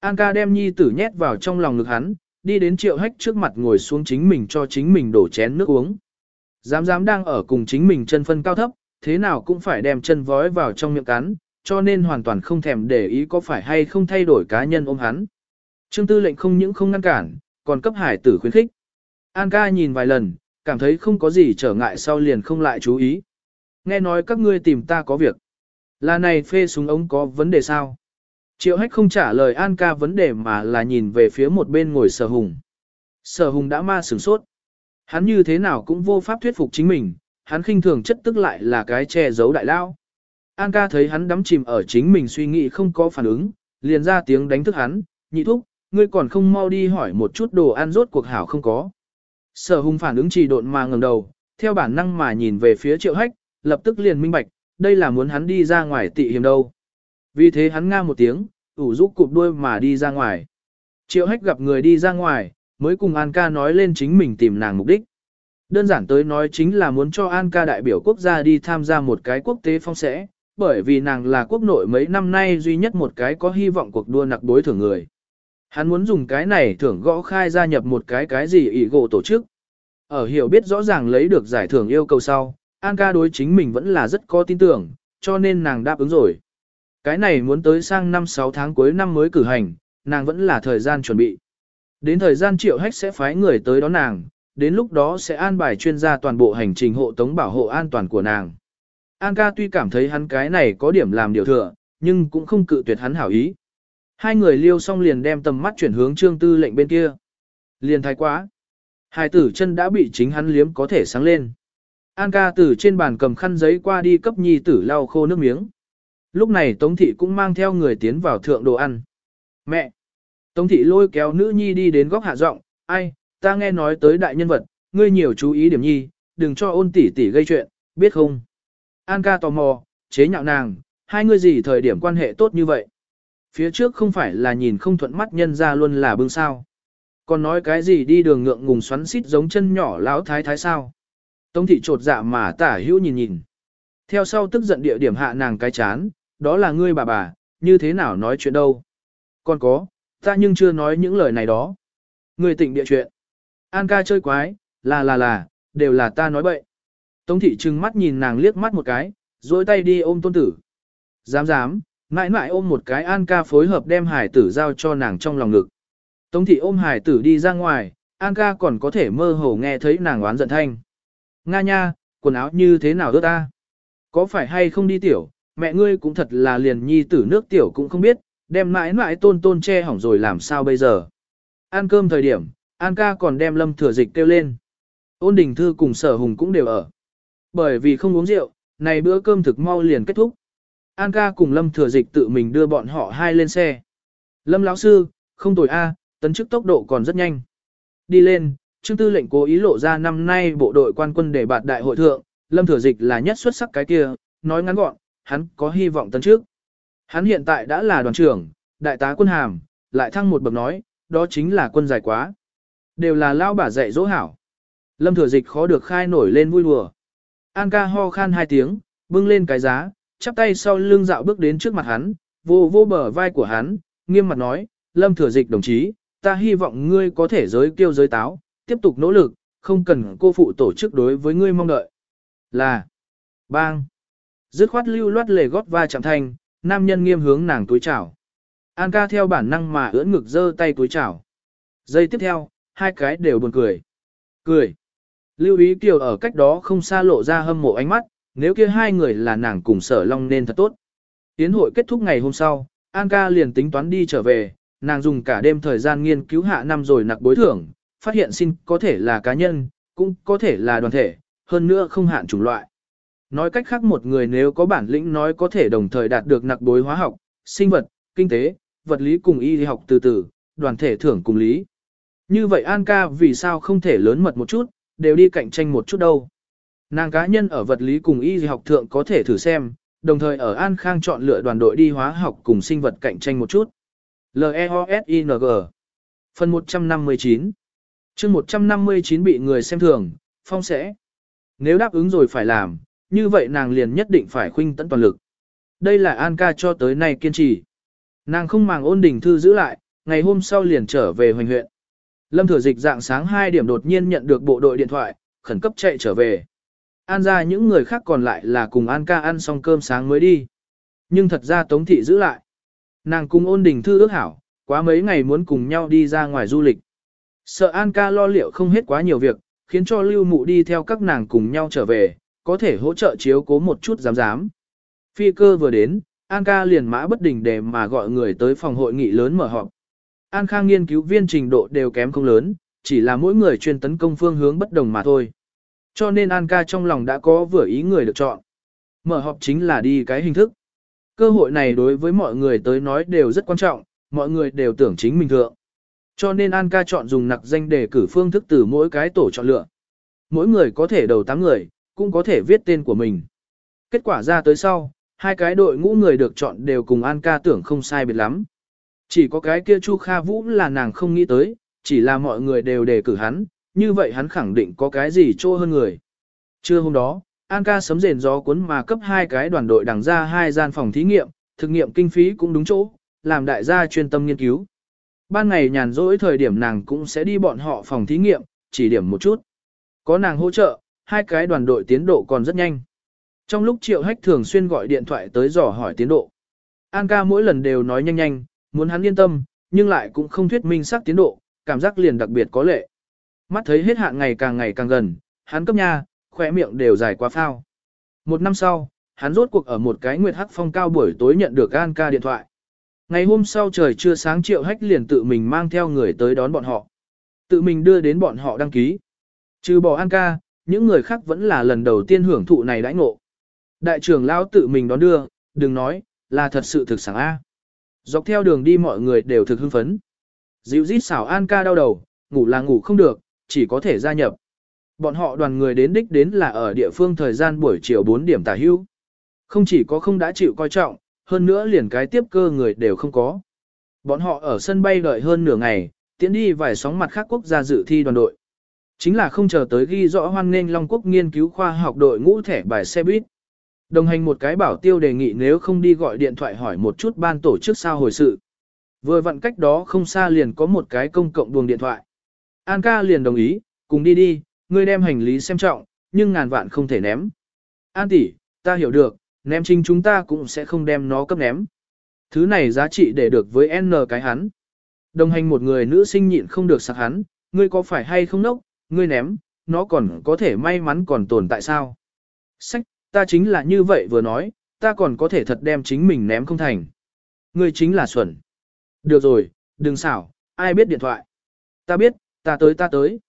An ca đem nhi tử nhét vào trong lòng ngực hắn, đi đến triệu hách trước mặt ngồi xuống chính mình cho chính mình đổ chén nước uống. Dám dám đang ở cùng chính mình chân phân cao thấp, thế nào cũng phải đem chân vói vào trong miệng cắn, cho nên hoàn toàn không thèm để ý có phải hay không thay đổi cá nhân ôm hắn. Trương tư lệnh không những không ngăn cản, còn cấp hải tử khuyến khích. An ca nhìn vài lần, cảm thấy không có gì trở ngại sau liền không lại chú ý. Nghe nói các ngươi tìm ta có việc. Là này phê súng ống có vấn đề sao? Triệu hách không trả lời An ca vấn đề mà là nhìn về phía một bên ngồi sở hùng. Sở hùng đã ma sửng sốt. Hắn như thế nào cũng vô pháp thuyết phục chính mình, hắn khinh thường chất tức lại là cái che giấu đại lao. An ca thấy hắn đắm chìm ở chính mình suy nghĩ không có phản ứng, liền ra tiếng đánh thức hắn, nhị thúc, ngươi còn không mau đi hỏi một chút đồ ăn rốt cuộc hảo không có. Sở hùng phản ứng trì độn mà ngẩng đầu, theo bản năng mà nhìn về phía triệu hách, lập tức liền minh bạch, đây là muốn hắn đi ra ngoài tị hiểm đâu. Vì thế hắn nga một tiếng, ủ rũ cụp đuôi mà đi ra ngoài. Triệu hách gặp người đi ra ngoài, mới cùng An ca nói lên chính mình tìm nàng mục đích. Đơn giản tới nói chính là muốn cho An ca đại biểu quốc gia đi tham gia một cái quốc tế phong sẽ, bởi vì nàng là quốc nội mấy năm nay duy nhất một cái có hy vọng cuộc đua nặc đối thưởng người. Hắn muốn dùng cái này thưởng gõ khai gia nhập một cái cái gì ỷ gộ tổ chức. Ở hiểu biết rõ ràng lấy được giải thưởng yêu cầu sau, An ca đối chính mình vẫn là rất có tin tưởng, cho nên nàng đáp ứng rồi. Cái này muốn tới sang năm 6 tháng cuối năm mới cử hành, nàng vẫn là thời gian chuẩn bị. Đến thời gian triệu hách sẽ phái người tới đón nàng, đến lúc đó sẽ an bài chuyên gia toàn bộ hành trình hộ tống bảo hộ an toàn của nàng. An ca tuy cảm thấy hắn cái này có điểm làm điều thừa, nhưng cũng không cự tuyệt hắn hảo ý. Hai người liêu xong liền đem tầm mắt chuyển hướng trương tư lệnh bên kia. Liền thái quá. Hai tử chân đã bị chính hắn liếm có thể sáng lên. An ca từ trên bàn cầm khăn giấy qua đi cấp nhi tử lau khô nước miếng. Lúc này Tống Thị cũng mang theo người tiến vào thượng đồ ăn. Mẹ! Tống Thị lôi kéo nữ nhi đi đến góc hạ giọng, ai, ta nghe nói tới đại nhân vật, ngươi nhiều chú ý điểm nhi, đừng cho ôn tỷ tỷ gây chuyện, biết không? An ca tò mò, chế nhạo nàng, hai ngươi gì thời điểm quan hệ tốt như vậy? Phía trước không phải là nhìn không thuận mắt nhân ra luôn là bưng sao. Còn nói cái gì đi đường ngượng ngùng xoắn xít giống chân nhỏ láo thái thái sao. Tống thị trột dạ mà tả hữu nhìn nhìn. Theo sau tức giận địa điểm hạ nàng cái chán, đó là ngươi bà bà, như thế nào nói chuyện đâu. Còn có, ta nhưng chưa nói những lời này đó. Ngươi tỉnh địa chuyện. An ca chơi quái, là là là, đều là ta nói bậy. Tống thị trừng mắt nhìn nàng liếc mắt một cái, dối tay đi ôm tôn tử. Dám dám, mãi mãi ôm một cái An ca phối hợp đem hải tử giao cho nàng trong lòng ngực. Tống thị ôm hải tử đi ra ngoài, An ca còn có thể mơ hồ nghe thấy nàng oán giận thanh. Nga nha, quần áo như thế nào ướt ta? Có phải hay không đi tiểu, mẹ ngươi cũng thật là liền nhi tử nước tiểu cũng không biết, đem mãi mãi tôn tôn che hỏng rồi làm sao bây giờ. Ăn cơm thời điểm, An ca còn đem lâm thừa dịch kêu lên. Ôn đình thư cùng sở hùng cũng đều ở. Bởi vì không uống rượu, này bữa cơm thực mau liền kết thúc. An ca cùng lâm thừa dịch tự mình đưa bọn họ hai lên xe. Lâm lão sư, không tồi A, tấn chức tốc độ còn rất nhanh. Đi lên, Trương Tư lệnh cố ý lộ ra năm nay bộ đội quan quân để bạt đại hội thượng, Lâm Thừa Dịch là nhất xuất sắc cái kia, nói ngắn gọn, hắn có hy vọng tấn trước. Hắn hiện tại đã là đoàn trưởng, đại tá quân hàm, lại thăng một bậc nói, đó chính là quân dài quá. Đều là lao bả dạy dỗ hảo. Lâm Thừa Dịch khó được khai nổi lên vui đùa. An ca ho khan hai tiếng, bưng lên cái giá, chắp tay sau lưng dạo bước đến trước mặt hắn, vô vô bờ vai của hắn, nghiêm mặt nói, Lâm Thừa Dịch đồng chí, ta hy vọng ngươi có thể giới kiêu giới táo, tiếp tục nỗ lực, không cần cô phụ tổ chức đối với ngươi mong đợi. Là, bang, dứt khoát lưu loát lề gót va chạm thanh, nam nhân nghiêm hướng nàng túi chảo. An ca theo bản năng mà ưỡn ngực giơ tay túi chảo. Giây tiếp theo, hai cái đều buồn cười. Cười. Lưu ý kiều ở cách đó không xa lộ ra hâm mộ ánh mắt, nếu kia hai người là nàng cùng sở long nên thật tốt. Tiến hội kết thúc ngày hôm sau, An ca liền tính toán đi trở về, nàng dùng cả đêm thời gian nghiên cứu hạ năm rồi nặc bối thưởng, phát hiện xin có thể là cá nhân, cũng có thể là đoàn thể, hơn nữa không hạn chủng loại. Nói cách khác một người nếu có bản lĩnh nói có thể đồng thời đạt được nặc đối hóa học, sinh vật, kinh tế, vật lý cùng y học từ từ, đoàn thể thưởng cùng lý. Như vậy An ca vì sao không thể lớn mật một chút, đều đi cạnh tranh một chút đâu. Nàng cá nhân ở vật lý cùng y học thượng có thể thử xem, đồng thời ở An Khang chọn lựa đoàn đội đi hóa học cùng sinh vật cạnh tranh một chút. L-E-O-S-I-N-G Phần 159 chương 159 bị người xem thường, phong sẽ. Nếu đáp ứng rồi phải làm, như vậy nàng liền nhất định phải khuynh tận toàn lực. Đây là An ca cho tới nay kiên trì. Nàng không màng ôn đình thư giữ lại, ngày hôm sau liền trở về hoành huyện. Lâm thừa dịch dạng sáng 2 điểm đột nhiên nhận được bộ đội điện thoại, khẩn cấp chạy trở về. An ra những người khác còn lại là cùng An ca ăn xong cơm sáng mới đi. Nhưng thật ra Tống Thị giữ lại. Nàng cùng ôn đình thư ước hảo, quá mấy ngày muốn cùng nhau đi ra ngoài du lịch. Sợ An ca lo liệu không hết quá nhiều việc, khiến cho lưu mụ đi theo các nàng cùng nhau trở về, có thể hỗ trợ chiếu cố một chút dám dám. Phi cơ vừa đến, An ca liền mã bất đình để mà gọi người tới phòng hội nghị lớn mở họp. An Khang nghiên cứu viên trình độ đều kém không lớn, chỉ là mỗi người chuyên tấn công phương hướng bất đồng mà thôi. Cho nên An ca trong lòng đã có vừa ý người được chọn. Mở họp chính là đi cái hình thức. Cơ hội này đối với mọi người tới nói đều rất quan trọng, mọi người đều tưởng chính mình thượng. Cho nên An ca chọn dùng nặc danh để cử phương thức từ mỗi cái tổ chọn lựa. Mỗi người có thể đầu 8 người, cũng có thể viết tên của mình. Kết quả ra tới sau, hai cái đội ngũ người được chọn đều cùng An ca tưởng không sai biệt lắm. Chỉ có cái kia Chu Kha Vũ là nàng không nghĩ tới, chỉ là mọi người đều đề cử hắn, như vậy hắn khẳng định có cái gì trô hơn người. Trưa hôm đó, An ca sấm rền gió cuốn mà cấp hai cái đoàn đội đằng ra hai gian phòng thí nghiệm, thực nghiệm kinh phí cũng đúng chỗ, làm đại gia chuyên tâm nghiên cứu. Ban ngày nhàn rỗi thời điểm nàng cũng sẽ đi bọn họ phòng thí nghiệm, chỉ điểm một chút. Có nàng hỗ trợ, hai cái đoàn đội tiến độ còn rất nhanh. Trong lúc triệu hách thường xuyên gọi điện thoại tới dò hỏi tiến độ. An ca mỗi lần đều nói nhanh nhanh, muốn hắn yên tâm, nhưng lại cũng không thuyết minh xác tiến độ, cảm giác liền đặc biệt có lệ. Mắt thấy hết hạn ngày càng ngày càng gần, hắn cấp nha, khỏe miệng đều dài quá phao. Một năm sau, hắn rốt cuộc ở một cái nguyệt hắc phong cao buổi tối nhận được An ca điện thoại. Ngày hôm sau trời chưa sáng triệu hách liền tự mình mang theo người tới đón bọn họ. Tự mình đưa đến bọn họ đăng ký. Trừ bỏ An ca, những người khác vẫn là lần đầu tiên hưởng thụ này đãi ngộ. Đại trưởng lão tự mình đón đưa, đừng nói, là thật sự thực sảng A. Dọc theo đường đi mọi người đều thực hưng phấn. Dịu rít xảo An ca đau đầu, ngủ là ngủ không được, chỉ có thể gia nhập. Bọn họ đoàn người đến đích đến là ở địa phương thời gian buổi chiều 4 điểm tả hưu. Không chỉ có không đã chịu coi trọng, hơn nữa liền cái tiếp cơ người đều không có. Bọn họ ở sân bay đợi hơn nửa ngày, tiến đi vài sóng mặt khác quốc gia dự thi đoàn đội. Chính là không chờ tới ghi rõ hoan nghênh Long Quốc nghiên cứu khoa học đội ngũ thẻ bài xe buýt. Đồng hành một cái bảo tiêu đề nghị nếu không đi gọi điện thoại hỏi một chút ban tổ chức sao hồi sự. Vừa vặn cách đó không xa liền có một cái công cộng buồng điện thoại. An ca liền đồng ý, cùng đi đi, ngươi đem hành lý xem trọng, nhưng ngàn vạn không thể ném. An tỷ, ta hiểu được, ném chính chúng ta cũng sẽ không đem nó cấp ném. Thứ này giá trị để được với N cái hắn. Đồng hành một người nữ sinh nhịn không được sạc hắn, ngươi có phải hay không nốc, ngươi ném, nó còn có thể may mắn còn tồn tại sao. Sách, ta chính là như vậy vừa nói, ta còn có thể thật đem chính mình ném không thành. Ngươi chính là xuẩn. Được rồi, đừng xảo, ai biết điện thoại. Ta biết, ta tới ta tới.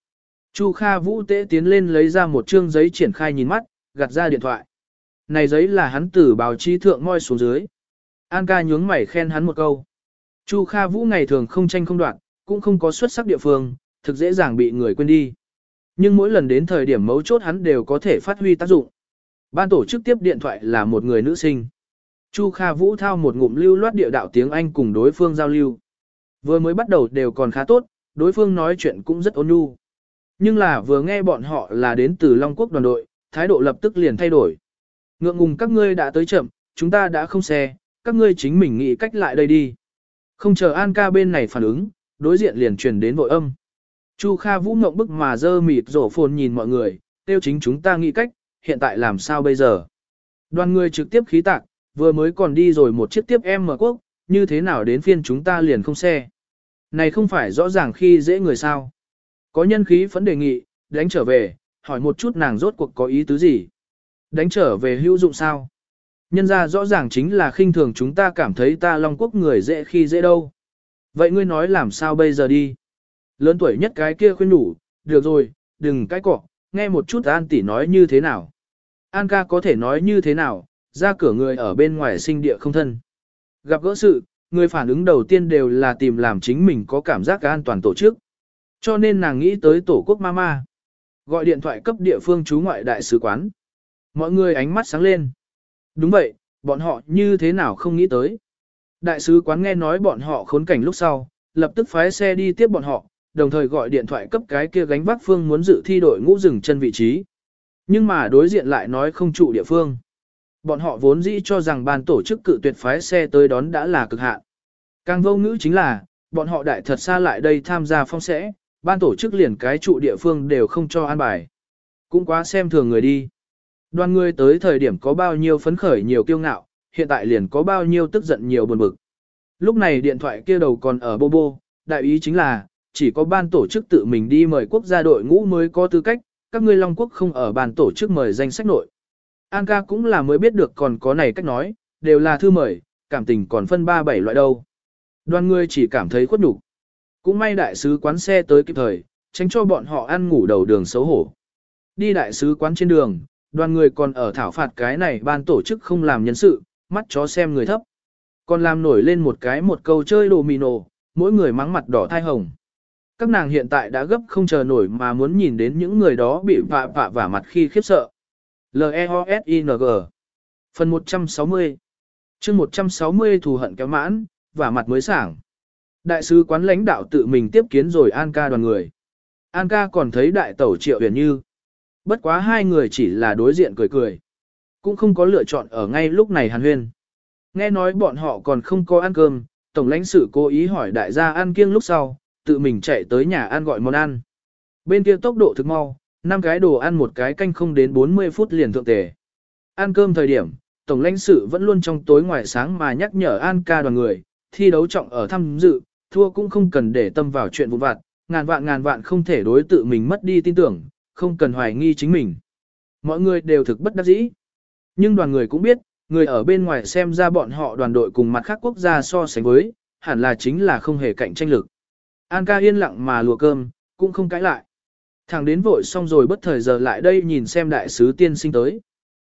Chu Kha Vũ tế tiến lên lấy ra một chương giấy triển khai nhìn mắt, gạt ra điện thoại. Này giấy là hắn từ báo chí thượng ngoi xuống dưới. An ca nhướng mày khen hắn một câu. Chu Kha Vũ ngày thường không tranh không đoạn, cũng không có xuất sắc địa phương, thực dễ dàng bị người quên đi. Nhưng mỗi lần đến thời điểm mấu chốt hắn đều có thể phát huy tác dụng. Ban tổ chức tiếp điện thoại là một người nữ sinh. Chu Kha Vũ thao một ngụm lưu loát địa đạo tiếng Anh cùng đối phương giao lưu. Vừa mới bắt đầu đều còn khá tốt, đối phương nói chuyện cũng rất ôn nhu. Nhưng là vừa nghe bọn họ là đến từ Long Quốc đoàn đội, thái độ lập tức liền thay đổi. Ngượng ngùng các ngươi đã tới chậm, chúng ta đã không xe, các ngươi chính mình nghĩ cách lại đây đi. Không chờ An ca bên này phản ứng, đối diện liền truyền đến vội âm. Chu Kha Vũ ngộng bức mà dơ mịt rổ phồn nhìn mọi người, tiêu chính chúng ta nghĩ cách, hiện tại làm sao bây giờ. Đoàn người trực tiếp khí tạc, vừa mới còn đi rồi một chiếc tiếp em mở quốc, như thế nào đến phiên chúng ta liền không xe. Này không phải rõ ràng khi dễ người sao. Có nhân khí phấn đề nghị, đánh trở về, hỏi một chút nàng rốt cuộc có ý tứ gì. Đánh trở về hữu dụng sao? Nhân ra rõ ràng chính là khinh thường chúng ta cảm thấy ta Long Quốc người dễ khi dễ đâu. Vậy ngươi nói làm sao bây giờ đi? Lớn tuổi nhất cái kia khuyên nhủ được rồi, đừng cái cọ, nghe một chút An tỷ nói như thế nào. An ca có thể nói như thế nào, ra cửa người ở bên ngoài sinh địa không thân. Gặp gỡ sự, người phản ứng đầu tiên đều là tìm làm chính mình có cảm giác an toàn tổ chức. Cho nên nàng nghĩ tới tổ quốc mama. Gọi điện thoại cấp địa phương chú ngoại đại sứ quán. Mọi người ánh mắt sáng lên. Đúng vậy, bọn họ như thế nào không nghĩ tới. Đại sứ quán nghe nói bọn họ khốn cảnh lúc sau, lập tức phái xe đi tiếp bọn họ, đồng thời gọi điện thoại cấp cái kia gánh vác phương muốn dự thi đội ngũ rừng chân vị trí. Nhưng mà đối diện lại nói không trụ địa phương. Bọn họ vốn dĩ cho rằng ban tổ chức cự tuyệt phái xe tới đón đã là cực hạn. Càng vô ngữ chính là, bọn họ đại thật xa lại đây tham gia phong sẽ, ban tổ chức liền cái trụ địa phương đều không cho an bài. Cũng quá xem thường người đi. Đoàn người tới thời điểm có bao nhiêu phấn khởi nhiều kiêu ngạo, hiện tại liền có bao nhiêu tức giận nhiều buồn bực. Lúc này điện thoại kia đầu còn ở bô bô, đại ý chính là, chỉ có ban tổ chức tự mình đi mời quốc gia đội ngũ mới có tư cách, các ngươi Long Quốc không ở ban tổ chức mời danh sách nội. An ca cũng là mới biết được còn có này cách nói, đều là thư mời, cảm tình còn phân ba bảy loại đâu. Đoàn người chỉ cảm thấy khuất nhục. Cũng may đại sứ quán xe tới kịp thời, tránh cho bọn họ ăn ngủ đầu đường xấu hổ. Đi đại sứ quán trên đường, đoàn người còn ở thảo phạt cái này ban tổ chức không làm nhân sự, mắt chó xem người thấp. Còn làm nổi lên một cái một câu chơi đồ mì nổ, mỗi người mắng mặt đỏ thai hồng. Các nàng hiện tại đã gấp không chờ nổi mà muốn nhìn đến những người đó bị vạ vạ vả mặt khi khiếp sợ. L-E-O-S-I-N-G Phần 160 chương 160 thù hận kéo mãn, và mặt mới sảng. Đại sứ quán lãnh đạo tự mình tiếp kiến rồi An ca đoàn người. An ca còn thấy đại tẩu triệu huyền như. Bất quá hai người chỉ là đối diện cười cười. Cũng không có lựa chọn ở ngay lúc này hàn huyên. Nghe nói bọn họ còn không có ăn cơm, tổng lãnh sự cố ý hỏi đại gia ăn kiêng lúc sau, tự mình chạy tới nhà ăn gọi món ăn. Bên kia tốc độ thực mau, năm cái đồ ăn một cái canh không đến 40 phút liền thượng tề. Ăn cơm thời điểm, tổng lãnh sự vẫn luôn trong tối ngoài sáng mà nhắc nhở An ca đoàn người, thi đấu trọng ở tham dự, thua cũng không cần để tâm vào chuyện vụn vặt, ngàn vạn ngàn vạn không thể đối tự mình mất đi tin tưởng, không cần hoài nghi chính mình. Mọi người đều thực bất đắc dĩ. Nhưng đoàn người cũng biết, người ở bên ngoài xem ra bọn họ đoàn đội cùng mặt khác quốc gia so sánh với, hẳn là chính là không hề cạnh tranh lực. An ca yên lặng mà lùa cơm, cũng không cãi lại. Thằng đến vội xong rồi bất thời giờ lại đây nhìn xem đại sứ tiên sinh tới.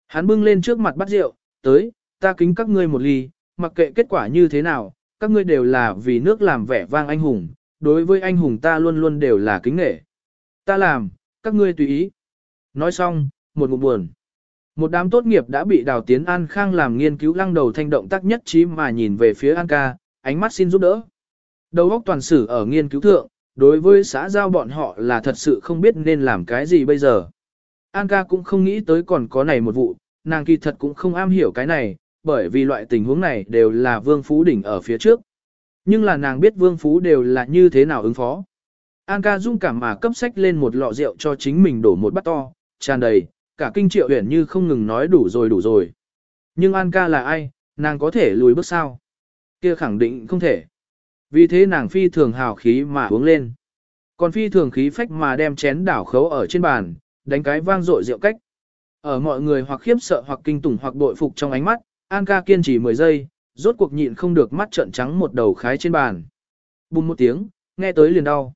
Hắn bưng lên trước mặt bắt rượu, tới, ta kính các ngươi một ly, mặc kệ kết quả như thế nào, các ngươi đều là vì nước làm vẻ vang anh hùng, đối với anh hùng ta luôn luôn đều là kính nghệ. Ta làm, các ngươi tùy ý. Nói xong, một ngụm buồn. Một đám tốt nghiệp đã bị đào tiến An Khang làm nghiên cứu lăng đầu thanh động tác nhất trí mà nhìn về phía An ca, ánh mắt xin giúp đỡ. Đầu óc toàn sử ở nghiên cứu thượng, đối với xã giao bọn họ là thật sự không biết nên làm cái gì bây giờ. An ca cũng không nghĩ tới còn có này một vụ, nàng kỳ thật cũng không am hiểu cái này, bởi vì loại tình huống này đều là Vương Phú Đỉnh ở phía trước. Nhưng là nàng biết Vương Phú đều là như thế nào ứng phó. An ca dung cảm mà cấp sách lên một lọ rượu cho chính mình đổ một bát to, tràn đầy, cả kinh triệu huyển như không ngừng nói đủ rồi đủ rồi. Nhưng An ca là ai, nàng có thể lùi bước sao? Kia khẳng định không thể. Vì thế nàng phi thường hào khí mà uống lên. Còn phi thường khí phách mà đem chén đảo khấu ở trên bàn, đánh cái vang dội rượu cách. Ở mọi người hoặc khiếp sợ hoặc kinh tủng hoặc bội phục trong ánh mắt, An ca kiên trì 10 giây, rốt cuộc nhịn không được mắt trợn trắng một đầu khái trên bàn. Bùm một tiếng, nghe tới liền đau.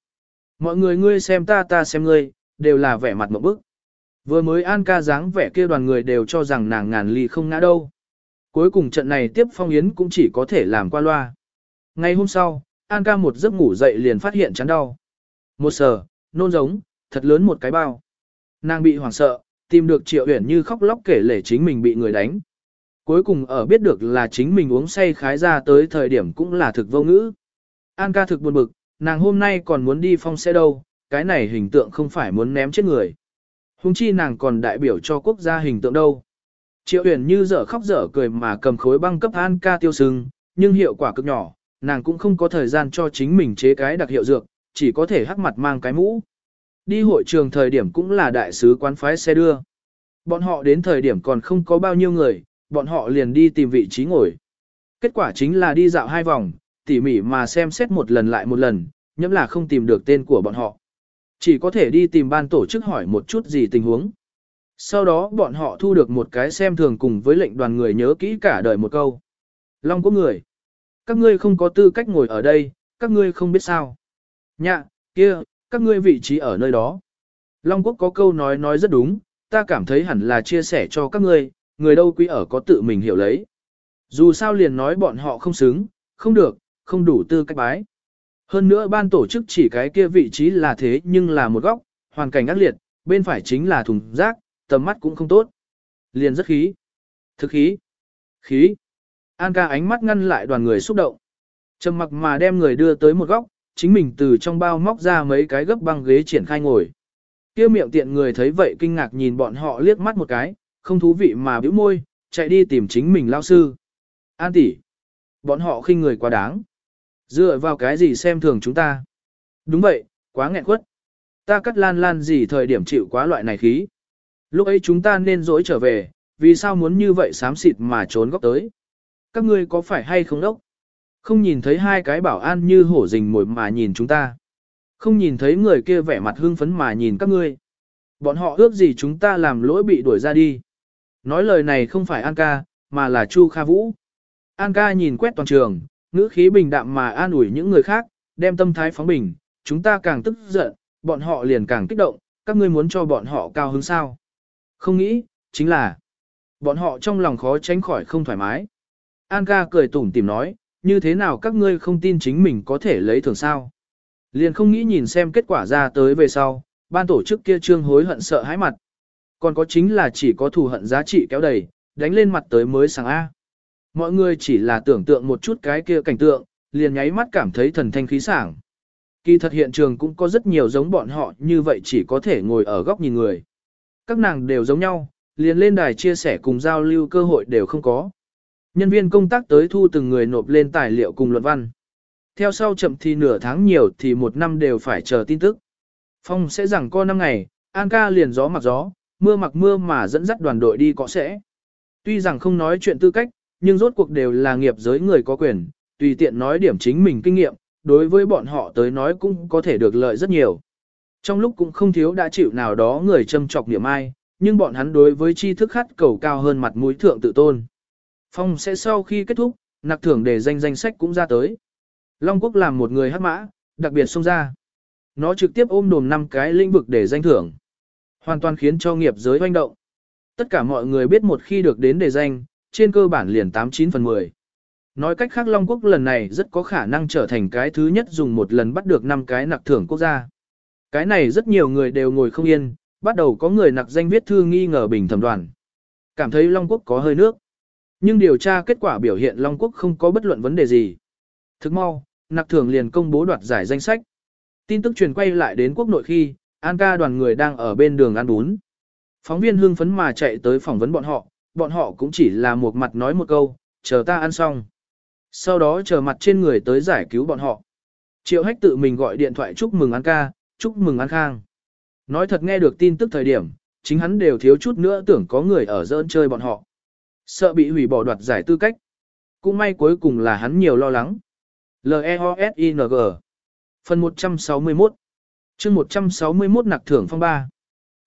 Mọi người ngươi xem ta ta xem ngươi, đều là vẻ mặt một bức. Vừa mới An ca dáng vẻ kia đoàn người đều cho rằng nàng ngàn ly không ngã đâu. Cuối cùng trận này tiếp phong yến cũng chỉ có thể làm qua loa. Ngày hôm sau, An ca một giấc ngủ dậy liền phát hiện chán đau. Một sờ, nôn giống, thật lớn một cái bao. Nàng bị hoảng sợ, tìm được triệu Uyển như khóc lóc kể lể chính mình bị người đánh. Cuối cùng ở biết được là chính mình uống say khái ra tới thời điểm cũng là thực vô ngữ. An ca thực buồn bực, nàng hôm nay còn muốn đi phong xe đâu, cái này hình tượng không phải muốn ném chết người. Hùng chi nàng còn đại biểu cho quốc gia hình tượng đâu. Triệu Uyển như dở khóc dở cười mà cầm khối băng cấp An ca tiêu sưng, nhưng hiệu quả cực nhỏ, nàng cũng không có thời gian cho chính mình chế cái đặc hiệu dược, chỉ có thể hắc mặt mang cái mũ. Đi hội trường thời điểm cũng là đại sứ quán phái xe đưa. Bọn họ đến thời điểm còn không có bao nhiêu người, bọn họ liền đi tìm vị trí ngồi. Kết quả chính là đi dạo hai vòng, tỉ mỉ mà xem xét một lần lại một lần, nhẫm là không tìm được tên của bọn họ. Chỉ có thể đi tìm ban tổ chức hỏi một chút gì tình huống. Sau đó bọn họ thu được một cái xem thường cùng với lệnh đoàn người nhớ kỹ cả đời một câu. Long của người. Các ngươi không có tư cách ngồi ở đây, các ngươi không biết sao. Nhạ, kia, các ngươi vị trí ở nơi đó. Long quốc có câu nói nói rất đúng, ta cảm thấy hẳn là chia sẻ cho các ngươi, người đâu quý ở có tự mình hiểu lấy. Dù sao liền nói bọn họ không xứng, không được, không đủ tư cách bái. Hơn nữa ban tổ chức chỉ cái kia vị trí là thế nhưng là một góc, hoàn cảnh ác liệt, bên phải chính là thùng rác, tầm mắt cũng không tốt. Liền rất khí. Thực khí. Khí. An ca ánh mắt ngăn lại đoàn người xúc động. Trầm mặc mà đem người đưa tới một góc, chính mình từ trong bao móc ra mấy cái gấp băng ghế triển khai ngồi. Kia miệng tiện người thấy vậy kinh ngạc nhìn bọn họ liếc mắt một cái, không thú vị mà bĩu môi, chạy đi tìm chính mình lao sư. An tỷ, bọn họ khinh người quá đáng. Dựa vào cái gì xem thường chúng ta? Đúng vậy, quá nghẹn quất. Ta cắt lan lan gì thời điểm chịu quá loại này khí. Lúc ấy chúng ta nên dối trở về, vì sao muốn như vậy xám xịt mà trốn góc tới? Các ngươi có phải hay không đốc? Không nhìn thấy hai cái bảo an như hổ rình mồi mà nhìn chúng ta. Không nhìn thấy người kia vẻ mặt hưng phấn mà nhìn các ngươi. Bọn họ ước gì chúng ta làm lỗi bị đuổi ra đi. Nói lời này không phải An ca, mà là Chu Kha Vũ. An ca nhìn quét toàn trường, ngữ khí bình đạm mà an ủi những người khác, đem tâm thái phóng bình, chúng ta càng tức giận, bọn họ liền càng kích động, các ngươi muốn cho bọn họ cao hứng sao. Không nghĩ, chính là, bọn họ trong lòng khó tránh khỏi không thoải mái. An ca cười tủm tìm nói, như thế nào các ngươi không tin chính mình có thể lấy thưởng sao. Liền không nghĩ nhìn xem kết quả ra tới về sau, ban tổ chức kia trương hối hận sợ hãi mặt. Còn có chính là chỉ có thù hận giá trị kéo đầy, đánh lên mặt tới mới sáng A. Mọi người chỉ là tưởng tượng một chút cái kia cảnh tượng, liền nháy mắt cảm thấy thần thanh khí sảng. Kỳ thật hiện trường cũng có rất nhiều giống bọn họ như vậy chỉ có thể ngồi ở góc nhìn người. Các nàng đều giống nhau, liền lên đài chia sẻ cùng giao lưu cơ hội đều không có. Nhân viên công tác tới thu từng người nộp lên tài liệu cùng luận văn. Theo sau chậm thì nửa tháng nhiều thì một năm đều phải chờ tin tức. Phong sẽ rằng co năm ngày, An ca liền gió mặc gió, mưa mặc mưa mà dẫn dắt đoàn đội đi có sẽ. Tuy rằng không nói chuyện tư cách, nhưng rốt cuộc đều là nghiệp giới người có quyền, tùy tiện nói điểm chính mình kinh nghiệm, đối với bọn họ tới nói cũng có thể được lợi rất nhiều. Trong lúc cũng không thiếu đã chịu nào đó người châm chọc niệm ai, nhưng bọn hắn đối với tri thức khát cầu cao hơn mặt mũi thượng tự tôn. Phong sẽ sau khi kết thúc, nặc thưởng để danh danh sách cũng ra tới. Long Quốc làm một người hát mã, đặc biệt xông ra. Nó trực tiếp ôm đồm năm cái lĩnh vực để danh thưởng. Hoàn toàn khiến cho nghiệp giới hoành động. Tất cả mọi người biết một khi được đến đề danh, trên cơ bản liền 89 phần 10. Nói cách khác Long Quốc lần này rất có khả năng trở thành cái thứ nhất dùng một lần bắt được 5 cái nặc thưởng quốc gia. Cái này rất nhiều người đều ngồi không yên, bắt đầu có người nặc danh viết thư nghi ngờ bình thẩm đoàn. Cảm thấy Long Quốc có hơi nước. Nhưng điều tra kết quả biểu hiện Long Quốc không có bất luận vấn đề gì. Thức mau, nặc thưởng liền công bố đoạt giải danh sách. Tin tức truyền quay lại đến quốc nội khi, An ca đoàn người đang ở bên đường ăn bún. Phóng viên hương phấn mà chạy tới phỏng vấn bọn họ, bọn họ cũng chỉ là một mặt nói một câu, chờ ta ăn xong. Sau đó chờ mặt trên người tới giải cứu bọn họ. Triệu hách tự mình gọi điện thoại chúc mừng An ca, chúc mừng An Khang. Nói thật nghe được tin tức thời điểm, chính hắn đều thiếu chút nữa tưởng có người ở dơn chơi bọn họ. Sợ bị hủy bỏ đoạt giải tư cách. Cũng may cuối cùng là hắn nhiều lo lắng. L-E-O-S-I-N-G Phần 161 chương 161 nặc thưởng phong ba.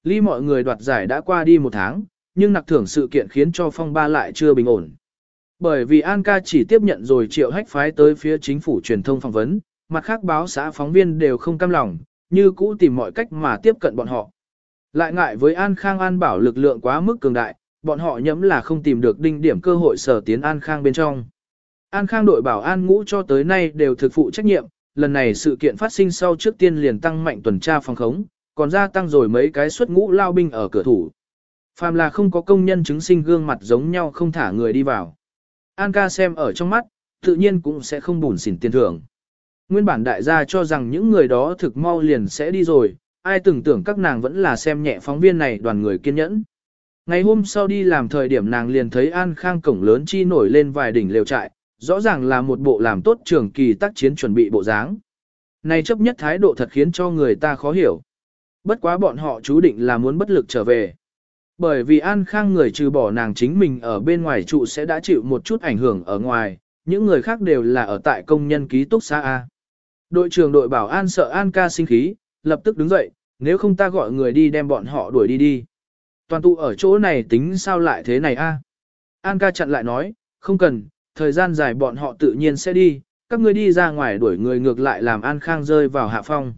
Ly mọi người đoạt giải đã qua đi một tháng, nhưng nặc thưởng sự kiện khiến cho phong ba lại chưa bình ổn. Bởi vì An ca chỉ tiếp nhận rồi triệu hách phái tới phía chính phủ truyền thông phỏng vấn, mặt khác báo xã phóng viên đều không cam lòng, như cũ tìm mọi cách mà tiếp cận bọn họ. Lại ngại với An Khang An bảo lực lượng quá mức cường đại, bọn họ nhẫm là không tìm được đinh điểm cơ hội sở tiến An Khang bên trong. An Khang đội bảo an ngũ cho tới nay đều thực phụ trách nhiệm, lần này sự kiện phát sinh sau trước tiên liền tăng mạnh tuần tra phòng khống, còn gia tăng rồi mấy cái suất ngũ lao binh ở cửa thủ. Phàm là không có công nhân chứng sinh gương mặt giống nhau không thả người đi vào. An ca xem ở trong mắt, tự nhiên cũng sẽ không bùn xỉn tiền thưởng. Nguyên bản đại gia cho rằng những người đó thực mau liền sẽ đi rồi, ai tưởng tưởng các nàng vẫn là xem nhẹ phóng viên này đoàn người kiên nhẫn. Ngày hôm sau đi làm thời điểm nàng liền thấy An Khang cổng lớn chi nổi lên vài đỉnh lều trại, rõ ràng là một bộ làm tốt trường kỳ tác chiến chuẩn bị bộ dáng. Này chấp nhất thái độ thật khiến cho người ta khó hiểu. Bất quá bọn họ chú định là muốn bất lực trở về. Bởi vì An Khang người trừ bỏ nàng chính mình ở bên ngoài trụ sẽ đã chịu một chút ảnh hưởng ở ngoài, những người khác đều là ở tại công nhân ký túc xá A. Đội trưởng đội bảo an sợ An ca sinh khí, lập tức đứng dậy, nếu không ta gọi người đi đem bọn họ đuổi đi đi. Toàn tụ ở chỗ này tính sao lại thế này a? An ca chặn lại nói, không cần, thời gian dài bọn họ tự nhiên sẽ đi, các ngươi đi ra ngoài đuổi người ngược lại làm An Khang rơi vào hạ phong.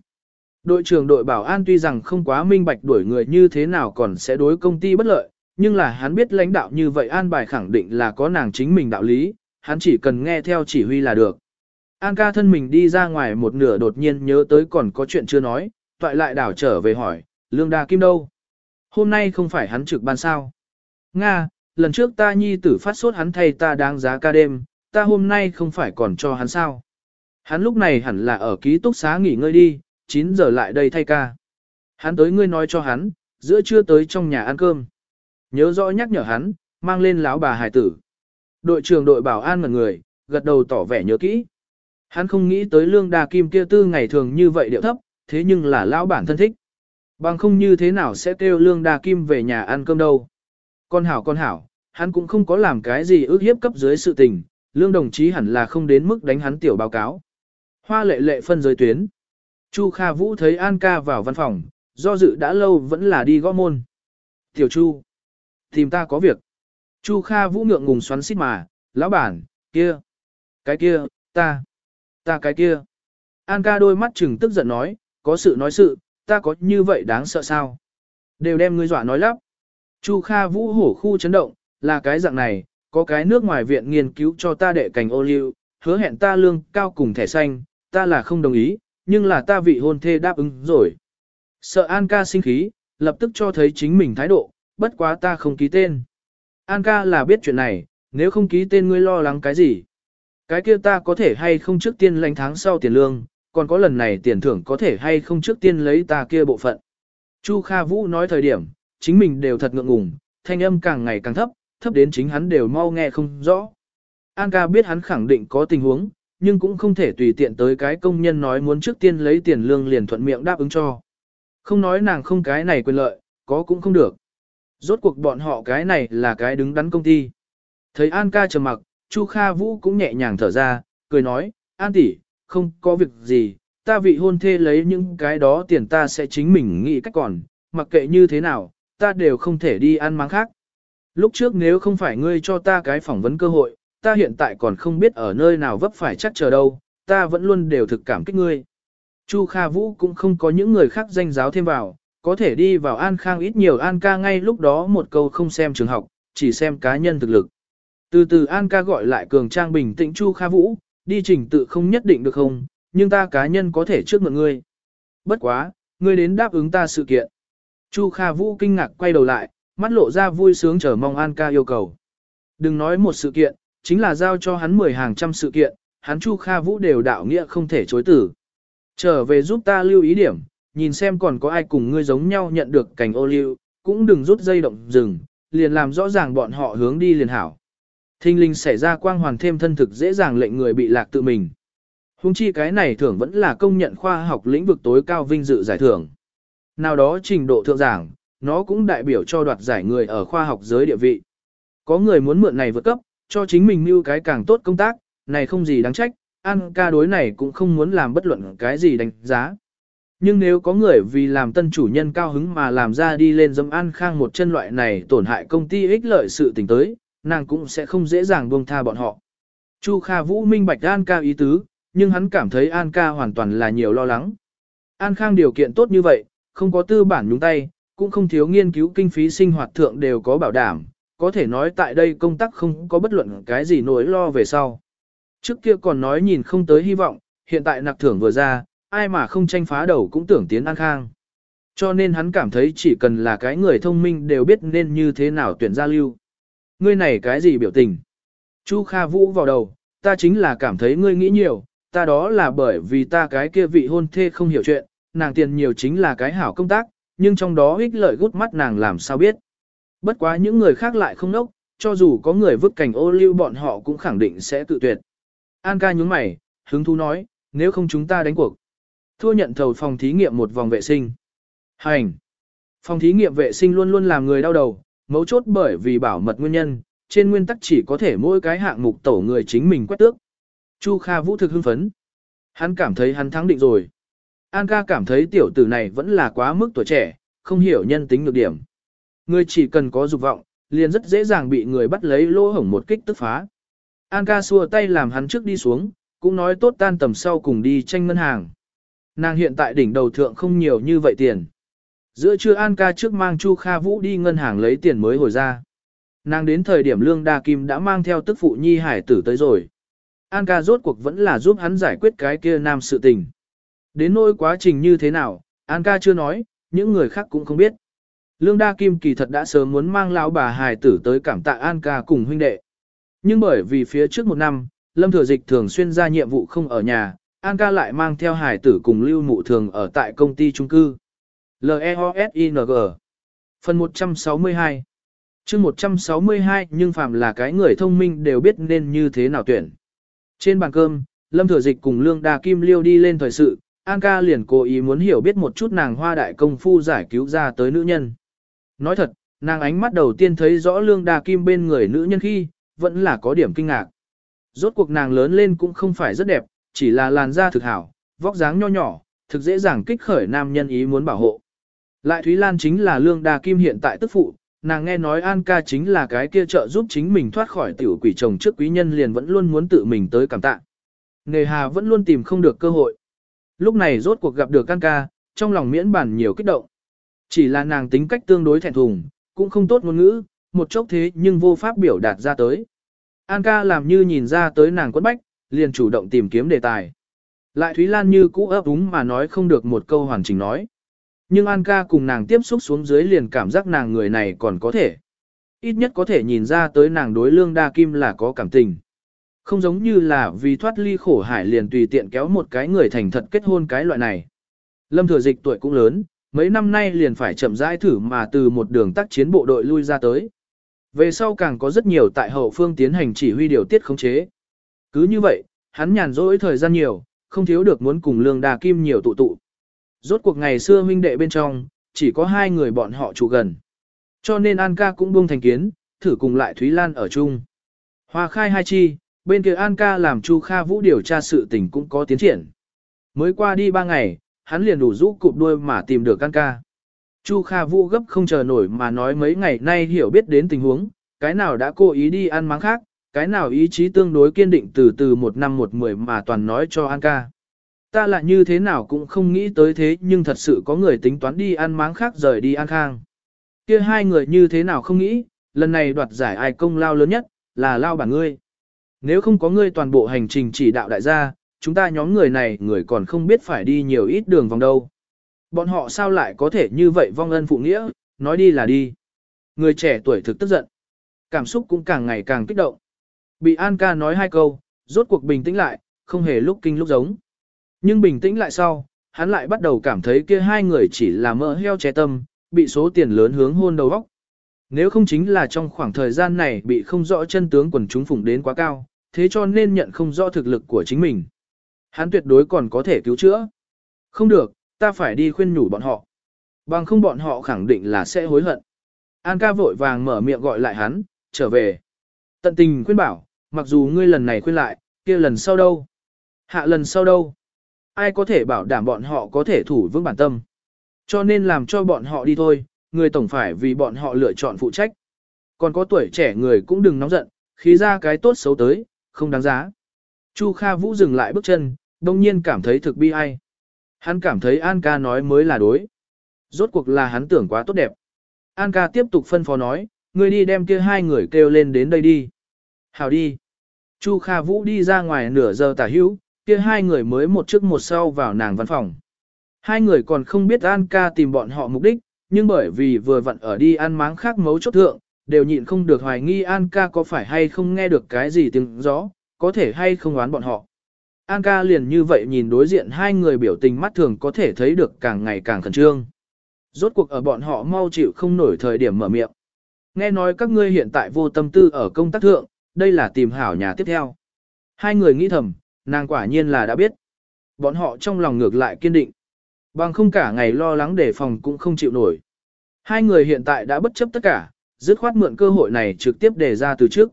Đội trưởng đội bảo an tuy rằng không quá minh bạch đuổi người như thế nào còn sẽ đối công ty bất lợi, nhưng là hắn biết lãnh đạo như vậy an bài khẳng định là có nàng chính mình đạo lý, hắn chỉ cần nghe theo chỉ huy là được. An ca thân mình đi ra ngoài một nửa đột nhiên nhớ tới còn có chuyện chưa nói, toại lại đảo trở về hỏi, lương đa kim đâu? Hôm nay không phải hắn trực ban sao? Nga, lần trước ta nhi tử phát sốt hắn thay ta đáng giá ca đêm, ta hôm nay không phải còn cho hắn sao? Hắn lúc này hẳn là ở ký túc xá nghỉ ngơi đi, 9 giờ lại đây thay ca. Hắn tới ngươi nói cho hắn, giữa trưa tới trong nhà ăn cơm. Nhớ rõ nhắc nhở hắn, mang lên lão bà hải tử. Đội trưởng đội bảo an ngẩn người, gật đầu tỏ vẻ nhớ kỹ. Hắn không nghĩ tới lương đà kim kia tư ngày thường như vậy điệu thấp, thế nhưng là lão bản thân thích. Bằng không như thế nào sẽ kêu lương đà kim về nhà ăn cơm đâu. Con hảo con hảo, hắn cũng không có làm cái gì ước hiếp cấp dưới sự tình, lương đồng chí hẳn là không đến mức đánh hắn tiểu báo cáo. Hoa lệ lệ phân giới tuyến. Chu Kha Vũ thấy An ca vào văn phòng, do dự đã lâu vẫn là đi gõ môn. Tiểu Chu, tìm ta có việc. Chu Kha Vũ ngượng ngùng xoắn xít mà, lão bản, kia, cái kia, ta, ta cái kia. An ca đôi mắt chừng tức giận nói, có sự nói sự, ta có như vậy đáng sợ sao? Đều đem ngươi dọa nói lắp. Chu Kha Vũ hổ khu chấn động, là cái dạng này, có cái nước ngoài viện nghiên cứu cho ta đệ cành ô liu, hứa hẹn ta lương cao cùng thẻ xanh, ta là không đồng ý, nhưng là ta vị hôn thê đáp ứng rồi. Sợ An ca sinh khí, lập tức cho thấy chính mình thái độ, bất quá ta không ký tên. An ca là biết chuyện này, nếu không ký tên ngươi lo lắng cái gì. Cái kia ta có thể hay không trước tiên lãnh tháng sau tiền lương, còn có lần này tiền thưởng có thể hay không trước tiên lấy ta kia bộ phận. Chu Kha Vũ nói thời điểm, chính mình đều thật ngượng ngùng, thanh âm càng ngày càng thấp, thấp đến chính hắn đều mau nghe không rõ. An ca biết hắn khẳng định có tình huống, nhưng cũng không thể tùy tiện tới cái công nhân nói muốn trước tiên lấy tiền lương liền thuận miệng đáp ứng cho. Không nói nàng không cái này quyền lợi, có cũng không được. Rốt cuộc bọn họ cái này là cái đứng đắn công ty. Thấy An ca trầm mặc, Chu Kha Vũ cũng nhẹ nhàng thở ra, cười nói, An tỷ, không có việc gì, ta vị hôn thê lấy những cái đó tiền ta sẽ chính mình nghĩ cách còn, mặc kệ như thế nào, ta đều không thể đi ăn máng khác. Lúc trước nếu không phải ngươi cho ta cái phỏng vấn cơ hội, ta hiện tại còn không biết ở nơi nào vấp phải chắc chờ đâu, ta vẫn luôn đều thực cảm kích ngươi. Chu Kha Vũ cũng không có những người khác danh giáo thêm vào, có thể đi vào An Khang ít nhiều An ca ngay lúc đó một câu không xem trường học, chỉ xem cá nhân thực lực. Từ từ An ca gọi lại cường trang bình tĩnh Chu Kha Vũ, đi trình tự không nhất định được không, nhưng ta cá nhân có thể trước mượn ngươi. Bất quá, ngươi đến đáp ứng ta sự kiện. Chu Kha Vũ kinh ngạc quay đầu lại, mắt lộ ra vui sướng chờ mong An ca yêu cầu. Đừng nói một sự kiện, chính là giao cho hắn mười hàng trăm sự kiện, hắn Chu Kha Vũ đều đạo nghĩa không thể chối tử. Trở về giúp ta lưu ý điểm, nhìn xem còn có ai cùng ngươi giống nhau nhận được cảnh ô liu, cũng đừng rút dây động rừng, liền làm rõ ràng bọn họ hướng đi liền hảo. Thinh linh xảy ra quang hoàn thêm thân thực dễ dàng lệnh người bị lạc tự mình. Hùng chi cái này thưởng vẫn là công nhận khoa học lĩnh vực tối cao vinh dự giải thưởng. Nào đó trình độ thượng giảng, nó cũng đại biểu cho đoạt giải người ở khoa học giới địa vị. Có người muốn mượn này vượt cấp, cho chính mình mưu cái càng tốt công tác, này không gì đáng trách, An ca đối này cũng không muốn làm bất luận cái gì đánh giá. Nhưng nếu có người vì làm tân chủ nhân cao hứng mà làm ra đi lên dâm An Khang một chân loại này tổn hại công ty ích lợi sự tình tới, nàng cũng sẽ không dễ dàng buông tha bọn họ. Chu Kha Vũ minh bạch An ca ý tứ, nhưng hắn cảm thấy An ca hoàn toàn là nhiều lo lắng. An Khang điều kiện tốt như vậy, không có tư bản nhúng tay, cũng không thiếu nghiên cứu kinh phí sinh hoạt thượng đều có bảo đảm, có thể nói tại đây công tác không có bất luận cái gì nỗi lo về sau. Trước kia còn nói nhìn không tới hy vọng, hiện tại nặc thưởng vừa ra, ai mà không tranh phá đầu cũng tưởng tiến an khang. Cho nên hắn cảm thấy chỉ cần là cái người thông minh đều biết nên như thế nào tuyển gia lưu. Ngươi này cái gì biểu tình? Chu Kha Vũ vào đầu, ta chính là cảm thấy ngươi nghĩ nhiều, ta đó là bởi vì ta cái kia vị hôn thê không hiểu chuyện, nàng tiền nhiều chính là cái hảo công tác, nhưng trong đó ích lợi gút mắt nàng làm sao biết. Bất quá những người khác lại không nốc, cho dù có người vứt cảnh ô lưu bọn họ cũng khẳng định sẽ tự tuyệt. An ca nhúng mày, hứng thú nói, nếu không chúng ta đánh cuộc. Thua nhận thầu phòng thí nghiệm một vòng vệ sinh. Hành. Phòng thí nghiệm vệ sinh luôn luôn làm người đau đầu, mấu chốt bởi vì bảo mật nguyên nhân, trên nguyên tắc chỉ có thể mỗi cái hạng mục tổ người chính mình quét tước. Chu Kha Vũ thực hưng phấn. Hắn cảm thấy hắn thắng định rồi. An ca cảm thấy tiểu tử này vẫn là quá mức tuổi trẻ, không hiểu nhân tính nhược điểm. Người chỉ cần có dục vọng, liền rất dễ dàng bị người bắt lấy lỗ hổng một kích tức phá. An ca xua tay làm hắn trước đi xuống, cũng nói tốt tan tầm sau cùng đi tranh ngân hàng. Nàng hiện tại đỉnh đầu thượng không nhiều như vậy tiền. Giữa trưa An ca trước mang Chu Kha Vũ đi ngân hàng lấy tiền mới hồi ra. Nàng đến thời điểm lương đa kim đã mang theo tức phụ nhi hải tử tới rồi. An ca rốt cuộc vẫn là giúp hắn giải quyết cái kia nam sự tình. Đến nỗi quá trình như thế nào, An ca chưa nói, những người khác cũng không biết. Lương Đa Kim kỳ thật đã sớm muốn mang lão bà Hải tử tới cảm tạ An ca cùng huynh đệ. Nhưng bởi vì phía trước một năm, Lâm Thừa Dịch thường xuyên ra nhiệm vụ không ở nhà, An ca lại mang theo Hải tử cùng lưu mụ thường ở tại công ty trung cư. L-E-O-S-I-N-G Phần 162 chương 162 nhưng phàm là cái người thông minh đều biết nên như thế nào tuyển. Trên bàn cơm, Lâm Thừa Dịch cùng Lương Đa Kim Liêu đi lên thời sự, An ca liền cố ý muốn hiểu biết một chút nàng hoa đại công phu giải cứu ra tới nữ nhân. Nói thật, nàng ánh mắt đầu tiên thấy rõ Lương Đa Kim bên người nữ nhân khi, vẫn là có điểm kinh ngạc. Rốt cuộc nàng lớn lên cũng không phải rất đẹp, chỉ là làn da thực hảo, vóc dáng nho nhỏ, thực dễ dàng kích khởi nam nhân ý muốn bảo hộ. Lại Thúy Lan chính là Lương Đa Kim hiện tại tức phụ, nàng nghe nói An ca chính là cái kia trợ giúp chính mình thoát khỏi tiểu quỷ chồng trước quý nhân liền vẫn luôn muốn tự mình tới cảm tạ. Nghề hà vẫn luôn tìm không được cơ hội. Lúc này rốt cuộc gặp được An ca, trong lòng miễn bản nhiều kích động. Chỉ là nàng tính cách tương đối thẹn thùng, cũng không tốt ngôn ngữ, một chốc thế nhưng vô pháp biểu đạt ra tới. An ca làm như nhìn ra tới nàng quất bách, liền chủ động tìm kiếm đề tài. Lại Thúy Lan như cũ ấp úng mà nói không được một câu hoàn chỉnh nói. Nhưng An ca cùng nàng tiếp xúc xuống dưới liền cảm giác nàng người này còn có thể. Ít nhất có thể nhìn ra tới nàng đối lương đa kim là có cảm tình. Không giống như là vì thoát ly khổ hải liền tùy tiện kéo một cái người thành thật kết hôn cái loại này. Lâm thừa dịch tuổi cũng lớn, mấy năm nay liền phải chậm rãi thử mà từ một đường tác chiến bộ đội lui ra tới. Về sau càng có rất nhiều tại hậu phương tiến hành chỉ huy điều tiết khống chế. Cứ như vậy, hắn nhàn rỗi thời gian nhiều, không thiếu được muốn cùng lương đà kim nhiều tụ tụ. Rốt cuộc ngày xưa huynh đệ bên trong, chỉ có hai người bọn họ trụ gần. Cho nên An ca cũng buông thành kiến, thử cùng lại Thúy Lan ở chung. Hoa khai hai chi, bên kia An ca làm Chu Kha Vũ điều tra sự tình cũng có tiến triển. Mới qua đi ba ngày, hắn liền đủ rũ cụp đuôi mà tìm được An ca. Chu Kha Vũ gấp không chờ nổi mà nói mấy ngày nay hiểu biết đến tình huống, cái nào đã cố ý đi ăn máng khác, cái nào ý chí tương đối kiên định từ từ một năm một mười mà toàn nói cho An ca. Ta lại như thế nào cũng không nghĩ tới thế nhưng thật sự có người tính toán đi ăn máng khác rời đi An Khang. Kia hai người như thế nào không nghĩ, lần này đoạt giải ai công lao lớn nhất, là lao bản ngươi. Nếu không có ngươi toàn bộ hành trình chỉ đạo đại gia, chúng ta nhóm người này người còn không biết phải đi nhiều ít đường vòng đâu. Bọn họ sao lại có thể như vậy vong ân phụ nghĩa, nói đi là đi. Người trẻ tuổi thực tức giận. Cảm xúc cũng càng ngày càng kích động. Bị An ca nói hai câu, rốt cuộc bình tĩnh lại, không hề lúc kinh lúc giống. Nhưng bình tĩnh lại sau, hắn lại bắt đầu cảm thấy kia hai người chỉ là mỡ heo trẻ tâm, bị số tiền lớn hướng hôn đầu góc. Nếu không chính là trong khoảng thời gian này bị không rõ chân tướng quần chúng phụng đến quá cao, thế cho nên nhận không rõ thực lực của chính mình. Hắn tuyệt đối còn có thể cứu chữa. Không được, ta phải đi khuyên nhủ bọn họ. Bằng không bọn họ khẳng định là sẽ hối hận. An ca vội vàng mở miệng gọi lại hắn, trở về. Tận tình khuyên bảo, mặc dù ngươi lần này khuyên lại, kia lần sau đâu? Hạ lần sau đâu? Ai có thể bảo đảm bọn họ có thể thủ vững bản tâm? Cho nên làm cho bọn họ đi thôi, người tổng phải vì bọn họ lựa chọn phụ trách. Còn có tuổi trẻ người cũng đừng nóng giận, khí ra cái tốt xấu tới, không đáng giá. Chu Kha Vũ dừng lại bước chân, đông nhiên cảm thấy thực bi ai. Hắn cảm thấy An ca nói mới là đối. Rốt cuộc là hắn tưởng quá tốt đẹp. An ca tiếp tục phân phó nói, người đi đem kia hai người kêu lên đến đây đi. Hào đi. Chu Kha Vũ đi ra ngoài nửa giờ tả hữu, kia hai người mới một trước một sau vào nàng văn phòng. Hai người còn không biết An ca tìm bọn họ mục đích, nhưng bởi vì vừa vặn ở đi ăn máng khác mấu chốt thượng, đều nhịn không được hoài nghi An ca có phải hay không nghe được cái gì tiếng gió, có thể hay không oán bọn họ. An ca liền như vậy nhìn đối diện hai người biểu tình mắt thường có thể thấy được càng ngày càng khẩn trương. Rốt cuộc ở bọn họ mau chịu không nổi thời điểm mở miệng. Nghe nói các ngươi hiện tại vô tâm tư ở công tác thượng, đây là tìm hảo nhà tiếp theo. Hai người nghĩ thầm, nàng quả nhiên là đã biết. Bọn họ trong lòng ngược lại kiên định. Bằng không cả ngày lo lắng đề phòng cũng không chịu nổi. Hai người hiện tại đã bất chấp tất cả, dứt khoát mượn cơ hội này trực tiếp đề ra từ trước.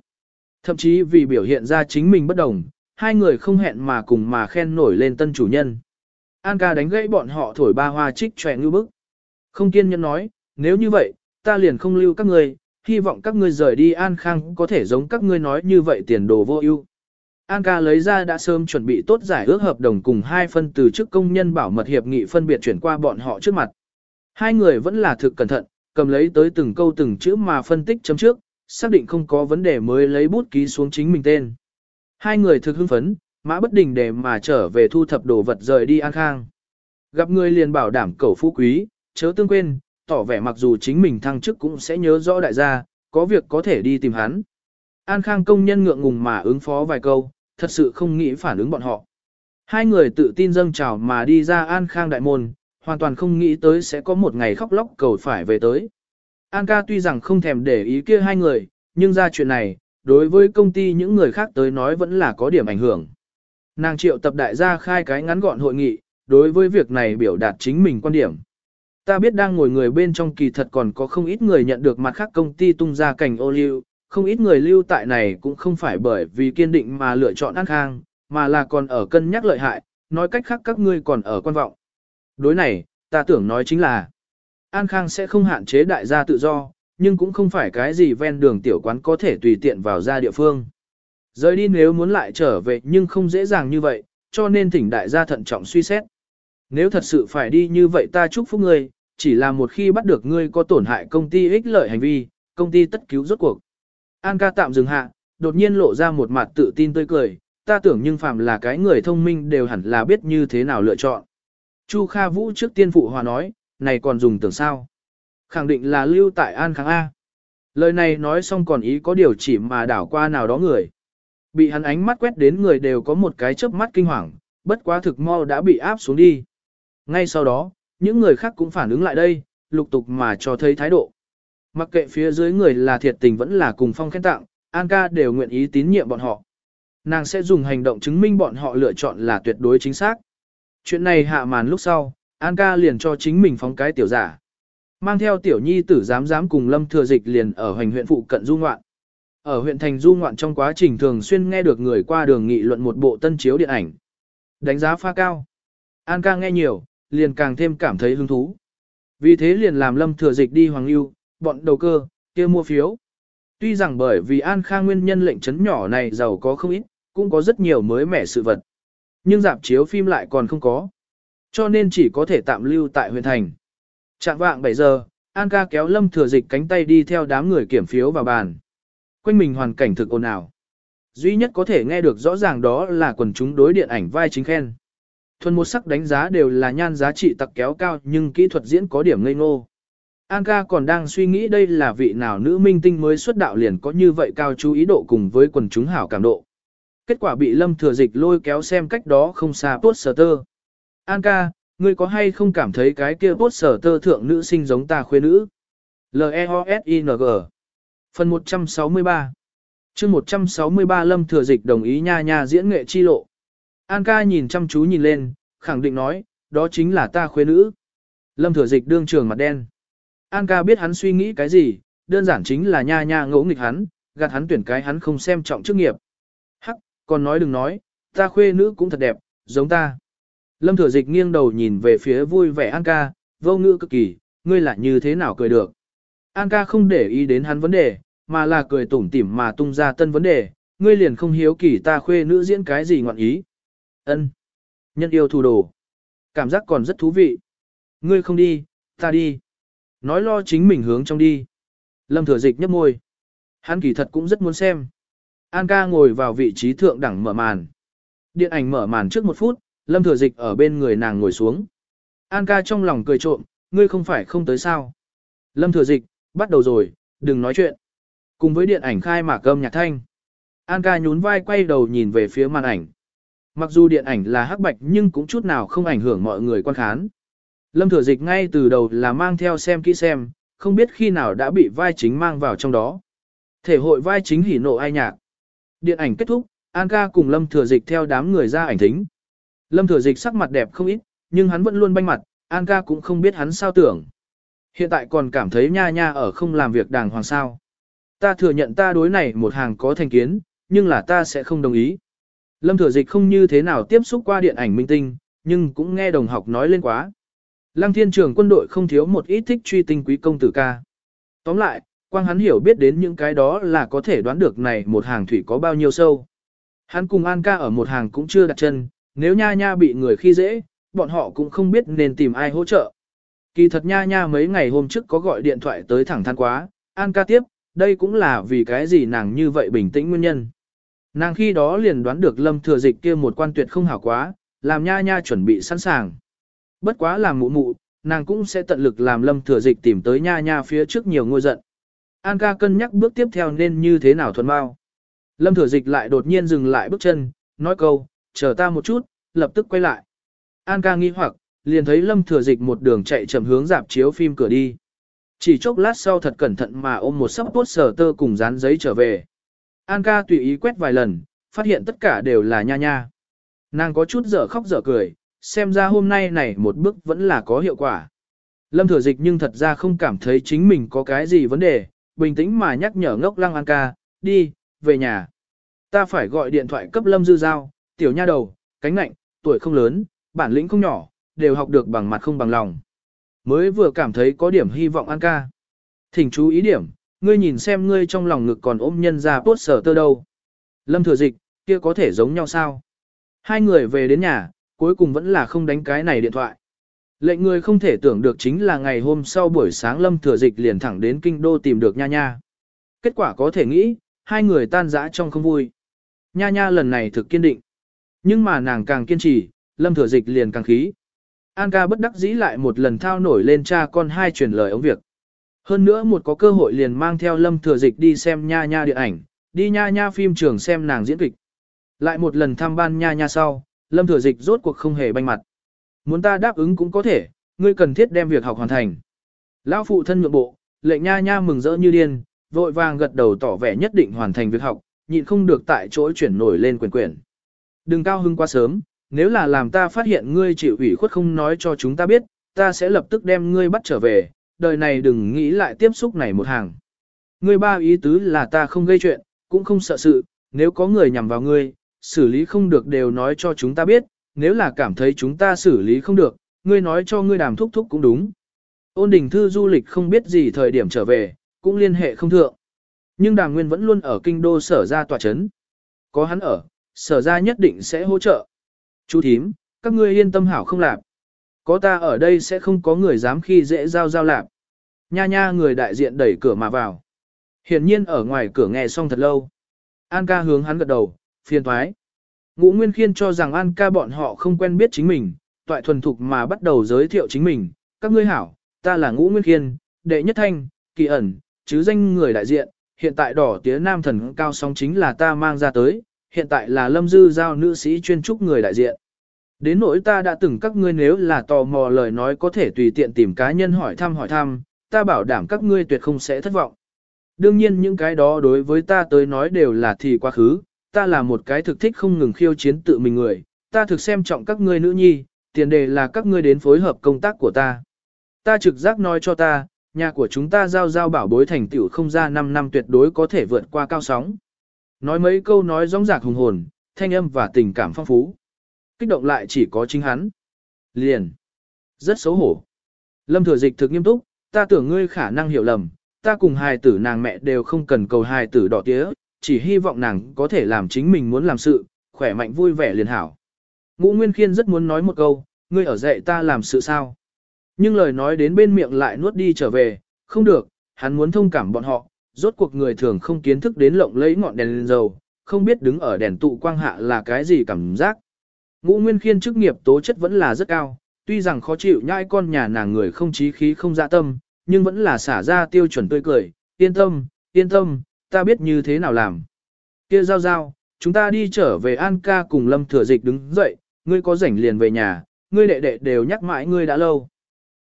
Thậm chí vì biểu hiện ra chính mình bất đồng, hai người không hẹn mà cùng mà khen nổi lên tân chủ nhân. An ca đánh gãy bọn họ thổi ba hoa trích tròe như bức. Không kiên nhẫn nói, nếu như vậy, ta liền không lưu các ngươi, hy vọng các ngươi rời đi An Khang có thể giống các ngươi nói như vậy tiền đồ vô ưu. An ca lấy ra đã sớm chuẩn bị tốt giải ước hợp đồng cùng hai phân từ chức công nhân bảo mật hiệp nghị phân biệt chuyển qua bọn họ trước mặt. Hai người vẫn là thực cẩn thận, cầm lấy tới từng câu từng chữ mà phân tích chấm trước, xác định không có vấn đề mới lấy bút ký xuống chính mình tên. Hai người thực hưng phấn, mã bất đình để mà trở về thu thập đồ vật rời đi An Khang. Gặp người liền bảo đảm cầu phú quý, chớ tương quên, tỏ vẻ mặc dù chính mình thăng chức cũng sẽ nhớ rõ đại gia, có việc có thể đi tìm hắn. An Khang công nhân ngượng ngùng mà ứng phó vài câu, thật sự không nghĩ phản ứng bọn họ. Hai người tự tin dâng trào mà đi ra An Khang đại môn, hoàn toàn không nghĩ tới sẽ có một ngày khóc lóc cầu phải về tới. An ca tuy rằng không thèm để ý kia hai người, nhưng ra chuyện này, đối với công ty những người khác tới nói vẫn là có điểm ảnh hưởng. Nàng triệu tập đại gia khai cái ngắn gọn hội nghị, đối với việc này biểu đạt chính mình quan điểm. Ta biết đang ngồi người bên trong kỳ thật còn có không ít người nhận được mặt khác công ty tung ra cảnh ô liu, không ít người lưu tại này cũng không phải bởi vì kiên định mà lựa chọn An Khang, mà là còn ở cân nhắc lợi hại, nói cách khác các ngươi còn ở quan vọng. Đối này, ta tưởng nói chính là, An Khang sẽ không hạn chế đại gia tự do, nhưng cũng không phải cái gì ven đường tiểu quán có thể tùy tiện vào ra địa phương. Rời đi nếu muốn lại trở về nhưng không dễ dàng như vậy, cho nên thỉnh đại gia thận trọng suy xét. Nếu thật sự phải đi như vậy ta chúc phúc ngươi, chỉ là một khi bắt được ngươi có tổn hại công ty ích lợi hành vi, công ty tất cứu rốt cuộc. An ca tạm dừng hạ, đột nhiên lộ ra một mặt tự tin tươi cười, ta tưởng nhưng phàm là cái người thông minh đều hẳn là biết như thế nào lựa chọn. Chu Kha Vũ trước tiên phụ hòa nói, này còn dùng tưởng sao? Khẳng định là lưu tại An Kháng A. Lời này nói xong còn ý có điều chỉ mà đảo qua nào đó người. Bị hắn ánh mắt quét đến người đều có một cái chớp mắt kinh hoàng, bất quá thực mau đã bị áp xuống đi. Ngay sau đó, những người khác cũng phản ứng lại đây, lục tục mà cho thấy thái độ. Mặc kệ phía dưới người là thiệt tình vẫn là cùng phong khen tặng, An ca đều nguyện ý tín nhiệm bọn họ. Nàng sẽ dùng hành động chứng minh bọn họ lựa chọn là tuyệt đối chính xác. Chuyện này hạ màn lúc sau, An ca liền cho chính mình phóng cái tiểu giả. Mang theo tiểu nhi tử dám dám cùng lâm thừa dịch liền ở hành huyện phụ cận du ngoạn. Ở huyện thành du ngoạn trong quá trình thường xuyên nghe được người qua đường nghị luận một bộ tân chiếu điện ảnh. Đánh giá pha cao. An ca nghe nhiều, liền càng thêm cảm thấy hứng thú. Vì thế liền làm lâm thừa dịch đi hoàng lưu, bọn đầu cơ, kia mua phiếu. Tuy rằng bởi vì An Khang nguyên nhân lệnh chấn nhỏ này giàu có không ít, cũng có rất nhiều mới mẻ sự vật. Nhưng dạp chiếu phim lại còn không có. Cho nên chỉ có thể tạm lưu tại huyện thành. Trạng vạng 7 giờ, An ca kéo lâm thừa dịch cánh tay đi theo đám người kiểm phiếu vào bàn. Quanh mình hoàn cảnh thực ồn ào. Duy nhất có thể nghe được rõ ràng đó là quần chúng đối điện ảnh vai chính khen. Thuần một sắc đánh giá đều là nhan giá trị tặc kéo cao nhưng kỹ thuật diễn có điểm ngây ngô. An ca còn đang suy nghĩ đây là vị nào nữ minh tinh mới xuất đạo liền có như vậy cao chú ý độ cùng với quần chúng hảo cảm độ. Kết quả bị lâm thừa dịch lôi kéo xem cách đó không xa poster. An ca, ngươi có hay không cảm thấy cái kia poster thượng nữ sinh giống ta khuê nữ? L-E-O-S-I-N-G Phần 163 chương 163 lâm thừa dịch đồng ý nha nha diễn nghệ chi lộ. An ca nhìn chăm chú nhìn lên, khẳng định nói, đó chính là ta khuê nữ. Lâm thừa dịch đương trường mặt đen. An ca biết hắn suy nghĩ cái gì, đơn giản chính là nha nha ngỗ nghịch hắn, gạt hắn tuyển cái hắn không xem trọng chức nghiệp. Hắc, còn nói đừng nói, ta khuê nữ cũng thật đẹp, giống ta. Lâm thừa dịch nghiêng đầu nhìn về phía vui vẻ An ca, vô ngữ cực kỳ, ngươi lại như thế nào cười được. An ca không để ý đến hắn vấn đề, mà là cười tủm tỉm mà tung ra tân vấn đề, ngươi liền không hiếu kỳ ta khuê nữ diễn cái gì ngoạn ý. Ân, Nhân yêu thù đồ. Cảm giác còn rất thú vị. Ngươi không đi, ta đi. Nói lo chính mình hướng trong đi. Lâm thừa dịch nhấp môi. Hắn kỳ thật cũng rất muốn xem. An ca ngồi vào vị trí thượng đẳng mở màn. Điện ảnh mở màn trước một phút, lâm thừa dịch ở bên người nàng ngồi xuống. An ca trong lòng cười trộm, ngươi không phải không tới sao. Lâm thừa dịch, bắt đầu rồi, đừng nói chuyện. Cùng với điện ảnh khai mạc âm nhạc thanh. An ca nhún vai quay đầu nhìn về phía màn ảnh. Mặc dù điện ảnh là hắc bạch nhưng cũng chút nào không ảnh hưởng mọi người quan khán. Lâm Thừa Dịch ngay từ đầu là mang theo xem kỹ xem, không biết khi nào đã bị vai chính mang vào trong đó. Thể hội vai chính hỉ nộ ai nhạc. Điện ảnh kết thúc, An ca cùng Lâm Thừa Dịch theo đám người ra ảnh thính. Lâm Thừa Dịch sắc mặt đẹp không ít, nhưng hắn vẫn luôn banh mặt, An ca cũng không biết hắn sao tưởng. Hiện tại còn cảm thấy nha nha ở không làm việc đàng hoàng sao. Ta thừa nhận ta đối này một hàng có thành kiến, nhưng là ta sẽ không đồng ý. Lâm Thừa Dịch không như thế nào tiếp xúc qua điện ảnh minh tinh, nhưng cũng nghe đồng học nói lên quá. Lăng thiên trường quân đội không thiếu một ít thích truy tinh quý công tử ca. Tóm lại, quang hắn hiểu biết đến những cái đó là có thể đoán được này một hàng thủy có bao nhiêu sâu. Hắn cùng An ca ở một hàng cũng chưa đặt chân, nếu nha nha bị người khi dễ, bọn họ cũng không biết nên tìm ai hỗ trợ. Kỳ thật nha nha mấy ngày hôm trước có gọi điện thoại tới thẳng than quá, An ca tiếp, đây cũng là vì cái gì nàng như vậy bình tĩnh nguyên nhân. Nàng khi đó liền đoán được lâm thừa dịch kia một quan tuyệt không hảo quá, làm nha nha chuẩn bị sẵn sàng. Bất quá làm mụ mụ, nàng cũng sẽ tận lực làm lâm thừa dịch tìm tới nha nha phía trước nhiều ngôi giận. An ca cân nhắc bước tiếp theo nên như thế nào thuần bao. Lâm thừa dịch lại đột nhiên dừng lại bước chân, nói câu, chờ ta một chút, lập tức quay lại. An ca nghi hoặc, liền thấy lâm thừa dịch một đường chạy chậm hướng dạp chiếu phim cửa đi. Chỉ chốc lát sau thật cẩn thận mà ôm một sắp tuốt sở tơ cùng dán giấy trở về. An ca tùy ý quét vài lần, phát hiện tất cả đều là nha nha. Nàng có chút dở khóc dở cười, xem ra hôm nay này một bước vẫn là có hiệu quả. Lâm thừa dịch nhưng thật ra không cảm thấy chính mình có cái gì vấn đề, bình tĩnh mà nhắc nhở ngốc lăng An ca, đi, về nhà. Ta phải gọi điện thoại cấp Lâm Dư Giao, tiểu nha đầu, cánh nạnh, tuổi không lớn, bản lĩnh không nhỏ, đều học được bằng mặt không bằng lòng. Mới vừa cảm thấy có điểm hy vọng An ca. Thỉnh chú ý điểm, ngươi nhìn xem ngươi trong lòng ngực còn ôm nhân ra tốt sở tơ đâu. Lâm thừa dịch, kia có thể giống nhau sao? Hai người về đến nhà, cuối cùng vẫn là không đánh cái này điện thoại. Lệnh người không thể tưởng được chính là ngày hôm sau buổi sáng Lâm Thừa Dịch liền thẳng đến kinh đô tìm được Nha Nha. Kết quả có thể nghĩ, hai người tan rã trong không vui. Nha Nha lần này thực kiên định. Nhưng mà nàng càng kiên trì, Lâm Thừa Dịch liền càng khí. An ca bất đắc dĩ lại một lần thao nổi lên cha con hai truyền lời ống việc. Hơn nữa một có cơ hội liền mang theo Lâm Thừa Dịch đi xem Nha Nha điện ảnh, đi Nha Nha phim trường xem nàng diễn kịch. Lại một lần thăm ban Nha Nha sau, Lâm Thừa Dịch rốt cuộc không hề banh mặt. Muốn ta đáp ứng cũng có thể, ngươi cần thiết đem việc học hoàn thành. Lão phụ thân nhượng bộ, lệnh nha nha mừng rỡ như điên, vội vàng gật đầu tỏ vẻ nhất định hoàn thành việc học, nhịn không được tại chỗ chuyển nổi lên quyền quyển. Đừng cao hưng quá sớm, nếu là làm ta phát hiện ngươi chịu ủy khuất không nói cho chúng ta biết, ta sẽ lập tức đem ngươi bắt trở về, đời này đừng nghĩ lại tiếp xúc này một hàng. Ngươi ba ý tứ là ta không gây chuyện, cũng không sợ sự, nếu có người nhằm vào ngươi, xử lý không được đều nói cho chúng ta biết, nếu là cảm thấy chúng ta xử lý không được, ngươi nói cho ngươi đàm thúc thúc cũng đúng. Ôn đình thư du lịch không biết gì thời điểm trở về, cũng liên hệ không thượng. Nhưng đàm nguyên vẫn luôn ở kinh đô sở ra tòa chấn. Có hắn ở, sở ra nhất định sẽ hỗ trợ. Chú thím, các ngươi yên tâm hảo không làm. Có ta ở đây sẽ không có người dám khi dễ giao giao lạp. Nha nha người đại diện đẩy cửa mà vào. Hiển nhiên ở ngoài cửa nghe xong thật lâu. An ca hướng hắn gật đầu, phiền thoái. Ngũ Nguyên Khiên cho rằng An ca bọn họ không quen biết chính mình, toại thuần thục mà bắt đầu giới thiệu chính mình. Các ngươi hảo, ta là Ngũ Nguyên Khiên, đệ nhất thanh, kỳ ẩn, chứ danh người đại diện, hiện tại đỏ tía nam thần cao sóng chính là ta mang ra tới, hiện tại là lâm dư giao nữ sĩ chuyên trúc người đại diện. Đến nỗi ta đã từng các ngươi nếu là tò mò lời nói có thể tùy tiện tìm cá nhân hỏi thăm hỏi thăm, ta bảo đảm các ngươi tuyệt không sẽ thất vọng. Đương nhiên những cái đó đối với ta tới nói đều là thì quá khứ, ta là một cái thực thích không ngừng khiêu chiến tự mình người, ta thực xem trọng các ngươi nữ nhi, tiền đề là các ngươi đến phối hợp công tác của ta. Ta trực giác nói cho ta, nhà của chúng ta giao giao bảo bối thành tựu không ra 5 năm tuyệt đối có thể vượt qua cao sóng. Nói mấy câu nói rõng rạc hùng hồn, thanh âm và tình cảm phong phú. Kích động lại chỉ có chính hắn. Liền. Rất xấu hổ. Lâm thừa dịch thực nghiêm túc, ta tưởng ngươi khả năng hiểu lầm, ta cùng hài tử nàng mẹ đều không cần cầu hài tử đỏ tía, chỉ hy vọng nàng có thể làm chính mình muốn làm sự, khỏe mạnh vui vẻ liền hảo. Ngũ Nguyên Khiên rất muốn nói một câu, ngươi ở dạy ta làm sự sao. Nhưng lời nói đến bên miệng lại nuốt đi trở về, không được, hắn muốn thông cảm bọn họ, rốt cuộc người thường không kiến thức đến lộng lấy ngọn đèn lên dầu, không biết đứng ở đèn tụ quang hạ là cái gì cảm giác. Ngũ Nguyên Khiên chức nghiệp tố chất vẫn là rất cao, tuy rằng khó chịu nhai con nhà nàng người không trí khí không dạ tâm, nhưng vẫn là xả ra tiêu chuẩn tươi cười, yên tâm, yên tâm, ta biết như thế nào làm. Kia giao giao, chúng ta đi trở về An ca cùng Lâm Thừa Dịch đứng dậy, ngươi có rảnh liền về nhà, ngươi đệ đệ đều nhắc mãi ngươi đã lâu.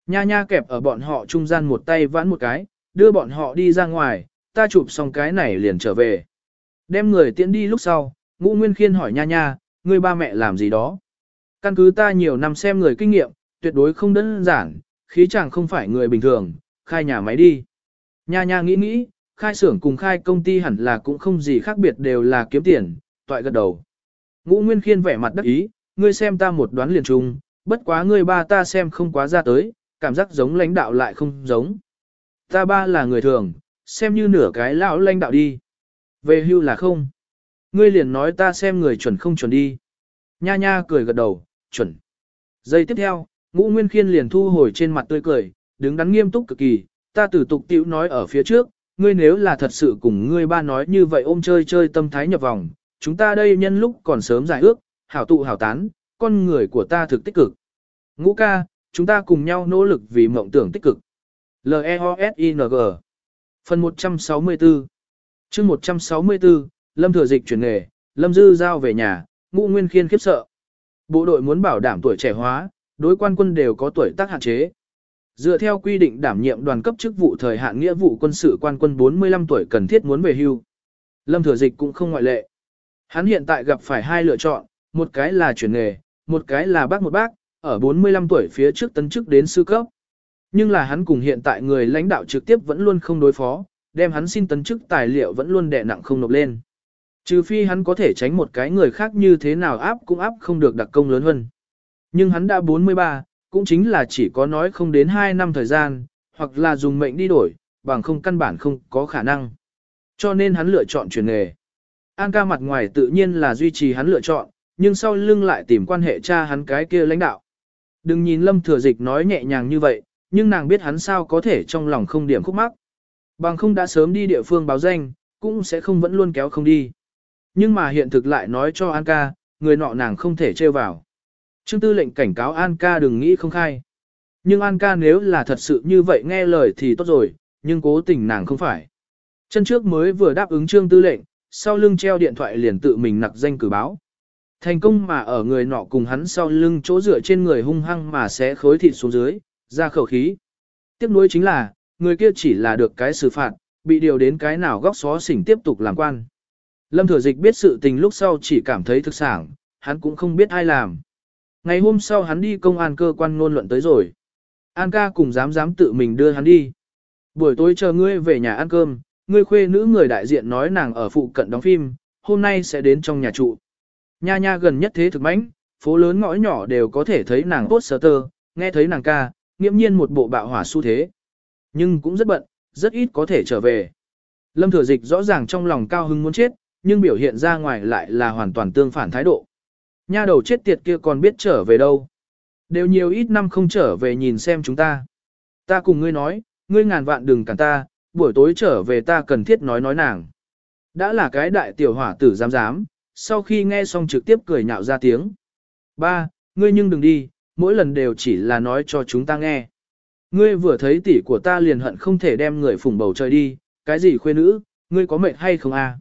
Nha nha kẹp ở bọn họ trung gian một tay vãn một cái, đưa bọn họ đi ra ngoài, ta chụp xong cái này liền trở về. Đem người tiễn đi lúc sau, ngũ nguyên khiên hỏi nha nha, ngươi ba mẹ làm gì đó. Căn cứ ta nhiều năm xem người kinh nghiệm, tuyệt đối không đơn giản, khí chàng không phải người bình thường, khai nhà máy đi. Nha nha nghĩ nghĩ, khai xưởng cùng khai công ty hẳn là cũng không gì khác biệt đều là kiếm tiền, toại gật đầu. Ngũ Nguyên Khiên vẻ mặt đắc ý, ngươi xem ta một đoán liền trùng. bất quá ngươi ba ta xem không quá ra tới, cảm giác giống lãnh đạo lại không giống. Ta ba là người thường, xem như nửa cái lão lãnh đạo đi. Về hưu là không. Ngươi liền nói ta xem người chuẩn không chuẩn đi. Nha nha cười gật đầu, chuẩn. Giây tiếp theo, ngũ nguyên khiên liền thu hồi trên mặt tươi cười, đứng đắn nghiêm túc cực kỳ, ta tử tục tiểu nói ở phía trước, ngươi nếu là thật sự cùng ngươi ba nói như vậy ôm chơi chơi tâm thái nhập vòng, chúng ta đây nhân lúc còn sớm giải ước, hảo tụ hảo tán, con người của ta thực tích cực. Ngũ ca, chúng ta cùng nhau nỗ lực vì mộng tưởng tích cực. L-E-O-S-I-N-G Phần 164 chương 164, Lâm Thừa Dịch chuyển nghề, Lâm Dư giao về nhà, ngũ nguyên khiên khiếp sợ. Bộ đội muốn bảo đảm tuổi trẻ hóa, đối quan quân đều có tuổi tác hạn chế. Dựa theo quy định đảm nhiệm đoàn cấp chức vụ thời hạn nghĩa vụ quân sự quan quân 45 tuổi cần thiết muốn về hưu. Lâm Thừa Dịch cũng không ngoại lệ. Hắn hiện tại gặp phải hai lựa chọn, một cái là chuyển nghề, một cái là bác một bác, ở 45 tuổi phía trước tấn chức đến sư cấp. Nhưng là hắn cùng hiện tại người lãnh đạo trực tiếp vẫn luôn không đối phó, đem hắn xin tấn chức tài liệu vẫn luôn đè nặng không nộp lên. Trừ phi hắn có thể tránh một cái người khác như thế nào áp cũng áp không được đặc công lớn hơn. Nhưng hắn đã 43, cũng chính là chỉ có nói không đến 2 năm thời gian, hoặc là dùng mệnh đi đổi, bằng không căn bản không có khả năng. Cho nên hắn lựa chọn chuyển nghề. An ca mặt ngoài tự nhiên là duy trì hắn lựa chọn, nhưng sau lưng lại tìm quan hệ cha hắn cái kia lãnh đạo. Đừng nhìn lâm thừa dịch nói nhẹ nhàng như vậy, nhưng nàng biết hắn sao có thể trong lòng không điểm khúc mắc. Bằng không đã sớm đi địa phương báo danh, cũng sẽ không vẫn luôn kéo không đi. Nhưng mà hiện thực lại nói cho An ca, người nọ nàng không thể trêu vào. Trương tư lệnh cảnh cáo An ca đừng nghĩ không khai. Nhưng An ca nếu là thật sự như vậy nghe lời thì tốt rồi, nhưng cố tình nàng không phải. Chân trước mới vừa đáp ứng trương tư lệnh, sau lưng treo điện thoại liền tự mình nặc danh cử báo. Thành công mà ở người nọ cùng hắn sau lưng chỗ dựa trên người hung hăng mà sẽ khối thịt xuống dưới, ra khẩu khí. Tiếp nối chính là, người kia chỉ là được cái xử phạt, bị điều đến cái nào góc xó xỉnh tiếp tục làm quan. Lâm Thừa Dịch biết sự tình lúc sau chỉ cảm thấy thực sản, hắn cũng không biết ai làm. Ngày hôm sau hắn đi công an cơ quan ngôn luận tới rồi. An ca cùng dám dám tự mình đưa hắn đi. Buổi tối chờ ngươi về nhà ăn cơm, ngươi khuê nữ người đại diện nói nàng ở phụ cận đóng phim, hôm nay sẽ đến trong nhà trụ. Nha nha gần nhất thế thực mãnh, phố lớn ngõ nhỏ đều có thể thấy nàng tốt sơ tơ, nghe thấy nàng ca, nghiễm nhiên một bộ bạo hỏa xu thế. Nhưng cũng rất bận, rất ít có thể trở về. Lâm Thừa Dịch rõ ràng trong lòng cao hưng muốn chết, nhưng biểu hiện ra ngoài lại là hoàn toàn tương phản thái độ. Nha đầu chết tiệt kia còn biết trở về đâu. Đều nhiều ít năm không trở về nhìn xem chúng ta. Ta cùng ngươi nói, ngươi ngàn vạn đừng cản ta, buổi tối trở về ta cần thiết nói nói nàng. Đã là cái đại tiểu hỏa tử dám dám, sau khi nghe xong trực tiếp cười nhạo ra tiếng. Ba, ngươi nhưng đừng đi, mỗi lần đều chỉ là nói cho chúng ta nghe. Ngươi vừa thấy tỷ của ta liền hận không thể đem người phủng bầu trời đi, cái gì khuê nữ, ngươi có mệt hay không à?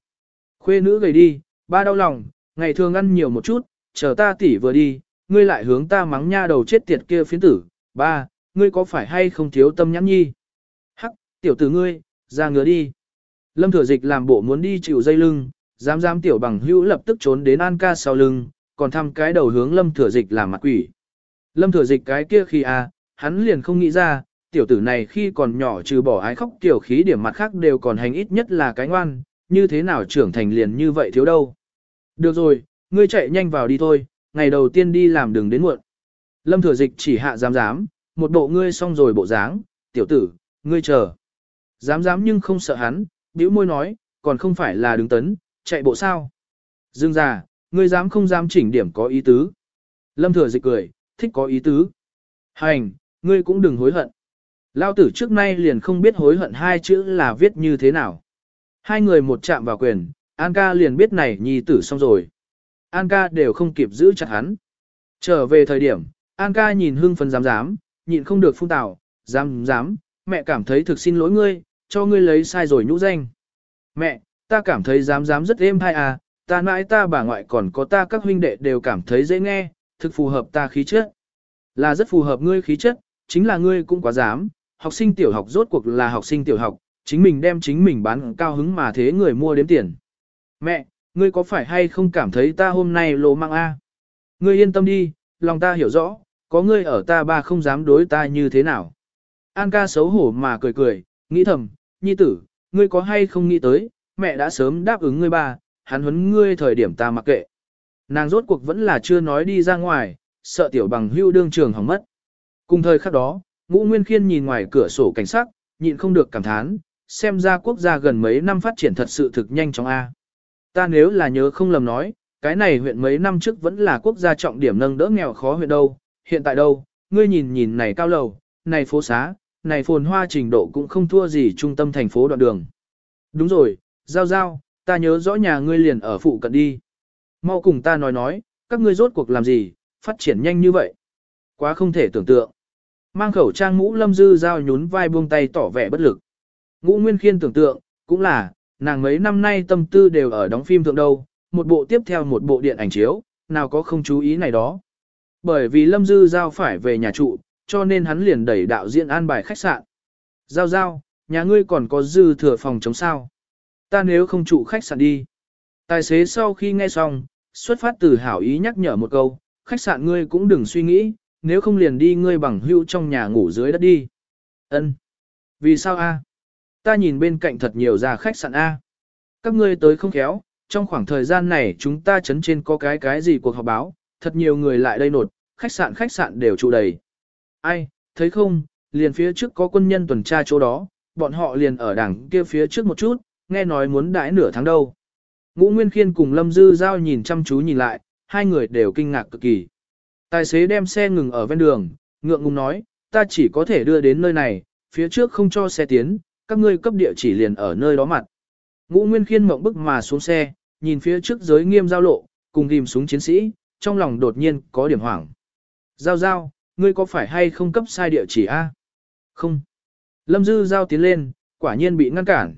Khuê nữ gầy đi, ba đau lòng, ngày thường ăn nhiều một chút, chờ ta tỷ vừa đi, ngươi lại hướng ta mắng nha đầu chết tiệt kia phiến tử, ba, ngươi có phải hay không thiếu tâm nhãn nhi? Hắc, tiểu tử ngươi, ra ngứa đi. Lâm thừa dịch làm bộ muốn đi chịu dây lưng, dám dám tiểu bằng hữu lập tức trốn đến an ca sau lưng, còn thăm cái đầu hướng lâm thừa dịch làm mặt quỷ. Lâm thừa dịch cái kia khi à, hắn liền không nghĩ ra, tiểu tử này khi còn nhỏ trừ bỏ ái khóc tiểu khí điểm mặt khác đều còn hành ít nhất là cái ngoan, như thế nào trưởng thành liền như vậy thiếu đâu. Được rồi, ngươi chạy nhanh vào đi thôi, ngày đầu tiên đi làm đừng đến muộn. Lâm thừa dịch chỉ hạ dám dám, một bộ ngươi xong rồi bộ dáng, tiểu tử, ngươi chờ. Dám dám nhưng không sợ hắn, bĩu môi nói, còn không phải là đứng tấn, chạy bộ sao. Dương già, ngươi dám không dám chỉnh điểm có ý tứ. Lâm thừa dịch cười, thích có ý tứ. Hành, ngươi cũng đừng hối hận. Lao tử trước nay liền không biết hối hận hai chữ là viết như thế nào. Hai người một chạm vào quyền, An ca liền biết này nhi tử xong rồi. An ca đều không kịp giữ chặt hắn. Trở về thời điểm, An ca nhìn hưng phấn dám dám, nhịn không được phun tào, dám dám, mẹ cảm thấy thực xin lỗi ngươi, cho ngươi lấy sai rồi nhũ danh. Mẹ, ta cảm thấy dám dám rất êm hay à, ta mãi ta bà ngoại còn có ta các huynh đệ đều cảm thấy dễ nghe, thực phù hợp ta khí chất. Là rất phù hợp ngươi khí chất, chính là ngươi cũng quá dám, học sinh tiểu học rốt cuộc là học sinh tiểu học, chính mình đem chính mình bán cao hứng mà thế người mua đếm tiền. Mẹ, ngươi có phải hay không cảm thấy ta hôm nay lỗ mạng a? Ngươi yên tâm đi, lòng ta hiểu rõ, có ngươi ở ta ba không dám đối ta như thế nào. An ca xấu hổ mà cười cười, nghĩ thầm, nhi tử, ngươi có hay không nghĩ tới, mẹ đã sớm đáp ứng ngươi ba, hắn huấn ngươi thời điểm ta mặc kệ. Nàng rốt cuộc vẫn là chưa nói đi ra ngoài, sợ tiểu bằng hưu đương trường hỏng mất. Cùng thời khắc đó, ngũ nguyên khiên nhìn ngoài cửa sổ cảnh sắc, nhịn không được cảm thán, xem ra quốc gia gần mấy năm phát triển thật sự thực nhanh trong A. Ta nếu là nhớ không lầm nói, cái này huyện mấy năm trước vẫn là quốc gia trọng điểm nâng đỡ nghèo khó huyện đâu, hiện tại đâu, ngươi nhìn nhìn này cao lầu, này phố xá, này phồn hoa trình độ cũng không thua gì trung tâm thành phố đoạn đường. Đúng rồi, giao giao, ta nhớ rõ nhà ngươi liền ở phụ cận đi. Mau cùng ta nói nói, các ngươi rốt cuộc làm gì, phát triển nhanh như vậy. Quá không thể tưởng tượng. Mang khẩu trang mũ lâm dư giao nhún vai buông tay tỏ vẻ bất lực. Ngũ Nguyên Khiên tưởng tượng, cũng là, nàng mấy năm nay tâm tư đều ở đóng phim thượng đâu, một bộ tiếp theo một bộ điện ảnh chiếu, nào có không chú ý này đó. Bởi vì Lâm Dư Giao phải về nhà trụ, cho nên hắn liền đẩy đạo diễn an bài khách sạn. Giao Giao, nhà ngươi còn có dư thừa phòng chống sao. Ta nếu không trụ khách sạn đi. Tài xế sau khi nghe xong, xuất phát từ hảo ý nhắc nhở một câu, khách sạn ngươi cũng đừng suy nghĩ, nếu không liền đi ngươi bằng hưu trong nhà ngủ dưới đất đi. Ân. Vì sao a? Ta nhìn bên cạnh thật nhiều ra khách sạn A. Các ngươi tới không khéo, trong khoảng thời gian này chúng ta chấn trên có cái cái gì cuộc họp báo, thật nhiều người lại đây nột, khách sạn khách sạn đều trụ đầy. Ai, thấy không, liền phía trước có quân nhân tuần tra chỗ đó, bọn họ liền ở đằng kia phía trước một chút, nghe nói muốn đãi nửa tháng đâu. Ngũ Nguyên Khiên cùng Lâm Dư Giao nhìn chăm chú nhìn lại, hai người đều kinh ngạc cực kỳ. Tài xế đem xe ngừng ở ven đường, ngượng ngùng nói, ta chỉ có thể đưa đến nơi này, phía trước không cho xe tiến, các ngươi cấp địa chỉ liền ở nơi đó mặt. Ngũ Nguyên Khiên mộng bức mà xuống xe, nhìn phía trước giới nghiêm giao lộ, cùng tìm súng chiến sĩ, trong lòng đột nhiên có điểm hoảng. Giao giao, ngươi có phải hay không cấp sai địa chỉ A? Không. Lâm Dư giao tiến lên, quả nhiên bị ngăn cản.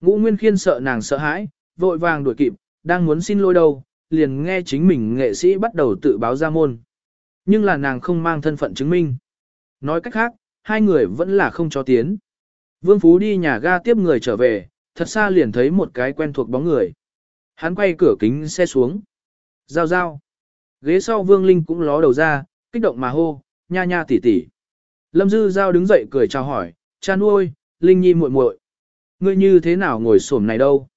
Ngũ Nguyên Khiên sợ nàng sợ hãi, vội vàng đuổi kịp, đang muốn xin lỗi đâu, liền nghe chính mình nghệ sĩ bắt đầu tự báo ra môn. Nhưng là nàng không mang thân phận chứng minh. Nói cách khác, hai người vẫn là không cho tiến. Vương Phú đi nhà ga tiếp người trở về, thật xa liền thấy một cái quen thuộc bóng người. Hắn quay cửa kính xe xuống. Giao giao. Ghế sau Vương Linh cũng ló đầu ra, kích động mà hô, nha nha tỷ tỷ. Lâm Dư Giao đứng dậy cười chào hỏi, cha nuôi, Linh Nhi muội muội, Ngươi như thế nào ngồi xổm này đâu?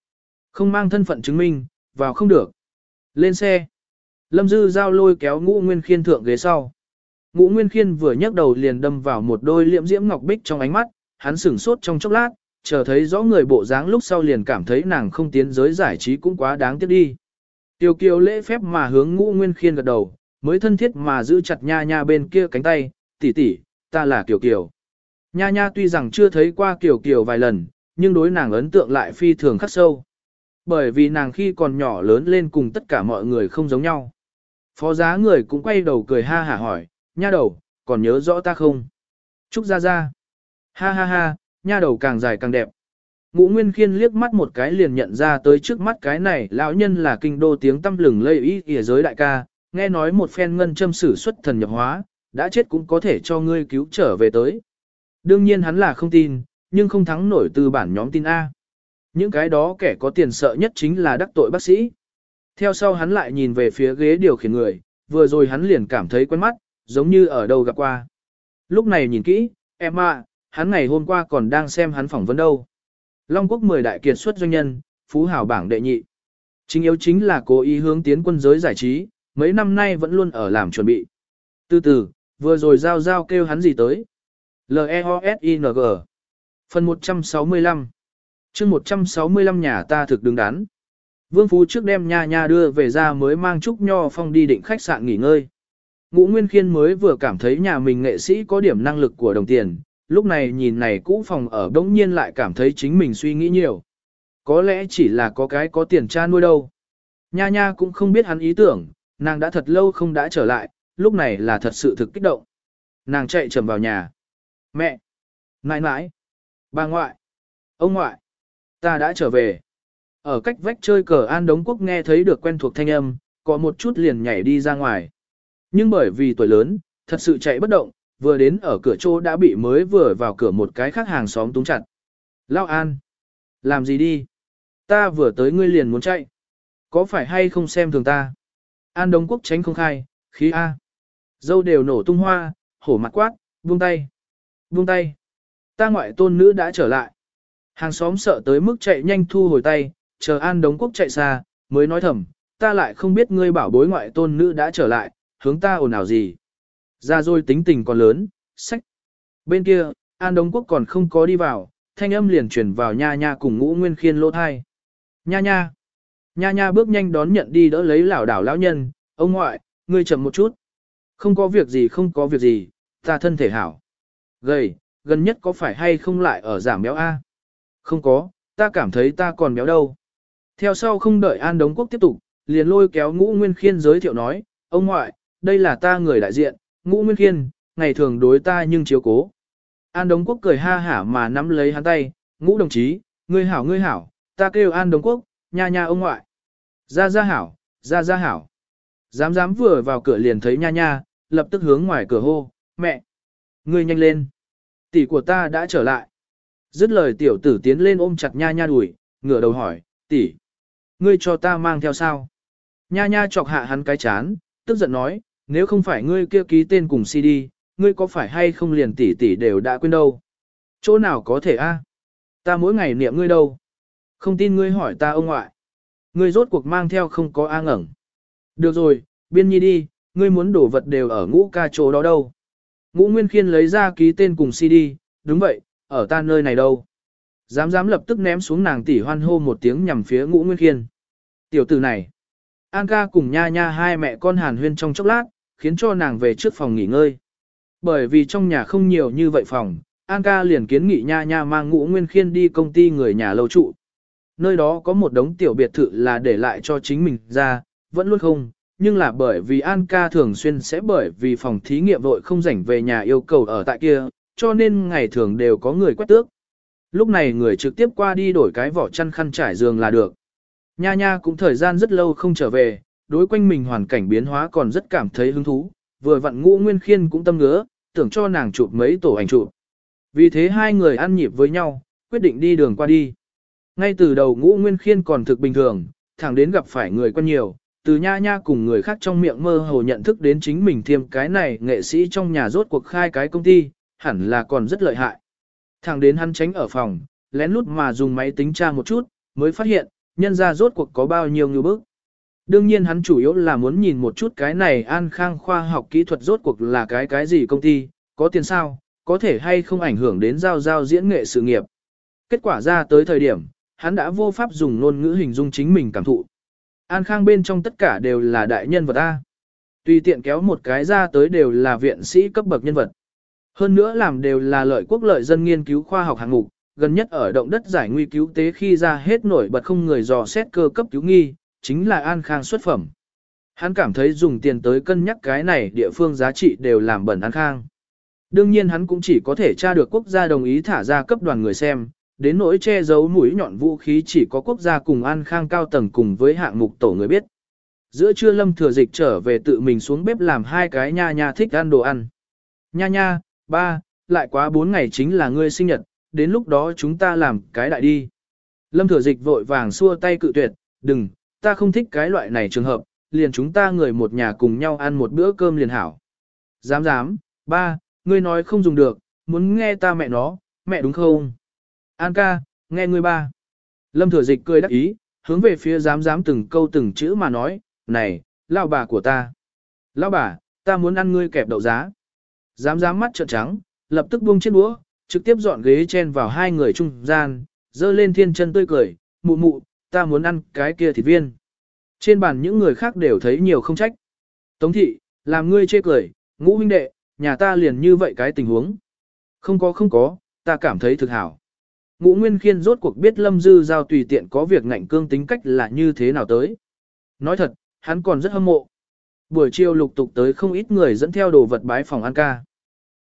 Không mang thân phận chứng minh, vào không được. Lên xe. Lâm Dư Giao lôi kéo ngũ nguyên khiên thượng ghế sau. Ngũ Nguyên Khiên vừa nhấc đầu liền đâm vào một đôi liễm diễm ngọc bích trong ánh mắt, hắn sửng sốt trong chốc lát, chờ thấy rõ người bộ dáng lúc sau liền cảm thấy nàng không tiến giới giải trí cũng quá đáng tiếc đi. Tiêu kiều lễ phép mà hướng ngũ nguyên khiên gật đầu, mới thân thiết mà giữ chặt nha nha bên kia cánh tay, tỷ tỷ, ta là kiều kiều. Nha nha tuy rằng chưa thấy qua kiều kiều vài lần, nhưng đối nàng ấn tượng lại phi thường khắc sâu. Bởi vì nàng khi còn nhỏ lớn lên cùng tất cả mọi người không giống nhau. Phó giá người cũng quay đầu cười ha hả hỏi, nha đầu, còn nhớ rõ ta không? Trúc ra ra. Ha ha ha, nha đầu càng dài càng đẹp. Ngũ Nguyên Khiên liếc mắt một cái liền nhận ra tới trước mắt cái này lão nhân là kinh đô tiếng tâm lừng lây ý ỉa giới đại ca, nghe nói một phen ngân châm sử xuất thần nhập hóa, đã chết cũng có thể cho ngươi cứu trở về tới. Đương nhiên hắn là không tin, nhưng không thắng nổi từ bản nhóm tin A. Những cái đó kẻ có tiền sợ nhất chính là đắc tội bác sĩ. Theo sau hắn lại nhìn về phía ghế điều khiển người, vừa rồi hắn liền cảm thấy quen mắt, giống như ở đâu gặp qua. Lúc này nhìn kỹ, em ạ, hắn ngày hôm qua còn đang xem hắn phỏng vấn đâu. Long Quốc 10 đại kiệt xuất doanh nhân, phú hào bảng đệ nhị. Chính yếu chính là cố ý hướng tiến quân giới giải trí, mấy năm nay vẫn luôn ở làm chuẩn bị. Từ từ, vừa rồi giao giao kêu hắn gì tới. L-E-O-S-I-N-G Phần 165 chương 165 nhà ta thực đứng đắn. Vương Phú trước đem nha nha đưa về ra mới mang Trúc Nho Phong đi định khách sạn nghỉ ngơi. Ngũ Nguyên Khiên mới vừa cảm thấy nhà mình nghệ sĩ có điểm năng lực của đồng tiền, lúc này nhìn này cũ phòng ở đống nhiên lại cảm thấy chính mình suy nghĩ nhiều. Có lẽ chỉ là có cái có tiền cha nuôi đâu. Nha nha cũng không biết hắn ý tưởng, nàng đã thật lâu không đã trở lại, lúc này là thật sự thực kích động. Nàng chạy trầm vào nhà. Mẹ! Nãi nãi! Bà ngoại! Ông ngoại! Ta đã trở về. Ở cách vách chơi cờ an đống quốc nghe thấy được quen thuộc thanh âm, có một chút liền nhảy đi ra ngoài. Nhưng bởi vì tuổi lớn, thật sự chạy bất động, vừa đến ở cửa chỗ đã bị mới vừa vào cửa một cái khác hàng xóm túng chặt. Lao An! Làm gì đi? Ta vừa tới ngươi liền muốn chạy. Có phải hay không xem thường ta? An Đông Quốc tránh không khai, khí A. Dâu đều nổ tung hoa, hổ mặt quát, buông tay. Buông tay. Ta ngoại tôn nữ đã trở lại. Hàng xóm sợ tới mức chạy nhanh thu hồi tay, chờ An Đống Quốc chạy xa, mới nói thầm, ta lại không biết ngươi bảo bối ngoại tôn nữ đã trở lại, hướng ta ồn ào gì. Ra rồi tính tình còn lớn, sách. Bên kia, An Đông Quốc còn không có đi vào, thanh âm liền truyền vào nha nha cùng ngũ nguyên khiên lỗ thai. Nha nha. Nha nha bước nhanh đón nhận đi đỡ lấy lão đảo lão nhân, ông ngoại, ngươi chậm một chút. Không có việc gì không có việc gì, ta thân thể hảo. Gầy, gần nhất có phải hay không lại ở giảm béo A? Không có, ta cảm thấy ta còn béo đâu. Theo sau không đợi An Đống Quốc tiếp tục, liền lôi kéo ngũ nguyên khiên giới thiệu nói, ông ngoại, đây là ta người đại diện, ngũ nguyên khiên, ngày thường đối ta nhưng chiếu cố. An Đống Quốc cười ha hả mà nắm lấy hắn tay, ngũ đồng chí, ngươi hảo ngươi hảo, ta kêu An Đống Quốc, nha nha ông ngoại. Ra ra hảo, ra ra hảo. Dám dám vừa vào cửa liền thấy nha nha, lập tức hướng ngoài cửa hô, mẹ. Ngươi nhanh lên. Tỷ của ta đã trở lại. Dứt lời tiểu tử tiến lên ôm chặt nha nha đuổi, ngửa đầu hỏi, tỷ, ngươi cho ta mang theo sao? Nha nha chọc hạ hắn cái chán, tức giận nói, nếu không phải ngươi kia ký tên cùng CD, ngươi có phải hay không liền tỷ tỷ đều đã quên đâu? Chỗ nào có thể a? Ta mỗi ngày niệm ngươi đâu? Không tin ngươi hỏi ta ông ngoại. Ngươi rốt cuộc mang theo không có a ngẩn. Được rồi, biên nhi đi, ngươi muốn đổ vật đều ở ngũ ca chỗ đó đâu. Ngũ Nguyên Khiên lấy ra ký tên cùng CD, đúng vậy, ở ta nơi này đâu. Dám dám lập tức ném xuống nàng tỷ hoan hô một tiếng nhằm phía Ngũ Nguyên Khiên. Tiểu tử này, An ca cùng nha nha hai mẹ con hàn huyên trong chốc lát, khiến cho nàng về trước phòng nghỉ ngơi. Bởi vì trong nhà không nhiều như vậy phòng, An ca liền kiến nghị nha nha mang Ngũ Nguyên Khiên đi công ty người nhà lâu trụ. Nơi đó có một đống tiểu biệt thự là để lại cho chính mình ra, vẫn luôn không, nhưng là bởi vì An ca thường xuyên sẽ bởi vì phòng thí nghiệm vội không rảnh về nhà yêu cầu ở tại kia, cho nên ngày thường đều có người quét tước. Lúc này người trực tiếp qua đi đổi cái vỏ chăn khăn trải giường là được. Nha nha cũng thời gian rất lâu không trở về, đối quanh mình hoàn cảnh biến hóa còn rất cảm thấy hứng thú, vừa vặn ngũ nguyên khiên cũng tâm ngứa, tưởng cho nàng chụp mấy tổ ảnh chụp. Vì thế hai người ăn nhịp với nhau, quyết định đi đường qua đi. Ngay từ đầu ngũ nguyên khiên còn thực bình thường, thẳng đến gặp phải người quen nhiều, từ nha nha cùng người khác trong miệng mơ hồ nhận thức đến chính mình thêm cái này nghệ sĩ trong nhà rốt cuộc khai cái công ty, hẳn là còn rất lợi hại. Thẳng đến hắn tránh ở phòng, lén lút mà dùng máy tính tra một chút, mới phát hiện, nhân ra rốt cuộc có bao nhiêu ngư bức. Đương nhiên hắn chủ yếu là muốn nhìn một chút cái này an khang khoa học kỹ thuật rốt cuộc là cái cái gì công ty, có tiền sao, có thể hay không ảnh hưởng đến giao giao diễn nghệ sự nghiệp. Kết quả ra tới thời điểm, hắn đã vô pháp dùng ngôn ngữ hình dung chính mình cảm thụ. An khang bên trong tất cả đều là đại nhân vật A. Tùy tiện kéo một cái ra tới đều là viện sĩ cấp bậc nhân vật. Hơn nữa làm đều là lợi quốc lợi dân nghiên cứu khoa học hạng mục, gần nhất ở động đất giải nguy cứu tế khi ra hết nổi bật không người dò xét cơ cấp cứu nghi, chính là an khang xuất phẩm. Hắn cảm thấy dùng tiền tới cân nhắc cái này địa phương giá trị đều làm bẩn an khang. Đương nhiên hắn cũng chỉ có thể tra được quốc gia đồng ý thả ra cấp đoàn người xem, đến nỗi che giấu mũi nhọn vũ khí chỉ có quốc gia cùng an khang cao tầng cùng với hạng mục tổ người biết. Giữa trưa lâm thừa dịch trở về tự mình xuống bếp làm hai cái nha nha thích ăn đồ ăn. Nha nha, ba, lại quá bốn ngày chính là ngươi sinh nhật, đến lúc đó chúng ta làm cái đại đi. Lâm thừa dịch vội vàng xua tay cự tuyệt, đừng, ta không thích cái loại này trường hợp, liền chúng ta người một nhà cùng nhau ăn một bữa cơm liền hảo. Dám dám, ba, ngươi nói không dùng được, muốn nghe ta mẹ nó, mẹ đúng không? An ca, nghe ngươi ba. Lâm thừa dịch cười đắc ý, hướng về phía dám dám từng câu từng chữ mà nói, này, lão bà của ta. Lão bà, ta muốn ăn ngươi kẹp đậu giá. Dám dám mắt trợn trắng, lập tức buông chiếc đũa, trực tiếp dọn ghế chen vào hai người trung gian, dơ lên thiên chân tươi cười, mụ mụ, ta muốn ăn cái kia thịt viên. Trên bàn những người khác đều thấy nhiều không trách. Tống thị, làm ngươi chê cười, ngũ huynh đệ, nhà ta liền như vậy cái tình huống. Không có không có, ta cảm thấy thực hảo. Ngũ Nguyên Khiên rốt cuộc biết Lâm Dư Giao tùy tiện có việc ngạnh cương tính cách là như thế nào tới. Nói thật, hắn còn rất hâm mộ. Buổi chiều lục tục tới không ít người dẫn theo đồ vật bái phòng ăn ca.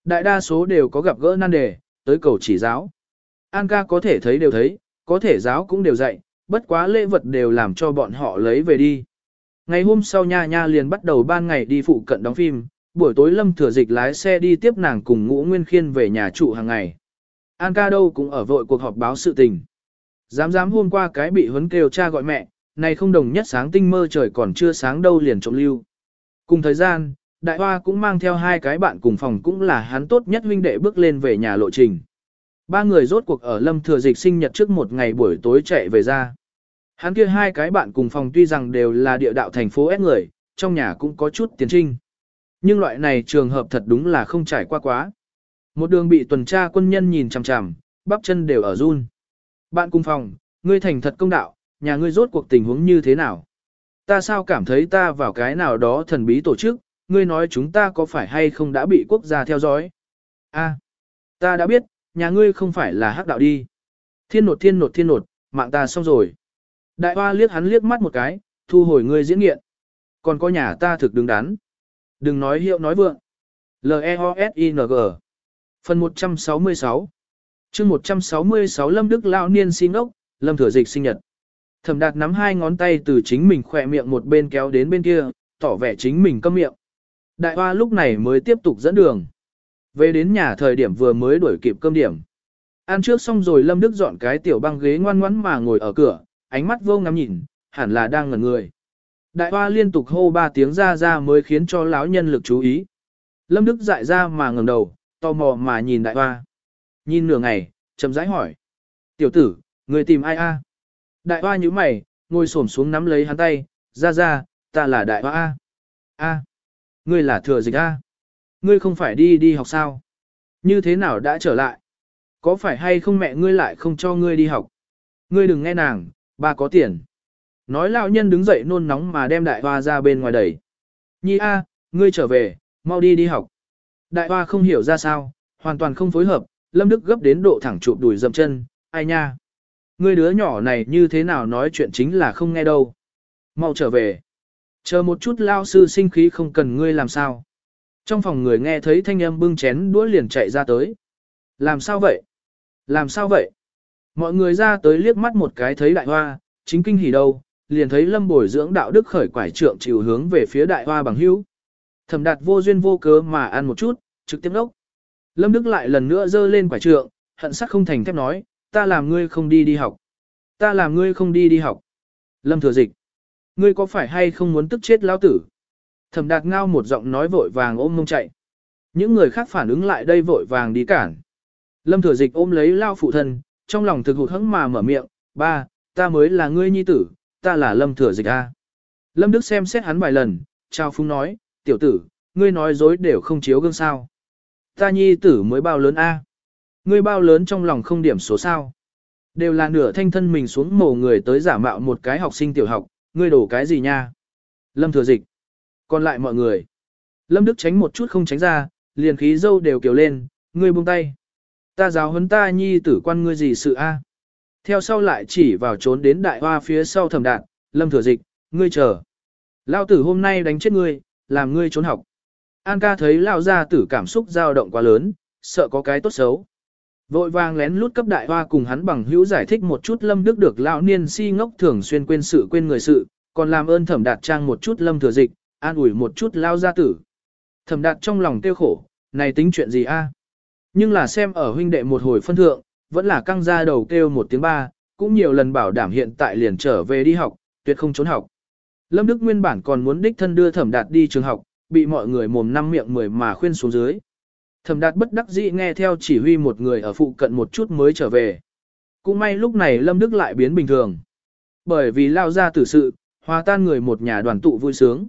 Đại đa số đều có gặp gỡ nan đề, tới cầu chỉ giáo. An ca có thể thấy đều thấy, có thể giáo cũng đều dạy, bất quá lễ vật đều làm cho bọn họ lấy về đi. Ngày hôm sau nha nha liền bắt đầu ban ngày đi phụ cận đóng phim, buổi tối lâm thừa dịch lái xe đi tiếp nàng cùng ngũ nguyên khiên về nhà trụ hàng ngày. An ca đâu cũng ở vội cuộc họp báo sự tình. Dám dám hôm qua cái bị huấn kêu cha gọi mẹ, này không đồng nhất sáng tinh mơ trời còn chưa sáng đâu liền trộm lưu. Cùng thời gian, đại hoa cũng mang theo hai cái bạn cùng phòng cũng là hắn tốt nhất huynh đệ bước lên về nhà lộ trình. Ba người rốt cuộc ở lâm thừa dịch sinh nhật trước một ngày buổi tối chạy về ra. Hắn kia hai cái bạn cùng phòng tuy rằng đều là địa đạo thành phố S người, trong nhà cũng có chút tiến trinh. Nhưng loại này trường hợp thật đúng là không trải qua quá. Một đường bị tuần tra quân nhân nhìn chằm chằm, bắp chân đều ở run. Bạn cùng phòng, ngươi thành thật công đạo, nhà ngươi rốt cuộc tình huống như thế nào? Ta sao cảm thấy ta vào cái nào đó thần bí tổ chức, ngươi nói chúng ta có phải hay không đã bị quốc gia theo dõi? A, ta đã biết, nhà ngươi không phải là hắc đạo đi. Thiên nột thiên nột thiên nột, mạng ta xong rồi. Đại hoa liếc hắn liếc mắt một cái, thu hồi ngươi diễn nghiện. Còn có nhà ta thực đứng đắn. Đừng nói hiệu nói vượng. L-E-O-S-I-N-G Phần 166 chương 166 Lâm Đức Lão Niên xin ốc, Lâm Thừa Dịch sinh nhật. Thẩm đạt nắm hai ngón tay từ chính mình khỏe miệng một bên kéo đến bên kia, tỏ vẻ chính mình câm miệng. Đại hoa lúc này mới tiếp tục dẫn đường. Về đến nhà thời điểm vừa mới đuổi kịp cơm điểm. Ăn trước xong rồi Lâm Đức dọn cái tiểu băng ghế ngoan ngoãn mà ngồi ở cửa, ánh mắt vô ngắm nhìn, hẳn là đang ngẩn người. Đại hoa liên tục hô ba tiếng ra ra mới khiến cho lão nhân lực chú ý. Lâm Đức dại ra mà ngẩng đầu, tò mò mà nhìn đại hoa. Nhìn nửa ngày, chậm rãi hỏi. Tiểu tử, người tìm ai a? Đại hoa như mày, ngồi xổm xuống nắm lấy hắn tay, ra ra, ta là đại hoa a. A. Ngươi là thừa dịch a. Ngươi không phải đi đi học sao? Như thế nào đã trở lại? Có phải hay không mẹ ngươi lại không cho ngươi đi học? Ngươi đừng nghe nàng, ba có tiền. Nói lão nhân đứng dậy nôn nóng mà đem đại hoa ra bên ngoài đẩy. Nhi a, ngươi trở về, mau đi đi học. Đại hoa không hiểu ra sao, hoàn toàn không phối hợp, Lâm Đức gấp đến độ thẳng chụp đùi dầm chân, ai nha. Ngươi đứa nhỏ này như thế nào nói chuyện chính là không nghe đâu. Mau trở về. Chờ một chút lao sư sinh khí không cần ngươi làm sao. Trong phòng người nghe thấy thanh âm bưng chén đũa liền chạy ra tới. Làm sao vậy? Làm sao vậy? Mọi người ra tới liếc mắt một cái thấy đại hoa, chính kinh hỉ đâu, liền thấy lâm bồi dưỡng đạo đức khởi quải trượng chịu hướng về phía đại hoa bằng hữu. Thẩm đạt vô duyên vô cớ mà ăn một chút, trực tiếp đốc. Lâm Đức lại lần nữa dơ lên quải trượng, hận sắc không thành thép nói, ta làm ngươi không đi đi học. Ta làm ngươi không đi đi học. Lâm thừa dịch. Ngươi có phải hay không muốn tức chết lão tử? Thẩm đạt ngao một giọng nói vội vàng ôm mông chạy. Những người khác phản ứng lại đây vội vàng đi cản. Lâm thừa dịch ôm lấy lao phụ thân, trong lòng thực hụt hẫng mà mở miệng, ba, ta mới là ngươi nhi tử, ta là lâm thừa dịch a. Lâm Đức xem xét hắn vài lần, trao phúng nói, tiểu tử, ngươi nói dối đều không chiếu gương sao. Ta nhi tử mới bao lớn a. Ngươi bao lớn trong lòng không điểm số sao. Đều là nửa thanh thân mình xuống mồ người tới giả mạo một cái học sinh tiểu học, ngươi đổ cái gì nha? Lâm thừa dịch. Còn lại mọi người. Lâm Đức tránh một chút không tránh ra, liền khí dâu đều kiều lên, ngươi buông tay. Ta giáo huấn ta nhi tử quan ngươi gì sự a? Theo sau lại chỉ vào trốn đến đại hoa phía sau thẩm đạn, lâm thừa dịch, ngươi chờ. Lao tử hôm nay đánh chết ngươi, làm ngươi trốn học. An ca thấy lao gia tử cảm xúc dao động quá lớn, sợ có cái tốt xấu. Vội vàng lén lút cấp đại hoa cùng hắn bằng hữu giải thích một chút lâm đức được lão niên si ngốc thường xuyên quên sự quên người sự, còn làm ơn thẩm đạt trang một chút lâm thừa dịch, an ủi một chút lao gia tử. Thẩm đạt trong lòng tiêu khổ, này tính chuyện gì a? Nhưng là xem ở huynh đệ một hồi phân thượng, vẫn là căng ra đầu kêu một tiếng ba, cũng nhiều lần bảo đảm hiện tại liền trở về đi học, tuyệt không trốn học. Lâm Đức nguyên bản còn muốn đích thân đưa thẩm đạt đi trường học, bị mọi người mồm năm miệng mười mà khuyên xuống dưới. Thẩm đạt bất đắc dĩ nghe theo chỉ huy một người ở phụ cận một chút mới trở về. Cũng may lúc này Lâm Đức lại biến bình thường. Bởi vì lao ra tử sự, hòa tan người một nhà đoàn tụ vui sướng.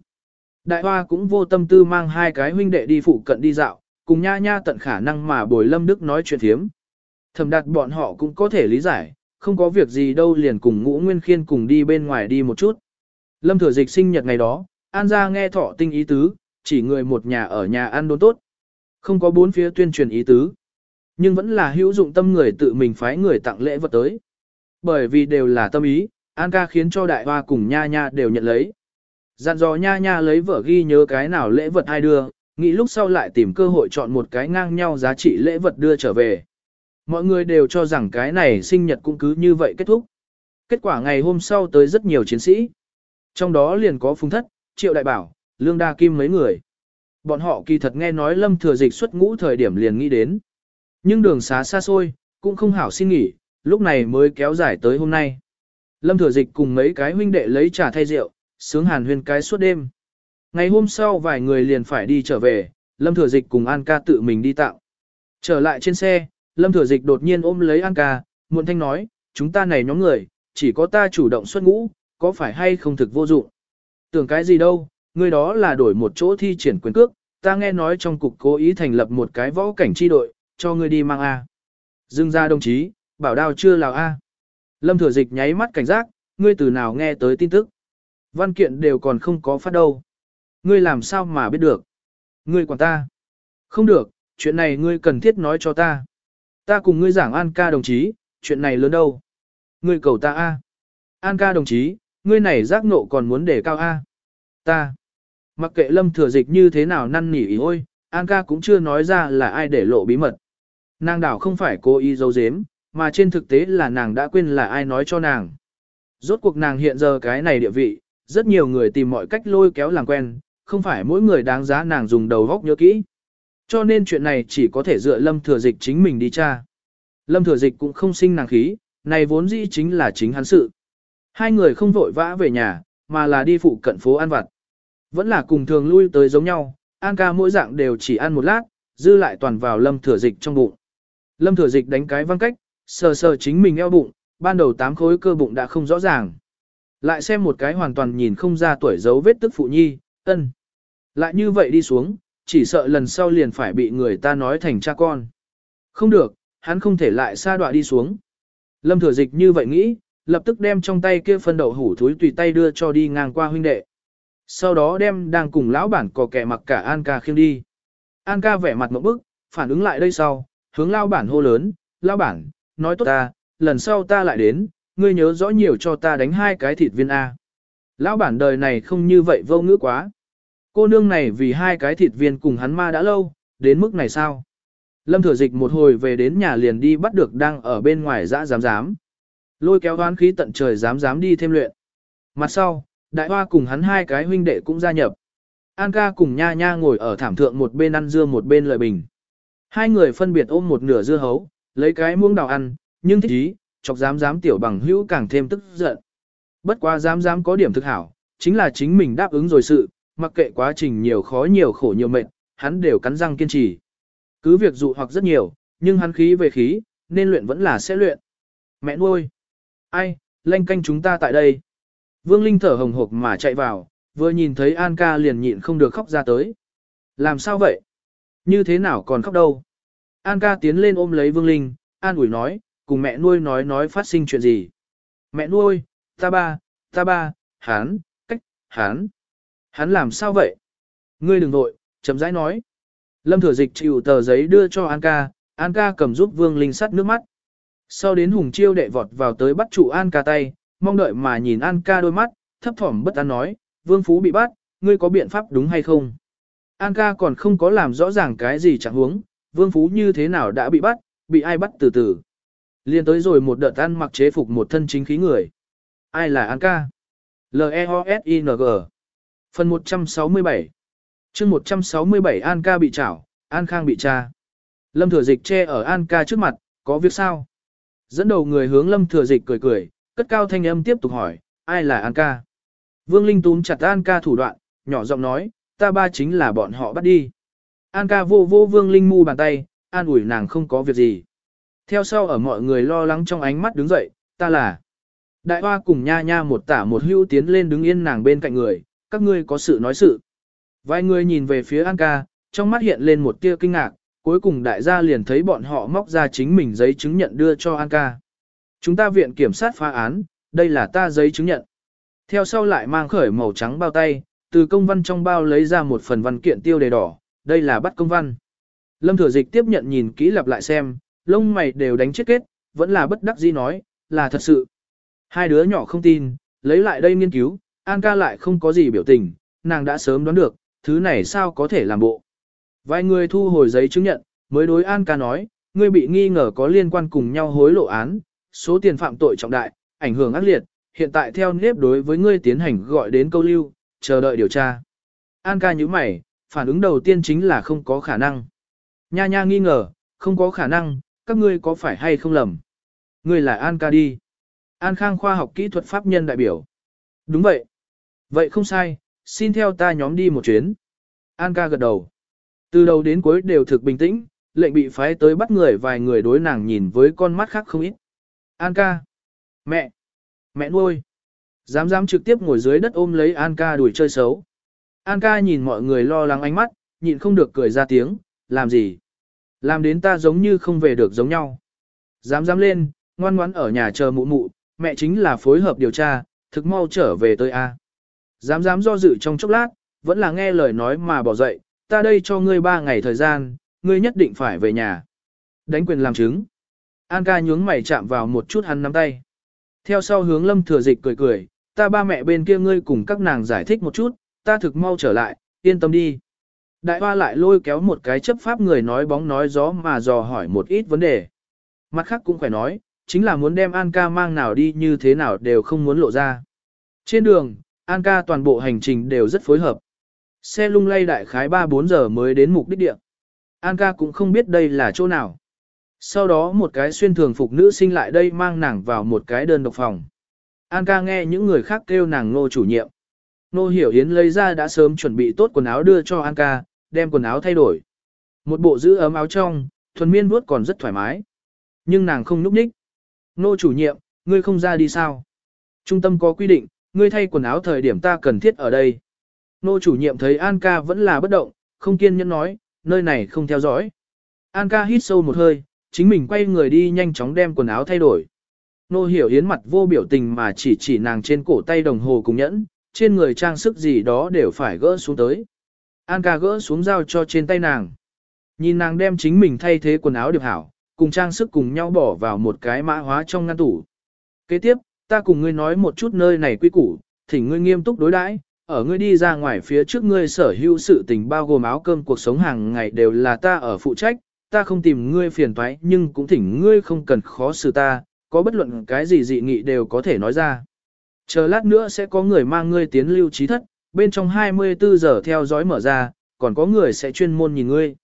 Đại hoa cũng vô tâm tư mang hai cái huynh đệ đi phụ cận đi dạo, cùng nha nha tận khả năng mà bồi Lâm Đức nói chuyện thiếm. Thẩm đạt bọn họ cũng có thể lý giải, không có việc gì đâu liền cùng ngũ nguyên khiên cùng đi bên ngoài đi một chút. Lâm thừa dịch sinh nhật ngày đó, An ra nghe thọ tinh ý tứ, chỉ người một nhà ở nhà ăn đốn tốt. Không có bốn phía tuyên truyền ý tứ. Nhưng vẫn là hữu dụng tâm người tự mình phái người tặng lễ vật tới. Bởi vì đều là tâm ý, An ca khiến cho đại hoa cùng nha nha đều nhận lấy. Dặn dò nha nha lấy vở ghi nhớ cái nào lễ vật ai đưa, nghĩ lúc sau lại tìm cơ hội chọn một cái ngang nhau giá trị lễ vật đưa trở về. Mọi người đều cho rằng cái này sinh nhật cũng cứ như vậy kết thúc. Kết quả ngày hôm sau tới rất nhiều chiến sĩ. Trong đó liền có Phùng Thất, Triệu Đại Bảo, Lương Đa Kim mấy người. Bọn họ kỳ thật nghe nói Lâm Thừa Dịch xuất ngũ thời điểm liền nghĩ đến. Nhưng đường xá xa xôi, cũng không hảo xin nghỉ, lúc này mới kéo dài tới hôm nay. Lâm Thừa Dịch cùng mấy cái huynh đệ lấy trà thay rượu, sướng hàn huyên cái suốt đêm. Ngày hôm sau vài người liền phải đi trở về, Lâm Thừa Dịch cùng An ca tự mình đi tạo. Trở lại trên xe, Lâm Thừa Dịch đột nhiên ôm lấy An ca, muộn thanh nói, chúng ta này nhóm người, chỉ có ta chủ động xuất ngũ, có phải hay không thực vô dụng. Tưởng cái gì đâu, người đó là đổi một chỗ thi triển quyền cước, ta nghe nói trong cục cố ý thành lập một cái võ cảnh chi đội, cho ngươi đi mang A. Dương ra đồng chí, bảo đao chưa lào A. Lâm Thừa Dịch nháy mắt cảnh giác, ngươi từ nào nghe tới tin tức. Văn kiện đều còn không có phát đâu. Ngươi làm sao mà biết được? Ngươi quản ta. Không được, chuyện này ngươi cần thiết nói cho ta. Ta cùng ngươi giảng An ca đồng chí, chuyện này lớn đâu. Ngươi cầu ta a. An ca đồng chí, ngươi này giác nộ còn muốn để cao A. Ta. Mặc kệ lâm thừa dịch như thế nào năn nỉ ý ôi, An ca cũng chưa nói ra là ai để lộ bí mật. Nàng đảo không phải cố ý giấu giếm, mà trên thực tế là nàng đã quên là ai nói cho nàng. Rốt cuộc nàng hiện giờ cái này địa vị, rất nhiều người tìm mọi cách lôi kéo làm quen, không phải mỗi người đáng giá nàng dùng đầu góc nhớ kỹ. Cho nên chuyện này chỉ có thể dựa lâm thừa dịch chính mình đi tra. Lâm thừa dịch cũng không sinh nàng khí, này vốn dĩ chính là chính hắn sự. Hai người không vội vã về nhà, mà là đi phụ cận phố ăn vặt. Vẫn là cùng thường lui tới giống nhau, An ca mỗi dạng đều chỉ ăn một lát, dư lại toàn vào lâm thừa dịch trong bụng. Lâm thừa dịch đánh cái văng cách, sờ sờ chính mình eo bụng, ban đầu tám khối cơ bụng đã không rõ ràng. Lại xem một cái hoàn toàn nhìn không ra tuổi dấu vết tức phụ nhi, ân. Lại như vậy đi xuống, chỉ sợ lần sau liền phải bị người ta nói thành cha con. Không được, hắn không thể lại xa đọa đi xuống. Lâm thừa dịch như vậy nghĩ, lập tức đem trong tay kia phân đậu hủ thúi tùy tay đưa cho đi ngang qua huynh đệ. Sau đó đem đang cùng lão bản cò kẻ mặc cả An ca khiêng đi. An ca vẻ mặt một bức, phản ứng lại đây sau, hướng lão bản hô lớn, lão bản, nói tốt ta, lần sau ta lại đến, ngươi nhớ rõ nhiều cho ta đánh hai cái thịt viên A. Lão bản đời này không như vậy vô ngữ quá. Cô nương này vì hai cái thịt viên cùng hắn ma đã lâu, đến mức này sao? Lâm thừa dịch một hồi về đến nhà liền đi bắt được đang ở bên ngoài dã dám dám. Lôi kéo hoán khí tận trời dám dám đi thêm luyện. Mặt sau, đại hoa cùng hắn hai cái huynh đệ cũng gia nhập. An ca cùng nha nha ngồi ở thảm thượng một bên ăn dưa một bên lợi bình. Hai người phân biệt ôm một nửa dưa hấu, lấy cái muỗng đào ăn, nhưng thích ý, chọc dám dám tiểu bằng hữu càng thêm tức giận. Bất quá dám dám có điểm thực hảo, chính là chính mình đáp ứng rồi sự, mặc kệ quá trình nhiều khó nhiều khổ nhiều mệt, hắn đều cắn răng kiên trì. Cứ việc dụ hoặc rất nhiều, nhưng hắn khí về khí, nên luyện vẫn là sẽ luyện. Mẹ nuôi! Ai, lanh canh chúng ta tại đây. Vương Linh thở hồng hộc mà chạy vào, vừa nhìn thấy An ca liền nhịn không được khóc ra tới. Làm sao vậy? Như thế nào còn khóc đâu? An ca tiến lên ôm lấy Vương Linh, An ủi nói, cùng mẹ nuôi nói nói phát sinh chuyện gì. Mẹ nuôi, ta ba, ta ba, hán, cách, hán. Hắn làm sao vậy? Ngươi đừng nội, chậm rãi nói. Lâm thừa dịch chịu tờ giấy đưa cho An ca, An ca cầm giúp Vương Linh sắt nước mắt. Sau đến Hùng Chiêu đệ vọt vào tới bắt trụ An ca tay, mong đợi mà nhìn An ca đôi mắt, thấp thỏm bất an nói, Vương Phú bị bắt, ngươi có biện pháp đúng hay không? An ca còn không có làm rõ ràng cái gì chẳng huống, Vương Phú như thế nào đã bị bắt, bị ai bắt từ từ. Liên tới rồi một đợt ăn mặc chế phục một thân chính khí người. Ai là An ca? L-E-O-S-I-N-G Phần 167 chương 167 An ca bị chảo An Khang bị tra. Lâm Thừa Dịch che ở An ca trước mặt, có việc sao? Dẫn đầu người hướng Lâm Thừa Dịch cười cười, cất cao thanh âm tiếp tục hỏi, ai là An ca? Vương Linh túm chặt An ca thủ đoạn, nhỏ giọng nói, ta ba chính là bọn họ bắt đi. An ca vô vô Vương Linh mu bàn tay, an ủi nàng không có việc gì. Theo sau ở mọi người lo lắng trong ánh mắt đứng dậy, ta là. Đại hoa cùng nha nha một tả một hưu tiến lên đứng yên nàng bên cạnh người, các ngươi có sự nói sự. Vài người nhìn về phía An ca, trong mắt hiện lên một tia kinh ngạc, cuối cùng đại gia liền thấy bọn họ móc ra chính mình giấy chứng nhận đưa cho An ca. Chúng ta viện kiểm sát phá án, đây là ta giấy chứng nhận. Theo sau lại mang khởi màu trắng bao tay, từ công văn trong bao lấy ra một phần văn kiện tiêu đề đỏ, đây là bắt công văn. Lâm Thừa Dịch tiếp nhận nhìn kỹ lặp lại xem, lông mày đều đánh chết kết, vẫn là bất đắc dĩ nói, là thật sự. Hai đứa nhỏ không tin, lấy lại đây nghiên cứu, An ca lại không có gì biểu tình, nàng đã sớm đoán được, thứ này sao có thể làm bộ. Vài người thu hồi giấy chứng nhận, mới đối An ca nói, ngươi bị nghi ngờ có liên quan cùng nhau hối lộ án, số tiền phạm tội trọng đại, ảnh hưởng ác liệt, hiện tại theo nếp đối với ngươi tiến hành gọi đến câu lưu, chờ đợi điều tra. An ca như mày, phản ứng đầu tiên chính là không có khả năng. Nha nha nghi ngờ, không có khả năng, các ngươi có phải hay không lầm. Ngươi là An ca đi. An Khang khoa học kỹ thuật pháp nhân đại biểu. Đúng vậy. Vậy không sai, xin theo ta nhóm đi một chuyến. An ca gật đầu. Từ đầu đến cuối đều thực bình tĩnh, lệnh bị phái tới bắt người vài người đối nàng nhìn với con mắt khác không ít. An ca. Mẹ. Mẹ nuôi. Dám dám trực tiếp ngồi dưới đất ôm lấy An ca đuổi chơi xấu. An ca nhìn mọi người lo lắng ánh mắt, nhịn không được cười ra tiếng, làm gì? Làm đến ta giống như không về được giống nhau. Dám dám lên, ngoan ngoãn ở nhà chờ mụ mụ, mẹ chính là phối hợp điều tra, thực mau trở về tới A. Dám dám do dự trong chốc lát, vẫn là nghe lời nói mà bỏ dậy, ta đây cho ngươi ba ngày thời gian, ngươi nhất định phải về nhà. Đánh quyền làm chứng. An ca nhướng mày chạm vào một chút hắn nắm tay. Theo sau hướng lâm thừa dịch cười cười, ta ba mẹ bên kia ngươi cùng các nàng giải thích một chút, ta thực mau trở lại, yên tâm đi. Đại hoa lại lôi kéo một cái chấp pháp người nói bóng nói gió mà dò hỏi một ít vấn đề. Mặt khác cũng phải nói, chính là muốn đem An ca mang nào đi như thế nào đều không muốn lộ ra. Trên đường, An ca toàn bộ hành trình đều rất phối hợp. Xe lung lay đại khái 3-4 giờ mới đến mục đích địa. An ca cũng không biết đây là chỗ nào. Sau đó một cái xuyên thường phục nữ sinh lại đây mang nàng vào một cái đơn độc phòng. An ca nghe những người khác kêu nàng nô chủ nhiệm. Nô hiểu hiến lấy ra đã sớm chuẩn bị tốt quần áo đưa cho An ca, đem quần áo thay đổi. Một bộ giữ ấm áo trong, thuần miên vuốt còn rất thoải mái. Nhưng nàng không núp nhích. Nô chủ nhiệm, ngươi không ra đi sao? Trung tâm có quy định, ngươi thay quần áo thời điểm ta cần thiết ở đây. Nô chủ nhiệm thấy An ca vẫn là bất động, không kiên nhẫn nói, nơi này không theo dõi. An ca hít sâu một hơi, chính mình quay người đi nhanh chóng đem quần áo thay đổi. Nô hiểu hiến mặt vô biểu tình mà chỉ chỉ nàng trên cổ tay đồng hồ cùng nhẫn, trên người trang sức gì đó đều phải gỡ xuống tới. An ca gỡ xuống giao cho trên tay nàng. Nhìn nàng đem chính mình thay thế quần áo điệp hảo, cùng trang sức cùng nhau bỏ vào một cái mã hóa trong ngăn tủ. Kế tiếp, ta cùng ngươi nói một chút nơi này quy củ, thỉnh ngươi nghiêm túc đối đãi, ở ngươi đi ra ngoài phía trước ngươi sở hữu sự tình bao gồm áo cơm cuộc sống hàng ngày đều là ta ở phụ trách, ta không tìm ngươi phiền toái nhưng cũng thỉnh ngươi không cần khó xử ta, có bất luận cái gì dị nghị đều có thể nói ra. Chờ lát nữa sẽ có người mang ngươi tiến lưu trí thất, bên trong 24 giờ theo dõi mở ra, còn có người sẽ chuyên môn nhìn ngươi.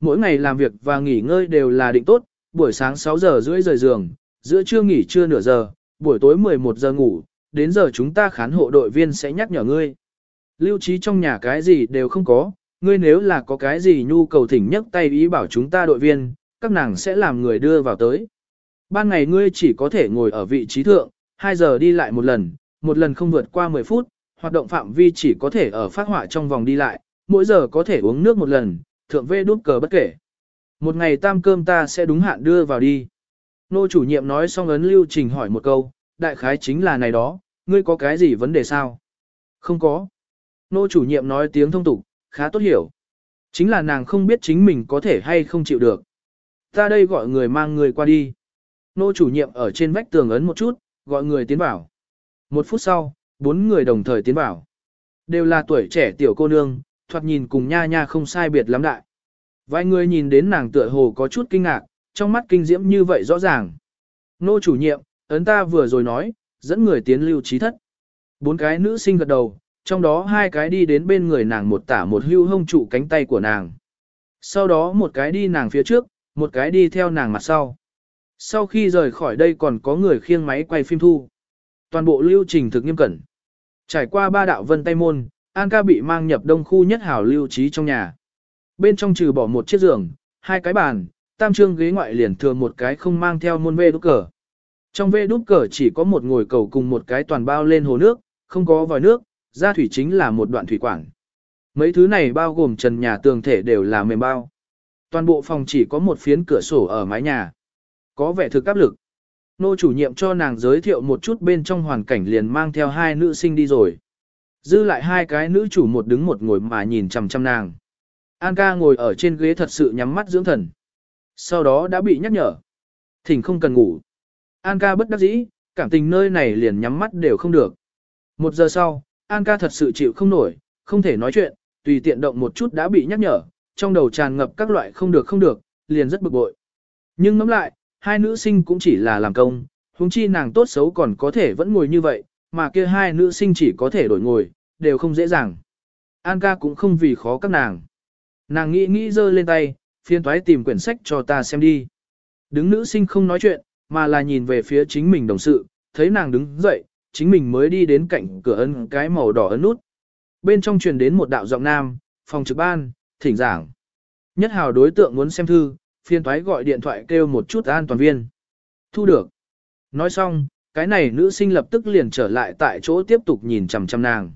Mỗi ngày làm việc và nghỉ ngơi đều là định tốt, buổi sáng 6 giờ rưỡi rời giường, giữa trưa nghỉ trưa nửa giờ, buổi tối 11 giờ ngủ, đến giờ chúng ta khán hộ đội viên sẽ nhắc nhở ngươi. Lưu trí trong nhà cái gì đều không có, ngươi nếu là có cái gì nhu cầu thỉnh nhấc tay ý bảo chúng ta đội viên, các nàng sẽ làm người đưa vào tới. Ban ngày ngươi chỉ có thể ngồi ở vị trí thượng, 2 giờ đi lại một lần, một lần không vượt qua 10 phút, hoạt động phạm vi chỉ có thể ở phát họa trong vòng đi lại, mỗi giờ có thể uống nước một lần, thượng vê đút cờ bất kể. Một ngày tam cơm ta sẽ đúng hạn đưa vào đi. Nô chủ nhiệm nói xong ấn lưu trình hỏi một câu, đại khái chính là này đó, ngươi có cái gì vấn đề sao? Không có. Nô chủ nhiệm nói tiếng thông tục, khá tốt hiểu. Chính là nàng không biết chính mình có thể hay không chịu được. Ta đây gọi người mang người qua đi. Nô chủ nhiệm ở trên vách tường ấn một chút, gọi người tiến vào. Một phút sau, bốn người đồng thời tiến vào. Đều là tuổi trẻ tiểu cô nương, thoạt nhìn cùng nha nha không sai biệt lắm đại. Vài người nhìn đến nàng tựa hồ có chút kinh ngạc, trong mắt kinh diễm như vậy rõ ràng. Nô chủ nhiệm, ấn ta vừa rồi nói, dẫn người tiến lưu trí thất. Bốn cái nữ sinh gật đầu, trong đó hai cái đi đến bên người nàng một tả một hưu hông trụ cánh tay của nàng. Sau đó một cái đi nàng phía trước, một cái đi theo nàng mặt sau. Sau khi rời khỏi đây còn có người khiêng máy quay phim thu. Toàn bộ lưu trình thực nghiêm cẩn. Trải qua ba đạo vân tay môn, An ca bị mang nhập đông khu nhất hảo lưu trí trong nhà. Bên trong trừ bỏ một chiếc giường, hai cái bàn, tam trương ghế ngoại liền thừa một cái không mang theo môn vê đút cờ. Trong vê đút cờ chỉ có một ngồi cầu cùng một cái toàn bao lên hồ nước, không có vòi nước, ra thủy chính là một đoạn thủy quản. Mấy thứ này bao gồm trần nhà tường thể đều là mềm bao. Toàn bộ phòng chỉ có một phiến cửa sổ ở mái nhà. Có vẻ thực áp lực. Nô chủ nhiệm cho nàng giới thiệu một chút bên trong hoàn cảnh liền mang theo hai nữ sinh đi rồi. Dư lại hai cái nữ chủ một đứng một ngồi mà nhìn chằm chằm nàng. An ca ngồi ở trên ghế thật sự nhắm mắt dưỡng thần. Sau đó đã bị nhắc nhở. Thỉnh không cần ngủ. An ca bất đắc dĩ, cảm tình nơi này liền nhắm mắt đều không được. Một giờ sau, An ca thật sự chịu không nổi, không thể nói chuyện, tùy tiện động một chút đã bị nhắc nhở, trong đầu tràn ngập các loại không được không được, liền rất bực bội. Nhưng ngẫm lại, hai nữ sinh cũng chỉ là làm công, huống chi nàng tốt xấu còn có thể vẫn ngồi như vậy, mà kia hai nữ sinh chỉ có thể đổi ngồi, đều không dễ dàng. An ca cũng không vì khó các nàng. Nàng nghĩ nghĩ giơ lên tay, phiên toái tìm quyển sách cho ta xem đi. Đứng nữ sinh không nói chuyện, mà là nhìn về phía chính mình đồng sự, thấy nàng đứng dậy, chính mình mới đi đến cạnh cửa ấn cái màu đỏ ấn nút. Bên trong truyền đến một đạo giọng nam, phòng trực ban, thỉnh giảng. Nhất hào đối tượng muốn xem thư, phiên toái gọi điện thoại kêu một chút an toàn viên. Thu được. Nói xong, cái này nữ sinh lập tức liền trở lại tại chỗ tiếp tục nhìn chằm chằm nàng.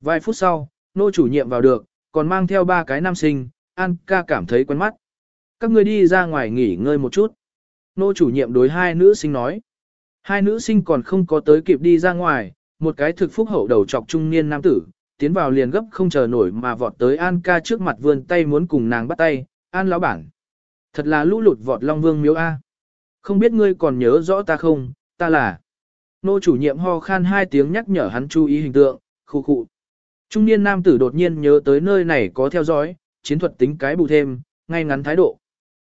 Vài phút sau, nô chủ nhiệm vào được, còn mang theo ba cái nam sinh, An ca cảm thấy quen mắt. Các người đi ra ngoài nghỉ ngơi một chút. Nô chủ nhiệm đối hai nữ sinh nói. Hai nữ sinh còn không có tới kịp đi ra ngoài, một cái thực phúc hậu đầu chọc trung niên nam tử, tiến vào liền gấp không chờ nổi mà vọt tới An ca trước mặt vươn tay muốn cùng nàng bắt tay, An lão bản. Thật là lũ lụt vọt Long Vương miếu A. Không biết ngươi còn nhớ rõ ta không, ta là. Nô chủ nhiệm ho khan hai tiếng nhắc nhở hắn chú ý hình tượng, khu khu. Trung niên nam tử đột nhiên nhớ tới nơi này có theo dõi, chiến thuật tính cái bù thêm, ngay ngắn thái độ.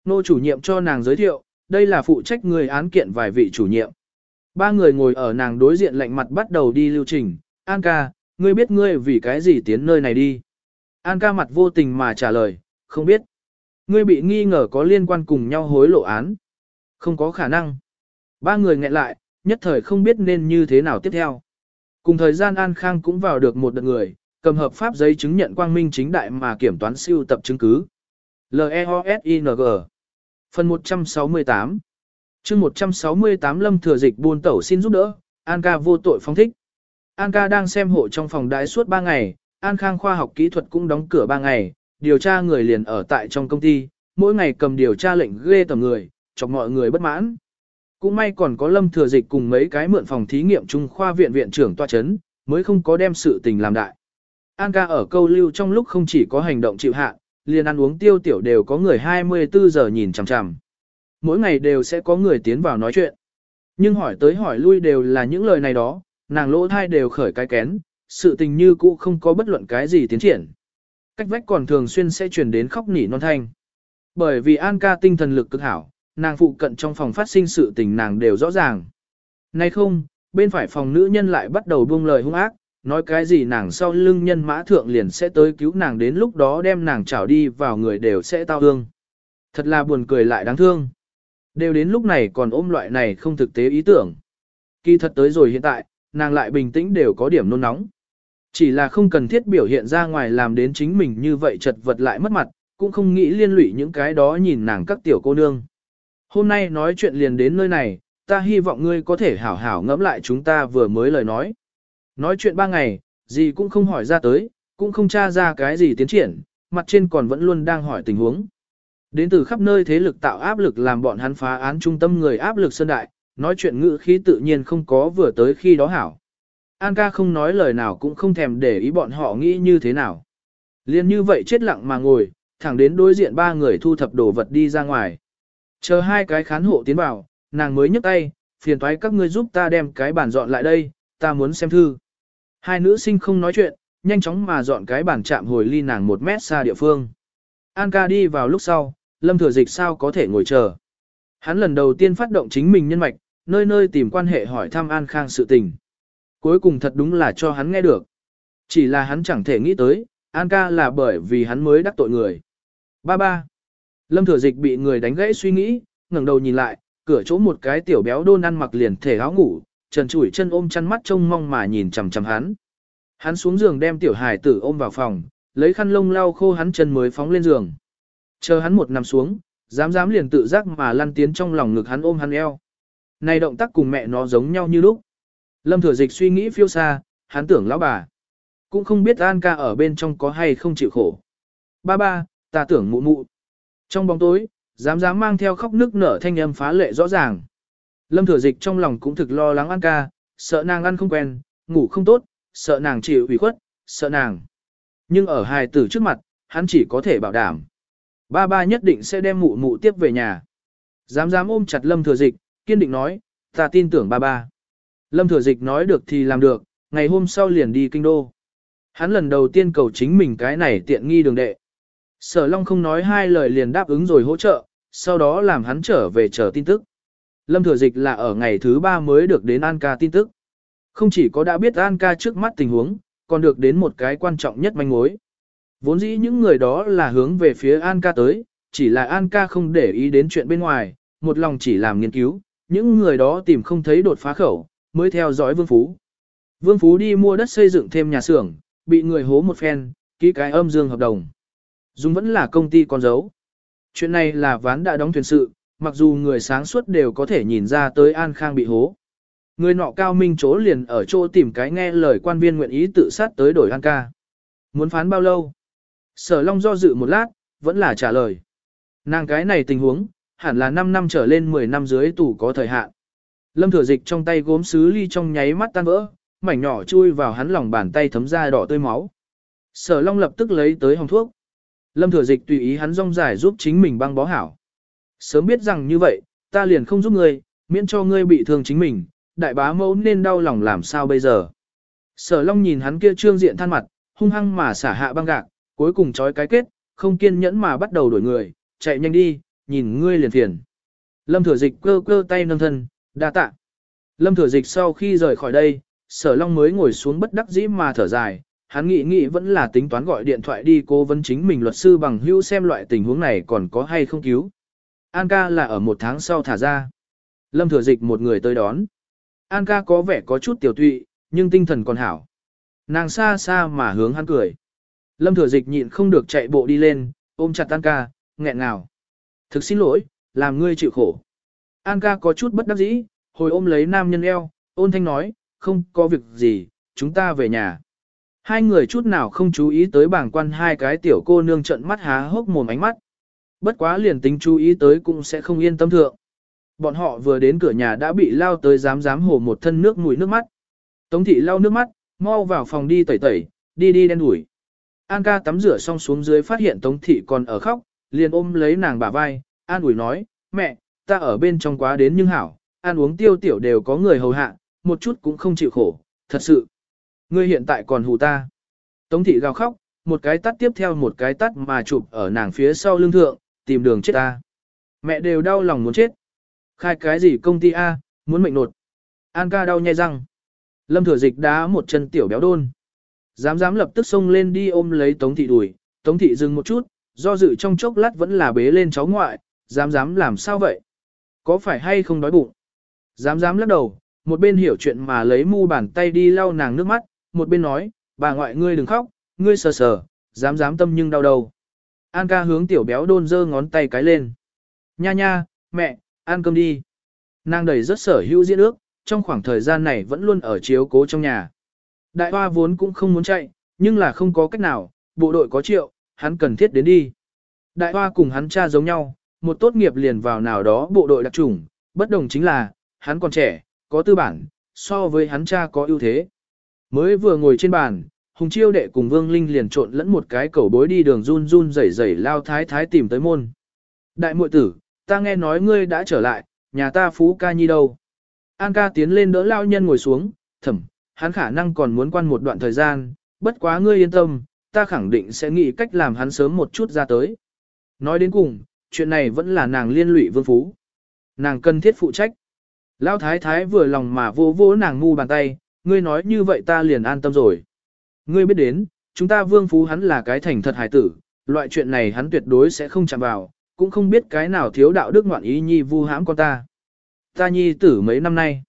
Nô chủ nhiệm cho nàng giới thiệu, đây là phụ trách người án kiện vài vị chủ nhiệm. Ba người ngồi ở nàng đối diện lạnh mặt bắt đầu đi lưu trình, An ca, ngươi biết ngươi vì cái gì tiến nơi này đi. An ca mặt vô tình mà trả lời, không biết. Ngươi bị nghi ngờ có liên quan cùng nhau hối lộ án. Không có khả năng. Ba người nghẹn lại, nhất thời không biết nên như thế nào tiếp theo. Cùng thời gian An Khang cũng vào được một đợt người, cầm hợp pháp giấy chứng nhận quang minh chính đại mà kiểm toán siêu tập chứng cứ. L-E-O-S-I-N-G Phần 168 chương 168 Lâm Thừa Dịch buôn tẩu xin giúp đỡ, An ca vô tội phong thích. An ca đang xem hộ trong phòng đái suốt 3 ngày, An Khang khoa học kỹ thuật cũng đóng cửa 3 ngày, điều tra người liền ở tại trong công ty, mỗi ngày cầm điều tra lệnh ghê tầm người, chọc mọi người bất mãn. Cũng may còn có Lâm Thừa Dịch cùng mấy cái mượn phòng thí nghiệm trung khoa viện viện trưởng toa chấn, mới không có đem sự tình làm đại. An ca ở câu lưu trong lúc không chỉ có hành động chịu hạ, liền ăn uống tiêu tiểu đều có người 24 giờ nhìn chằm chằm. Mỗi ngày đều sẽ có người tiến vào nói chuyện. Nhưng hỏi tới hỏi lui đều là những lời này đó, nàng lỗ thai đều khởi cái kén, sự tình như cũ không có bất luận cái gì tiến triển. Cách vách còn thường xuyên sẽ truyền đến khóc nỉ non thanh. Bởi vì An ca tinh thần lực cực hảo, nàng phụ cận trong phòng phát sinh sự tình nàng đều rõ ràng. Nay không, bên phải phòng nữ nhân lại bắt đầu buông lời hung ác, nói cái gì nàng sau lưng nhân mã thượng liền sẽ tới cứu nàng đến lúc đó đem nàng trảo đi vào người đều sẽ tao thương. Thật là buồn cười lại đáng thương. Đều đến lúc này còn ôm loại này không thực tế ý tưởng. Kỳ thật tới rồi hiện tại, nàng lại bình tĩnh đều có điểm nôn nóng. Chỉ là không cần thiết biểu hiện ra ngoài làm đến chính mình như vậy chật vật lại mất mặt, cũng không nghĩ liên lụy những cái đó nhìn nàng các tiểu cô nương. Hôm nay nói chuyện liền đến nơi này, ta hy vọng ngươi có thể hảo hảo ngẫm lại chúng ta vừa mới lời nói. Nói chuyện ba ngày, gì cũng không hỏi ra tới, cũng không tra ra cái gì tiến triển, mặt trên còn vẫn luôn đang hỏi tình huống. Đến từ khắp nơi thế lực tạo áp lực làm bọn hắn phá án trung tâm người áp lực sơn đại, nói chuyện ngữ khí tự nhiên không có vừa tới khi đó hảo. An ca không nói lời nào cũng không thèm để ý bọn họ nghĩ như thế nào. Liên như vậy chết lặng mà ngồi, thẳng đến đối diện ba người thu thập đồ vật đi ra ngoài. Chờ hai cái khán hộ tiến vào, nàng mới nhấc tay, phiền toái các ngươi giúp ta đem cái bàn dọn lại đây, ta muốn xem thư. Hai nữ sinh không nói chuyện, nhanh chóng mà dọn cái bàn chạm hồi ly nàng một mét xa địa phương. An ca đi vào lúc sau, lâm thừa dịch sao có thể ngồi chờ. Hắn lần đầu tiên phát động chính mình nhân mạch, nơi nơi tìm quan hệ hỏi thăm An Khang sự tình. Cuối cùng thật đúng là cho hắn nghe được. Chỉ là hắn chẳng thể nghĩ tới, An ca là bởi vì hắn mới đắc tội người. Ba ba. Lâm thừa dịch bị người đánh gãy suy nghĩ, ngẩng đầu nhìn lại, cửa chỗ một cái tiểu béo đôn ăn mặc liền thể áo ngủ, trần trụi chân ôm chăn mắt trông mong mà nhìn chằm chằm hắn. Hắn xuống giường đem tiểu hài tử ôm vào phòng, lấy khăn lông lau khô hắn chân mới phóng lên giường. Chờ hắn một nằm xuống, dám dám liền tự giác mà lăn tiến trong lòng ngực hắn ôm hắn eo. Này động tác cùng mẹ nó giống nhau như lúc. Lâm thừa dịch suy nghĩ phiêu xa, hắn tưởng lão bà. Cũng không biết An ca ở bên trong có hay không chịu khổ. Ba ba, ta tưởng mụ mụ. Trong bóng tối, dám dám mang theo khóc nước nở thanh âm phá lệ rõ ràng. Lâm thừa dịch trong lòng cũng thực lo lắng An ca, sợ nàng ăn không quen, ngủ không tốt, sợ nàng chịu ủy khuất, sợ nàng. Nhưng ở hài tử trước mặt, hắn chỉ có thể bảo đảm. Ba ba nhất định sẽ đem mụ mụ tiếp về nhà. Dám dám ôm chặt Lâm thừa dịch, kiên định nói, ta tin tưởng ba ba. Lâm thừa dịch nói được thì làm được, ngày hôm sau liền đi kinh đô. Hắn lần đầu tiên cầu chính mình cái này tiện nghi đường đệ. Sở Long không nói hai lời liền đáp ứng rồi hỗ trợ, sau đó làm hắn trở về chờ tin tức. Lâm Thừa Dịch là ở ngày thứ ba mới được đến An ca tin tức. Không chỉ có đã biết An ca trước mắt tình huống, còn được đến một cái quan trọng nhất manh mối. Vốn dĩ những người đó là hướng về phía An ca tới, chỉ là An ca không để ý đến chuyện bên ngoài, một lòng chỉ làm nghiên cứu, những người đó tìm không thấy đột phá khẩu, mới theo dõi Vương Phú. Vương Phú đi mua đất xây dựng thêm nhà xưởng, bị người hố một phen, ký cái âm dương hợp đồng. Dung vẫn là công ty con dấu. Chuyện này là ván đã đóng thuyền sự, mặc dù người sáng suốt đều có thể nhìn ra tới An Khang bị hố. Người nọ cao minh chỗ liền ở chỗ tìm cái nghe lời quan viên nguyện ý tự sát tới đổi An ca. Muốn phán bao lâu? Sở Long do dự một lát, vẫn là trả lời. Nàng cái này tình huống, hẳn là 5 năm trở lên 10 năm dưới tù có thời hạn. Lâm thừa dịch trong tay gốm sứ ly trong nháy mắt tan vỡ, mảnh nhỏ chui vào hắn lòng bàn tay thấm ra đỏ tươi máu. Sở Long lập tức lấy tới hồng thuốc. Lâm thừa dịch tùy ý hắn rong dài giúp chính mình băng bó hảo. Sớm biết rằng như vậy, ta liền không giúp ngươi, miễn cho ngươi bị thương chính mình, đại bá mẫu nên đau lòng làm sao bây giờ. Sở Long nhìn hắn kia trương diện than mặt, hung hăng mà xả hạ băng gạc, cuối cùng trói cái kết, không kiên nhẫn mà bắt đầu đuổi người, chạy nhanh đi, nhìn ngươi liền phiền. Lâm thừa dịch cơ cơ tay nâng thân, đa tạ. Lâm thừa dịch sau khi rời khỏi đây, sở long mới ngồi xuống bất đắc dĩ mà thở dài, hắn nghĩ nghĩ vẫn là tính toán gọi điện thoại đi cố vấn chính mình luật sư bằng hữu xem loại tình huống này còn có hay không cứu. An ca là ở một tháng sau thả ra. Lâm thừa dịch một người tới đón. An ca có vẻ có chút tiểu tụy, nhưng tinh thần còn hảo. Nàng xa xa mà hướng hắn cười. Lâm thừa dịch nhịn không được chạy bộ đi lên, ôm chặt An ca, nghẹn ngào. Thực xin lỗi, làm ngươi chịu khổ. An ca có chút bất đắc dĩ, hồi ôm lấy nam nhân eo, ôn thanh nói, không có việc gì, chúng ta về nhà. Hai người chút nào không chú ý tới bảng quan hai cái tiểu cô nương trận mắt há hốc mồm ánh mắt. Bất quá liền tính chú ý tới cũng sẽ không yên tâm thượng. Bọn họ vừa đến cửa nhà đã bị lao tới dám dám hồ một thân nước mùi nước mắt. Tống thị lau nước mắt, mau vào phòng đi tẩy tẩy, đi đi đen đuổi. An ca tắm rửa xong xuống dưới phát hiện Tống thị còn ở khóc, liền ôm lấy nàng bả vai, an ủi nói, mẹ, ta ở bên trong quá đến nhưng hảo, ăn uống tiêu tiểu đều có người hầu hạ, một chút cũng không chịu khổ, thật sự. Ngươi hiện tại còn hù ta. Tống thị gào khóc, một cái tắt tiếp theo một cái tắt mà chụp ở nàng phía sau lưng thượng, tìm đường chết ta. Mẹ đều đau lòng muốn chết. Khai cái gì công ty A, muốn mệnh nột. An ca đau nhai răng. Lâm thừa dịch đá một chân tiểu béo đôn. Dám dám lập tức xông lên đi ôm lấy Tống thị đuổi. Tống thị dừng một chút, do dự trong chốc lát vẫn là bế lên cháu ngoại, dám dám làm sao vậy? Có phải hay không đói bụng? Dám dám lắc đầu, một bên hiểu chuyện mà lấy mu bàn tay đi lau nàng nước mắt, một bên nói, bà ngoại ngươi đừng khóc, ngươi sờ sờ, dám dám tâm nhưng đau đầu. An ca hướng tiểu béo đôn dơ ngón tay cái lên. Nha nha, mẹ, ăn cơm đi. Nàng đầy rất sở hữu diễn ước, trong khoảng thời gian này vẫn luôn ở chiếu cố trong nhà. Đại hoa vốn cũng không muốn chạy, nhưng là không có cách nào, bộ đội có triệu, hắn cần thiết đến đi. Đại hoa cùng hắn cha giống nhau, một tốt nghiệp liền vào nào đó bộ đội đặc trùng, bất đồng chính là, hắn còn trẻ, có tư bản, so với hắn cha có ưu thế. Mới vừa ngồi trên bàn, Hùng Chiêu đệ cùng Vương Linh liền trộn lẫn một cái cầu bối đi đường run run rẩy rẩy lao thái thái tìm tới môn. Đại muội tử, ta nghe nói ngươi đã trở lại, nhà ta phú ca nhi đâu. An ca tiến lên đỡ lao nhân ngồi xuống, thầm, hắn khả năng còn muốn quan một đoạn thời gian, bất quá ngươi yên tâm, ta khẳng định sẽ nghĩ cách làm hắn sớm một chút ra tới. Nói đến cùng, chuyện này vẫn là nàng liên lụy vương phú. Nàng cần thiết phụ trách. Lão thái thái vừa lòng mà vô vô nàng ngu bàn tay, ngươi nói như vậy ta liền an tâm rồi. Ngươi biết đến, chúng ta vương phú hắn là cái thành thật hài tử, loại chuyện này hắn tuyệt đối sẽ không chạm vào, cũng không biết cái nào thiếu đạo đức ngoạn ý nhi vu hãm con ta. Ta nhi tử mấy năm nay.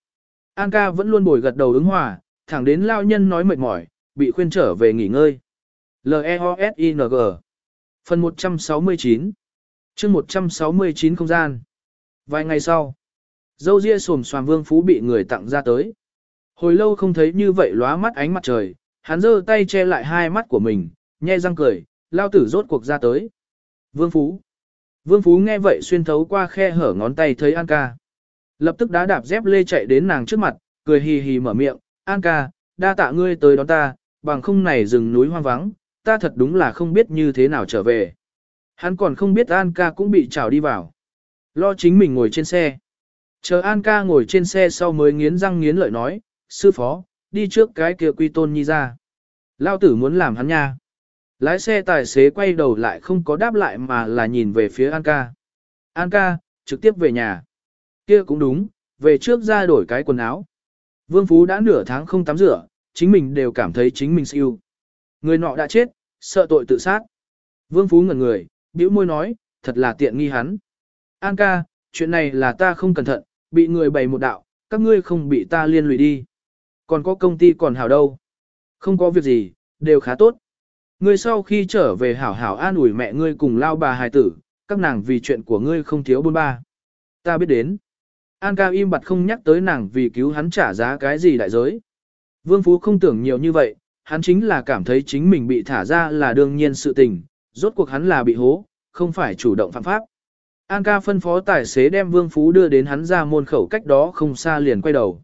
An ca vẫn luôn bồi gật đầu ứng hòa, thẳng đến lao nhân nói mệt mỏi, bị khuyên trở về nghỉ ngơi. L-E-O-S-I-N-G Phần 169 chương 169 không gian Vài ngày sau, dâu ria sồm xoàm vương phú bị người tặng ra tới. Hồi lâu không thấy như vậy lóa mắt ánh mặt trời, hắn giơ tay che lại hai mắt của mình, nhe răng cười, lao tử rốt cuộc ra tới. Vương phú. Vương phú nghe vậy xuyên thấu qua khe hở ngón tay thấy An ca. Lập tức đá đạp dép lê chạy đến nàng trước mặt, cười hì hì mở miệng, An ca, đa tạ ngươi tới đón ta, bằng không này rừng núi hoang vắng, ta thật đúng là không biết như thế nào trở về. Hắn còn không biết An ca cũng bị trào đi vào. Lo chính mình ngồi trên xe. Chờ An ca ngồi trên xe sau mới nghiến răng nghiến lợi nói, sư phó, đi trước cái kia quy tôn nhi ra. Lao tử muốn làm hắn nha. Lái xe tài xế quay đầu lại không có đáp lại mà là nhìn về phía An ca. An ca, trực tiếp về nhà. Kia cũng đúng, về trước ra đổi cái quần áo. Vương Phú đã nửa tháng không tắm rửa, chính mình đều cảm thấy chính mình siêu. Người nọ đã chết, sợ tội tự sát. Vương Phú ngẩn người, bĩu môi nói, thật là tiện nghi hắn. An ca, chuyện này là ta không cẩn thận, bị người bày một đạo, các ngươi không bị ta liên lụy đi. Còn có công ty còn hảo đâu. Không có việc gì, đều khá tốt. Ngươi sau khi trở về hảo hảo an ủi mẹ ngươi cùng lao bà hài tử, các nàng vì chuyện của ngươi không thiếu bôn ba. Ta biết đến. An ca im bặt không nhắc tới nàng vì cứu hắn trả giá cái gì đại giới. Vương Phú không tưởng nhiều như vậy, hắn chính là cảm thấy chính mình bị thả ra là đương nhiên sự tình, rốt cuộc hắn là bị hố, không phải chủ động phạm pháp. An ca phân phó tài xế đem Vương Phú đưa đến hắn ra môn khẩu cách đó không xa liền quay đầu.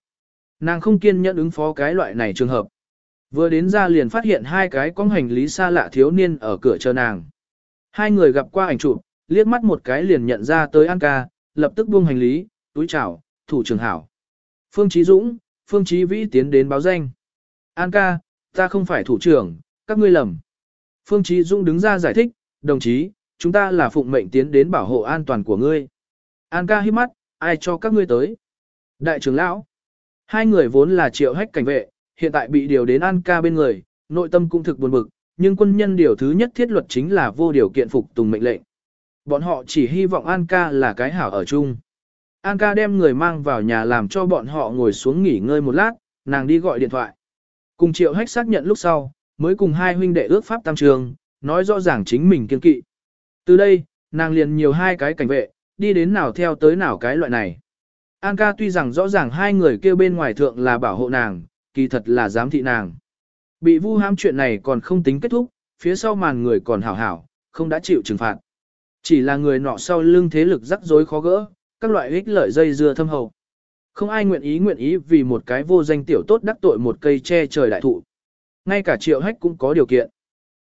Nàng không kiên nhẫn ứng phó cái loại này trường hợp. Vừa đến ra liền phát hiện hai cái con hành lý xa lạ thiếu niên ở cửa chờ nàng. Hai người gặp qua ảnh chụp, liếc mắt một cái liền nhận ra tới An ca, lập tức buông hành lý, túi chào, thủ trưởng hảo. Phương Chí Dũng, Phương Chí Vĩ tiến đến báo danh. An ca, ta không phải thủ trưởng, các ngươi lầm. Phương Chí Dũng đứng ra giải thích, đồng chí, chúng ta là phụng mệnh tiến đến bảo hộ an toàn của ngươi. An ca hít mắt, ai cho các ngươi tới? Đại trưởng lão. Hai người vốn là triệu hách cảnh vệ, hiện tại bị điều đến An ca bên người, nội tâm cũng thực buồn bực, nhưng quân nhân điều thứ nhất thiết luật chính là vô điều kiện phục tùng mệnh lệnh. Bọn họ chỉ hy vọng An ca là cái hảo ở chung. An ca đem người mang vào nhà làm cho bọn họ ngồi xuống nghỉ ngơi một lát, nàng đi gọi điện thoại. Cùng triệu hách xác nhận lúc sau, mới cùng hai huynh đệ ước pháp tam trường, nói rõ ràng chính mình kiên kỵ. Từ đây, nàng liền nhiều hai cái cảnh vệ, đi đến nào theo tới nào cái loại này. An ca tuy rằng rõ ràng hai người kêu bên ngoài thượng là bảo hộ nàng, kỳ thật là giám thị nàng. Bị vu hãm chuyện này còn không tính kết thúc, phía sau màn người còn hảo hảo, không đã chịu trừng phạt. Chỉ là người nọ sau lưng thế lực rắc rối khó gỡ, các loại ích lợi dây dưa thâm hậu. Không ai nguyện ý nguyện ý vì một cái vô danh tiểu tốt đắc tội một cây che trời đại thụ. Ngay cả triệu hách cũng có điều kiện.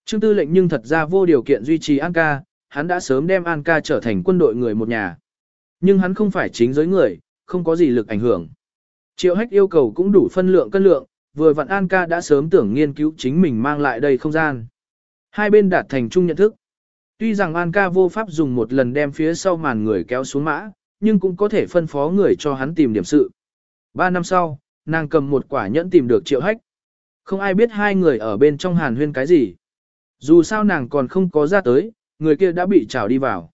Trương tư lệnh nhưng thật ra vô điều kiện duy trì An ca, hắn đã sớm đem An ca trở thành quân đội người một nhà. Nhưng hắn không phải chính giới người, không có gì lực ảnh hưởng. Triệu hách yêu cầu cũng đủ phân lượng cân lượng, vừa vặn An ca đã sớm tưởng nghiên cứu chính mình mang lại đây không gian. Hai bên đạt thành chung nhận thức. Tuy rằng An ca vô pháp dùng một lần đem phía sau màn người kéo xuống mã, nhưng cũng có thể phân phó người cho hắn tìm điểm sự. Ba năm sau, nàng cầm một quả nhẫn tìm được triệu hách. Không ai biết hai người ở bên trong hàn huyên cái gì. Dù sao nàng còn không có ra tới, người kia đã bị trào đi vào.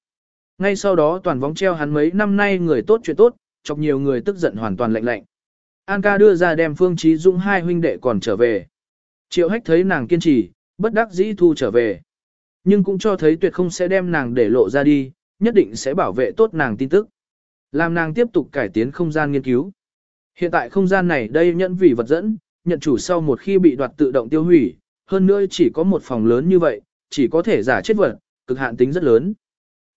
Ngay sau đó toàn vóng treo hắn mấy năm nay người tốt chuyện tốt, chọc nhiều người tức giận hoàn toàn lạnh lạnh. An ca đưa ra đem Phương Trí Dũng hai huynh đệ còn trở về. Triệu hách thấy nàng kiên trì, bất đắc dĩ thu trở về. Nhưng cũng cho thấy tuyệt không sẽ đem nàng để lộ ra đi, nhất định sẽ bảo vệ tốt nàng tin tức. Làm nàng tiếp tục cải tiến không gian nghiên cứu. Hiện tại không gian này đây nhận vì vật dẫn, nhận chủ sau một khi bị đoạt tự động tiêu hủy, hơn nữa chỉ có một phòng lớn như vậy, chỉ có thể giả chết vật, cực hạn tính rất lớn.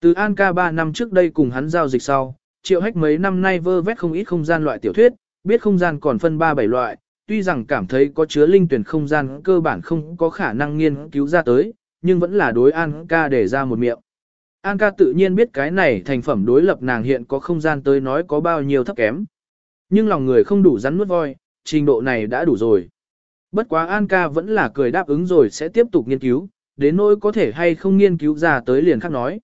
Từ An ca 3 năm trước đây cùng hắn giao dịch sau, triệu hách mấy năm nay vơ vét không ít không gian loại tiểu thuyết, biết không gian còn phân 3-7 loại, tuy rằng cảm thấy có chứa linh tuyển không gian cơ bản không có khả năng nghiên cứu ra tới, nhưng vẫn là đối An ca để ra một miệng. An ca tự nhiên biết cái này thành phẩm đối lập nàng hiện có không gian tới nói có bao nhiêu thấp kém. Nhưng lòng người không đủ rắn nuốt voi, trình độ này đã đủ rồi. Bất quá An ca vẫn là cười đáp ứng rồi sẽ tiếp tục nghiên cứu, đến nỗi có thể hay không nghiên cứu ra tới liền khác nói.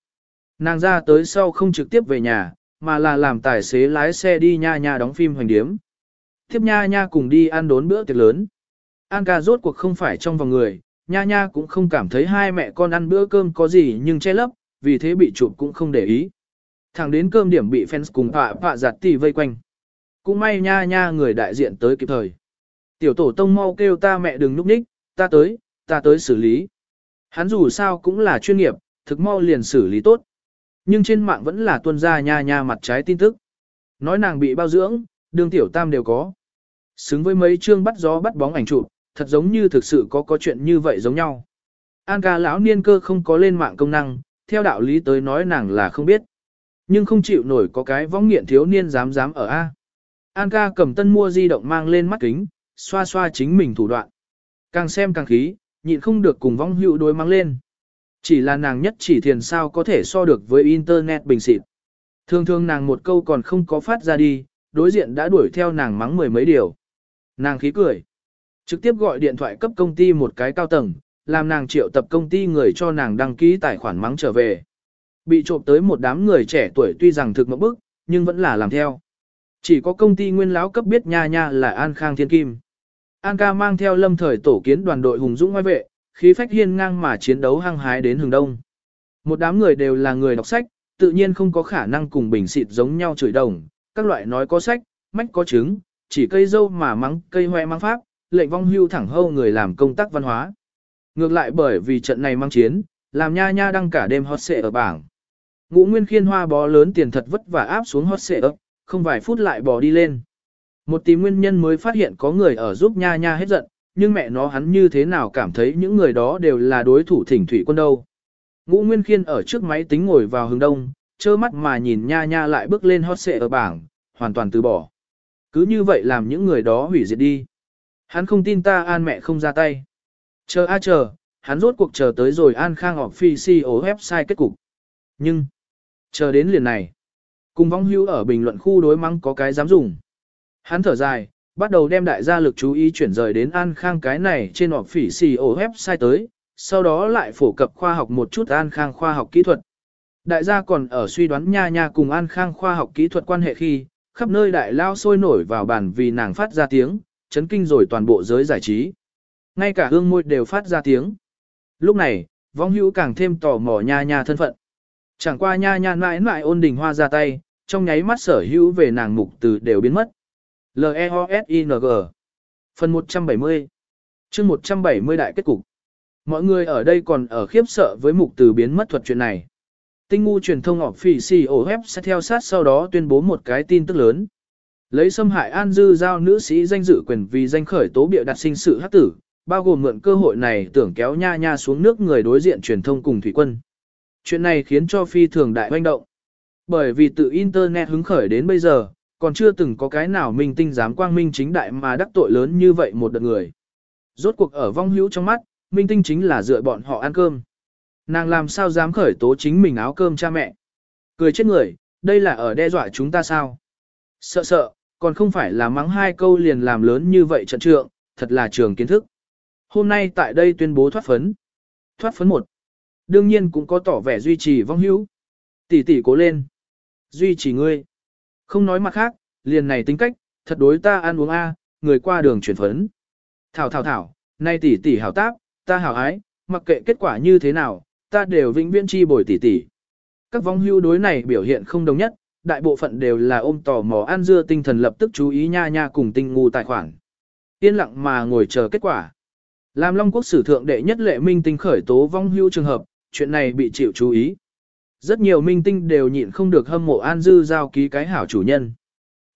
Nàng ra tới sau không trực tiếp về nhà, mà là làm tài xế lái xe đi nha nha đóng phim hoành điếm. Tiếp nha nha cùng đi ăn đốn bữa tiệc lớn. An ca rốt cuộc không phải trong vòng người, nha nha cũng không cảm thấy hai mẹ con ăn bữa cơm có gì nhưng che lấp, vì thế bị chụp cũng không để ý. Thẳng đến cơm điểm bị fans cùng họa họa giặt tỷ vây quanh. Cũng may nha nha người đại diện tới kịp thời. Tiểu tổ tông mau kêu ta mẹ đừng núp ních, ta tới, ta tới xử lý. Hắn dù sao cũng là chuyên nghiệp, thực mau liền xử lý tốt. Nhưng trên mạng vẫn là tuân ra nha nha mặt trái tin tức. Nói nàng bị bao dưỡng, đường tiểu tam đều có. Xứng với mấy chương bắt gió bắt bóng ảnh chụp, thật giống như thực sự có có chuyện như vậy giống nhau. An ca lão niên cơ không có lên mạng công năng, theo đạo lý tới nói nàng là không biết. Nhưng không chịu nổi có cái võng nghiện thiếu niên dám dám ở A. An ca cầm tân mua di động mang lên mắt kính, xoa xoa chính mình thủ đoạn. Càng xem càng khí, nhịn không được cùng vong hữu đối mang lên. Chỉ là nàng nhất chỉ thiền sao có thể so được với Internet bình xịt. Thường thường nàng một câu còn không có phát ra đi, đối diện đã đuổi theo nàng mắng mười mấy điều. Nàng khí cười. Trực tiếp gọi điện thoại cấp công ty một cái cao tầng, làm nàng triệu tập công ty người cho nàng đăng ký tài khoản mắng trở về. Bị trộm tới một đám người trẻ tuổi tuy rằng thực mẫu bức, nhưng vẫn là làm theo. Chỉ có công ty nguyên lão cấp biết nha nha là An Khang Thiên Kim. An ca mang theo lâm thời tổ kiến đoàn đội hùng dũng ngoại vệ, khí phách hiên ngang mà chiến đấu hăng hái đến hướng đông. Một đám người đều là người đọc sách, tự nhiên không có khả năng cùng bình xịt giống nhau chửi đồng, các loại nói có sách, mách có trứng, chỉ cây dâu mà mắng cây hoe mang pháp, lệnh vong hưu thẳng hâu người làm công tác văn hóa. Ngược lại bởi vì trận này mang chiến, làm nha nha đăng cả đêm hot xệ ở bảng. Ngũ Nguyên Khiên hoa bó lớn tiền thật vất vả áp xuống hot xệ ấp, không vài phút lại bò đi lên. Một tí nguyên nhân mới phát hiện có người ở giúp nha nha hết giận, nhưng mẹ nó hắn như thế nào cảm thấy những người đó đều là đối thủ thỉnh thủy quân đâu. Ngũ Nguyên Khiên ở trước máy tính ngồi vào hướng đông, trơ mắt mà nhìn nha nha lại bước lên hot xệ ở bảng, hoàn toàn từ bỏ. Cứ như vậy làm những người đó hủy diệt đi. Hắn không tin ta an mẹ không ra tay. Chờ a chờ, hắn rốt cuộc chờ tới rồi an khang officio website kết cục. Nhưng, chờ đến liền này. Cùng vong hưu ở bình luận khu đối mắng có cái dám dùng. Hắn thở dài, bắt đầu đem đại gia lực chú ý chuyển rời đến An Khang cái này trên họp phỉ website tới, sau đó lại phổ cập khoa học một chút An Khang khoa học kỹ thuật. Đại gia còn ở suy đoán nha nha cùng An Khang khoa học kỹ thuật quan hệ khi, khắp nơi đại lao sôi nổi vào bàn vì nàng phát ra tiếng, chấn kinh rồi toàn bộ giới giải trí. Ngay cả hương môi đều phát ra tiếng. Lúc này, vong hữu càng thêm tò mò nha nha thân phận. Chẳng qua nha nha mãi mãi ôn đình hoa ra tay, trong nháy mắt sở hữu về nàng mục từ đều biến mất. L-E-O-S-I-N-G Phần 170 chương 170 đại kết cục Mọi người ở đây còn ở khiếp sợ với mục từ biến mất thuật chuyện này. Tinh ngu truyền thông họp phỉ COF ổ sẽ theo sát sau đó tuyên bố một cái tin tức lớn. Lấy xâm hại An Dư giao nữ sĩ danh dự quyền vì danh khởi tố bịa đặt sinh sự hắc tử, bao gồm mượn cơ hội này tưởng kéo nha nha xuống nước người đối diện truyền thông cùng thủy quân. Chuyện này khiến cho phi thường đại hoành động. Bởi vì tự Internet hứng khởi đến bây giờ, còn chưa từng có cái nào minh tinh dám quang minh chính đại mà đắc tội lớn như vậy một đợt người. Rốt cuộc ở vong hữu trong mắt, minh tinh chính là dựa bọn họ ăn cơm. Nàng làm sao dám khởi tố chính mình áo cơm cha mẹ. Cười chết người, đây là ở đe dọa chúng ta sao? Sợ sợ, còn không phải là mắng hai câu liền làm lớn như vậy trận trượng, thật là trường kiến thức. Hôm nay tại đây tuyên bố thoát phấn. Thoát phấn một. Đương nhiên cũng có tỏ vẻ duy trì vong hữu. Tỷ tỷ cố lên. Duy trì ngươi. Không nói mặt khác, liền này tính cách, thật đối ta ăn uống A, người qua đường chuyển phấn. Thảo thảo thảo, nay tỷ tỷ hảo tác, ta hảo ái, mặc kệ kết quả như thế nào, ta đều vĩnh viễn chi bồi tỷ tỷ. Các vong hưu đối này biểu hiện không đồng nhất, đại bộ phận đều là ôm tò mò ăn dưa tinh thần lập tức chú ý nha nha cùng tinh ngu tài khoản. Yên lặng mà ngồi chờ kết quả. Làm Long Quốc sử thượng đệ nhất lệ minh tinh khởi tố vong hưu trường hợp, chuyện này bị chịu chú ý. Rất nhiều minh tinh đều nhịn không được hâm mộ An Dư giao ký cái hảo chủ nhân.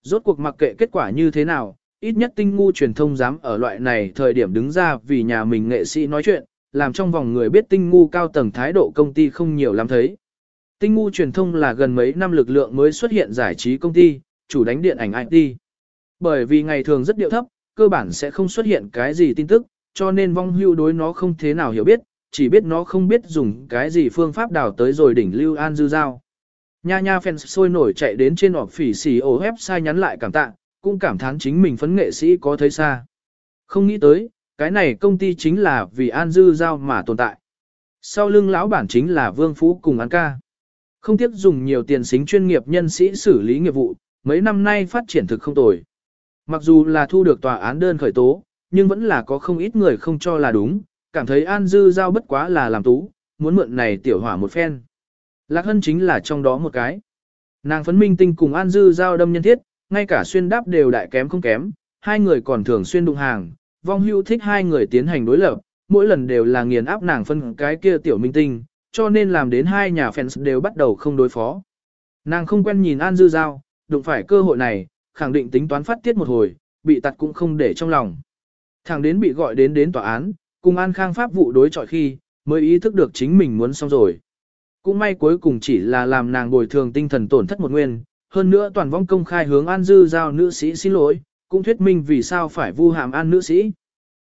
Rốt cuộc mặc kệ kết quả như thế nào, ít nhất tinh ngu truyền thông dám ở loại này thời điểm đứng ra vì nhà mình nghệ sĩ nói chuyện, làm trong vòng người biết tinh ngu cao tầng thái độ công ty không nhiều lắm thấy. Tinh ngu truyền thông là gần mấy năm lực lượng mới xuất hiện giải trí công ty, chủ đánh điện ảnh IT. Bởi vì ngày thường rất điệu thấp, cơ bản sẽ không xuất hiện cái gì tin tức, cho nên vong hưu đối nó không thế nào hiểu biết, chỉ biết nó không biết dùng cái gì phương pháp đào tới rồi đỉnh lưu an dư giao. Nha nha fans sôi nổi chạy đến trên ọc phỉ xì ổ website nhắn lại cảm tạ, cũng cảm thán chính mình phấn nghệ sĩ có thấy xa. Không nghĩ tới, cái này công ty chính là vì An Dư Giao mà tồn tại. Sau lưng lão bản chính là Vương Phú cùng An Ca. Không tiếc dùng nhiều tiền xính chuyên nghiệp nhân sĩ xử lý nghiệp vụ, mấy năm nay phát triển thực không tồi. Mặc dù là thu được tòa án đơn khởi tố, nhưng vẫn là có không ít người không cho là đúng, cảm thấy An Dư Giao bất quá là làm tú, muốn mượn này tiểu hỏa một phen. Lạc Hân chính là trong đó một cái. Nàng phấn minh tinh cùng An Dư Giao đâm nhân thiết, ngay cả xuyên đáp đều đại kém không kém, hai người còn thường xuyên đụng hàng, vong hưu thích hai người tiến hành đối lập, mỗi lần đều là nghiền áp nàng phân cái kia tiểu minh tinh, cho nên làm đến hai nhà fans đều bắt đầu không đối phó. Nàng không quen nhìn An Dư Giao, đụng phải cơ hội này, khẳng định tính toán phát tiết một hồi, bị tặt cũng không để trong lòng. Thằng đến bị gọi đến đến tòa án, cùng An Khang Pháp vụ đối chọi khi, mới ý thức được chính mình muốn xong rồi. Cũng may cuối cùng chỉ là làm nàng bồi thường tinh thần tổn thất một nguyên, hơn nữa toàn vong công khai hướng An Dư Giao nữ sĩ xin lỗi, cũng thuyết minh vì sao phải vu hàm An nữ sĩ.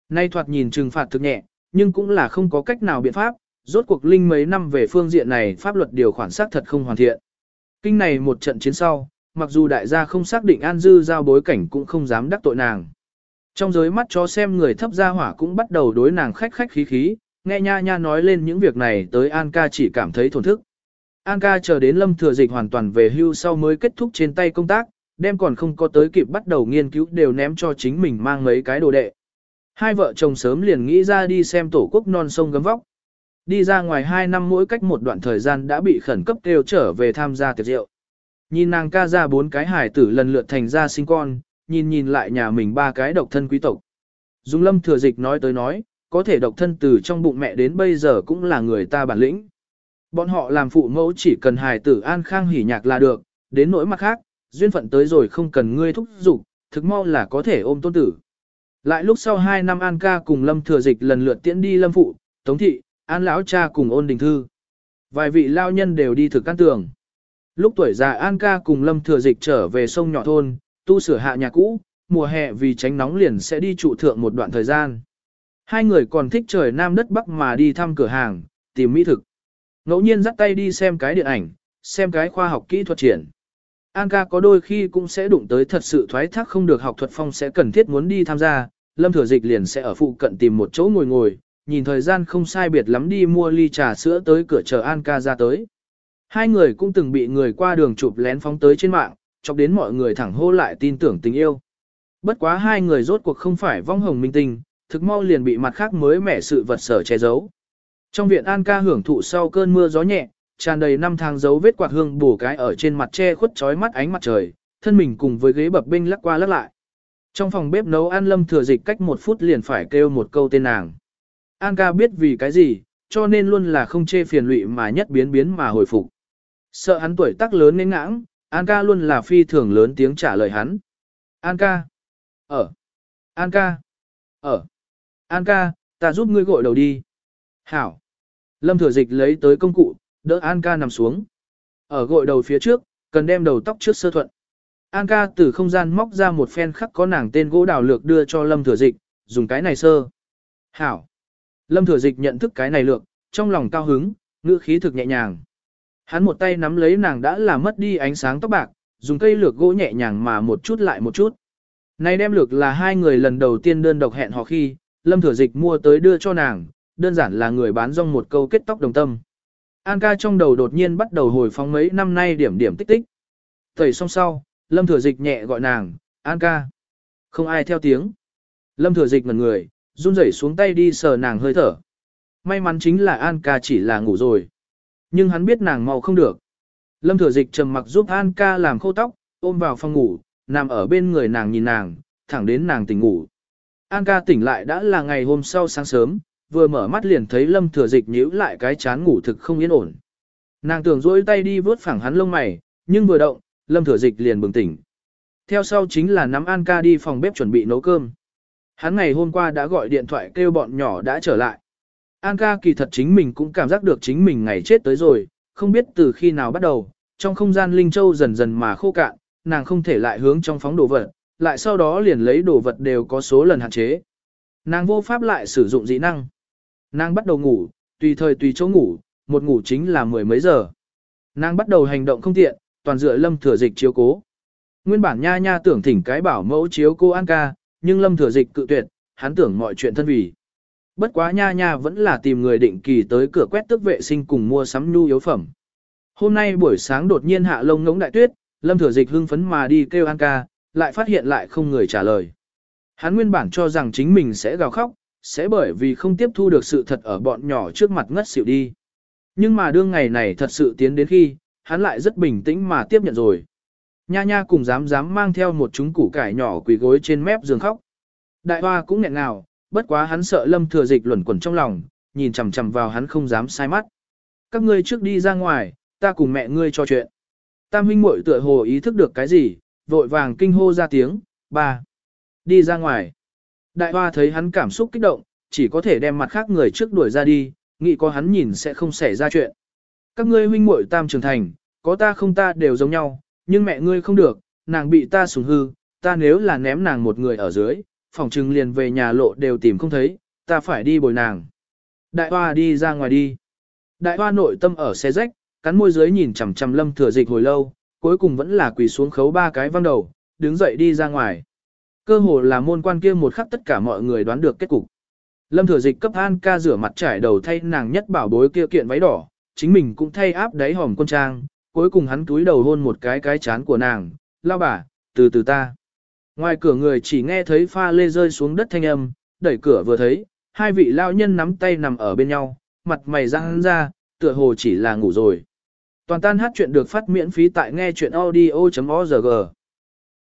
Nay thoạt nhìn trừng phạt thực nhẹ, nhưng cũng là không có cách nào biện pháp, rốt cuộc linh mấy năm về phương diện này pháp luật điều khoản xác thật không hoàn thiện. Kinh này một trận chiến sau, mặc dù đại gia không xác định An Dư Giao bối cảnh cũng không dám đắc tội nàng. Trong giới mắt chó xem người thấp gia hỏa cũng bắt đầu đối nàng khách khách khí khí, nghe nha nha nói lên những việc này tới An ca chỉ cảm thấy thổn thức. An ca chờ đến lâm thừa dịch hoàn toàn về hưu sau mới kết thúc trên tay công tác, đem còn không có tới kịp bắt đầu nghiên cứu đều ném cho chính mình mang mấy cái đồ đệ. Hai vợ chồng sớm liền nghĩ ra đi xem tổ quốc non sông gấm vóc. Đi ra ngoài hai năm mỗi cách một đoạn thời gian đã bị khẩn cấp kêu trở về tham gia tiệc rượu. Nhìn nàng ca ra bốn cái hải tử lần lượt thành ra sinh con, nhìn nhìn lại nhà mình ba cái độc thân quý tộc. Dung lâm thừa dịch nói tới nói, có thể độc thân từ trong bụng mẹ đến bây giờ cũng là người ta bản lĩnh. Bọn họ làm phụ mẫu chỉ cần hài tử an khang hỉ nhạc là được, đến nỗi mặt khác, duyên phận tới rồi không cần ngươi thúc giục, thực mau là có thể ôm tôn tử. Lại lúc sau 2 năm An ca cùng Lâm Thừa Dịch lần lượt tiễn đi Lâm Phụ, Tống Thị, An Lão Cha cùng ôn đình thư. Vài vị lao nhân đều đi thực căn tường. Lúc tuổi già An ca cùng Lâm Thừa Dịch trở về sông nhỏ thôn, tu sửa hạ nhà cũ, mùa hè vì tránh nóng liền sẽ đi trụ thượng một đoạn thời gian. Hai người còn thích trời Nam đất Bắc mà đi thăm cửa hàng, tìm mỹ thực. Ngẫu nhiên dắt tay đi xem cái điện ảnh, xem cái khoa học kỹ thuật triển. An ca có đôi khi cũng sẽ đụng tới thật sự thoái thác không được học thuật phong sẽ cần thiết muốn đi tham gia, Lâm Thừa Dịch liền sẽ ở phụ cận tìm một chỗ ngồi ngồi, nhìn thời gian không sai biệt lắm đi mua ly trà sữa tới cửa chờ An ca ra tới. Hai người cũng từng bị người qua đường chụp lén phóng tới trên mạng, chọc đến mọi người thẳng hô lại tin tưởng tình yêu. Bất quá hai người rốt cuộc không phải vong hồng minh tinh, thực mau liền bị mặt khác mới mẻ sự vật sở che giấu. Trong viện An ca hưởng thụ sau cơn mưa gió nhẹ, tràn đầy năm tháng dấu vết quạt hương bổ cái ở trên mặt che khuất chói mắt ánh mặt trời, thân mình cùng với ghế bập bênh lắc qua lắc lại. Trong phòng bếp nấu ăn lâm thừa dịch cách một phút liền phải kêu một câu tên nàng. An ca biết vì cái gì, cho nên luôn là không chê phiền lụy mà nhất biến biến mà hồi phục. Sợ hắn tuổi tác lớn nên ngãng, An ca luôn là phi thường lớn tiếng trả lời hắn. An ca. Ở. An ca. Ở. An ca, ta giúp ngươi gội đầu đi. Hảo. Lâm thừa dịch lấy tới công cụ, đỡ An ca nằm xuống. Ở gội đầu phía trước, cần đem đầu tóc trước sơ thuận. An ca từ không gian móc ra một phen khắc có nàng tên gỗ đào lược đưa cho Lâm thừa dịch, dùng cái này sơ. Hảo. Lâm thừa dịch nhận thức cái này lược, trong lòng cao hứng, ngữ khí thực nhẹ nhàng. Hắn một tay nắm lấy nàng đã làm mất đi ánh sáng tóc bạc, dùng cây lược gỗ nhẹ nhàng mà một chút lại một chút. Này đem lược là hai người lần đầu tiên đơn độc hẹn họ khi, Lâm Thừa Dịch mua tới đưa cho nàng, đơn giản là người bán rong một câu kết tóc đồng tâm. An ca trong đầu đột nhiên bắt đầu hồi phóng mấy năm nay điểm điểm tích tích. Tẩy xong sau, Lâm Thừa Dịch nhẹ gọi nàng, An ca. Không ai theo tiếng. Lâm Thừa Dịch ngẩn người, run rẩy xuống tay đi sờ nàng hơi thở. May mắn chính là An ca chỉ là ngủ rồi. Nhưng hắn biết nàng mau không được. Lâm Thừa Dịch trầm mặc giúp An ca làm khô tóc, ôm vào phòng ngủ, nằm ở bên người nàng nhìn nàng, thẳng đến nàng tỉnh ngủ. An ca tỉnh lại đã là ngày hôm sau sáng sớm, vừa mở mắt liền thấy Lâm Thừa Dịch nhíu lại cái chán ngủ thực không yên ổn. Nàng tưởng dỗi tay đi vớt phẳng hắn lông mày, nhưng vừa động, Lâm Thừa Dịch liền bừng tỉnh. Theo sau chính là nắm An ca đi phòng bếp chuẩn bị nấu cơm. Hắn ngày hôm qua đã gọi điện thoại kêu bọn nhỏ đã trở lại. An ca kỳ thật chính mình cũng cảm giác được chính mình ngày chết tới rồi, không biết từ khi nào bắt đầu, trong không gian Linh Châu dần dần mà khô cạn, nàng không thể lại hướng trong phóng đồ vật, lại sau đó liền lấy đồ vật đều có số lần hạn chế. Nàng vô pháp lại sử dụng dị năng. Nàng bắt đầu ngủ, tùy thời tùy chỗ ngủ, một ngủ chính là mười mấy giờ. Nàng bắt đầu hành động không tiện, toàn dựa lâm thừa dịch chiếu cố. Nguyên bản nha nha tưởng thỉnh cái bảo mẫu chiếu cô An ca, nhưng lâm thừa dịch cự tuyệt, hắn tưởng mọi chuyện thân vì. Bất quá nha nha vẫn là tìm người định kỳ tới cửa quét tước vệ sinh cùng mua sắm nhu yếu phẩm. Hôm nay buổi sáng đột nhiên hạ lông ngỗng đại tuyết, lâm thừa dịch hưng phấn mà đi kêu An ca, lại phát hiện lại không người trả lời. Hắn nguyên bản cho rằng chính mình sẽ gào khóc, sẽ bởi vì không tiếp thu được sự thật ở bọn nhỏ trước mặt ngất xỉu đi. Nhưng mà đương ngày này thật sự tiến đến khi, hắn lại rất bình tĩnh mà tiếp nhận rồi. Nha nha cùng dám dám mang theo một chúng củ cải nhỏ quỳ gối trên mép giường khóc. Đại hoa cũng nghẹn ngào, bất quá hắn sợ lâm thừa dịch luẩn quẩn trong lòng, nhìn chằm chằm vào hắn không dám sai mắt. Các ngươi trước đi ra ngoài, ta cùng mẹ ngươi trò chuyện. Tam huynh muội tựa hồ ý thức được cái gì, vội vàng kinh hô ra tiếng, ba. Đi ra ngoài. Đại hoa thấy hắn cảm xúc kích động, chỉ có thể đem mặt khác người trước đuổi ra đi, nghĩ có hắn nhìn sẽ không xảy ra chuyện. Các ngươi huynh muội tam trưởng thành, có ta không ta đều giống nhau, nhưng mẹ ngươi không được, nàng bị ta sủng hư, ta nếu là ném nàng một người ở dưới, phòng trừng liền về nhà lộ đều tìm không thấy, ta phải đi bồi nàng. Đại hoa đi ra ngoài đi. Đại hoa nội tâm ở xe rách, cắn môi dưới nhìn chằm chằm lâm thừa dịch hồi lâu, cuối cùng vẫn là quỳ xuống khấu ba cái văng đầu, đứng dậy đi ra ngoài. Cơ hồ là môn quan kia một khắc tất cả mọi người đoán được kết cục. Lâm thừa dịch cấp An ca rửa mặt trải đầu thay nàng nhất bảo bối kia kiện váy đỏ, chính mình cũng thay áp đáy hòm quân trang, cuối cùng hắn túi đầu hôn một cái cái chán của nàng, lao bà, từ từ ta. Ngoài cửa người chỉ nghe thấy pha lê rơi xuống đất thanh âm, đẩy cửa vừa thấy, hai vị lao nhân nắm tay nằm ở bên nhau, mặt mày răng ra, tựa hồ chỉ là ngủ rồi. Toàn tan hát chuyện được phát miễn phí tại nghe chuyện audio.org.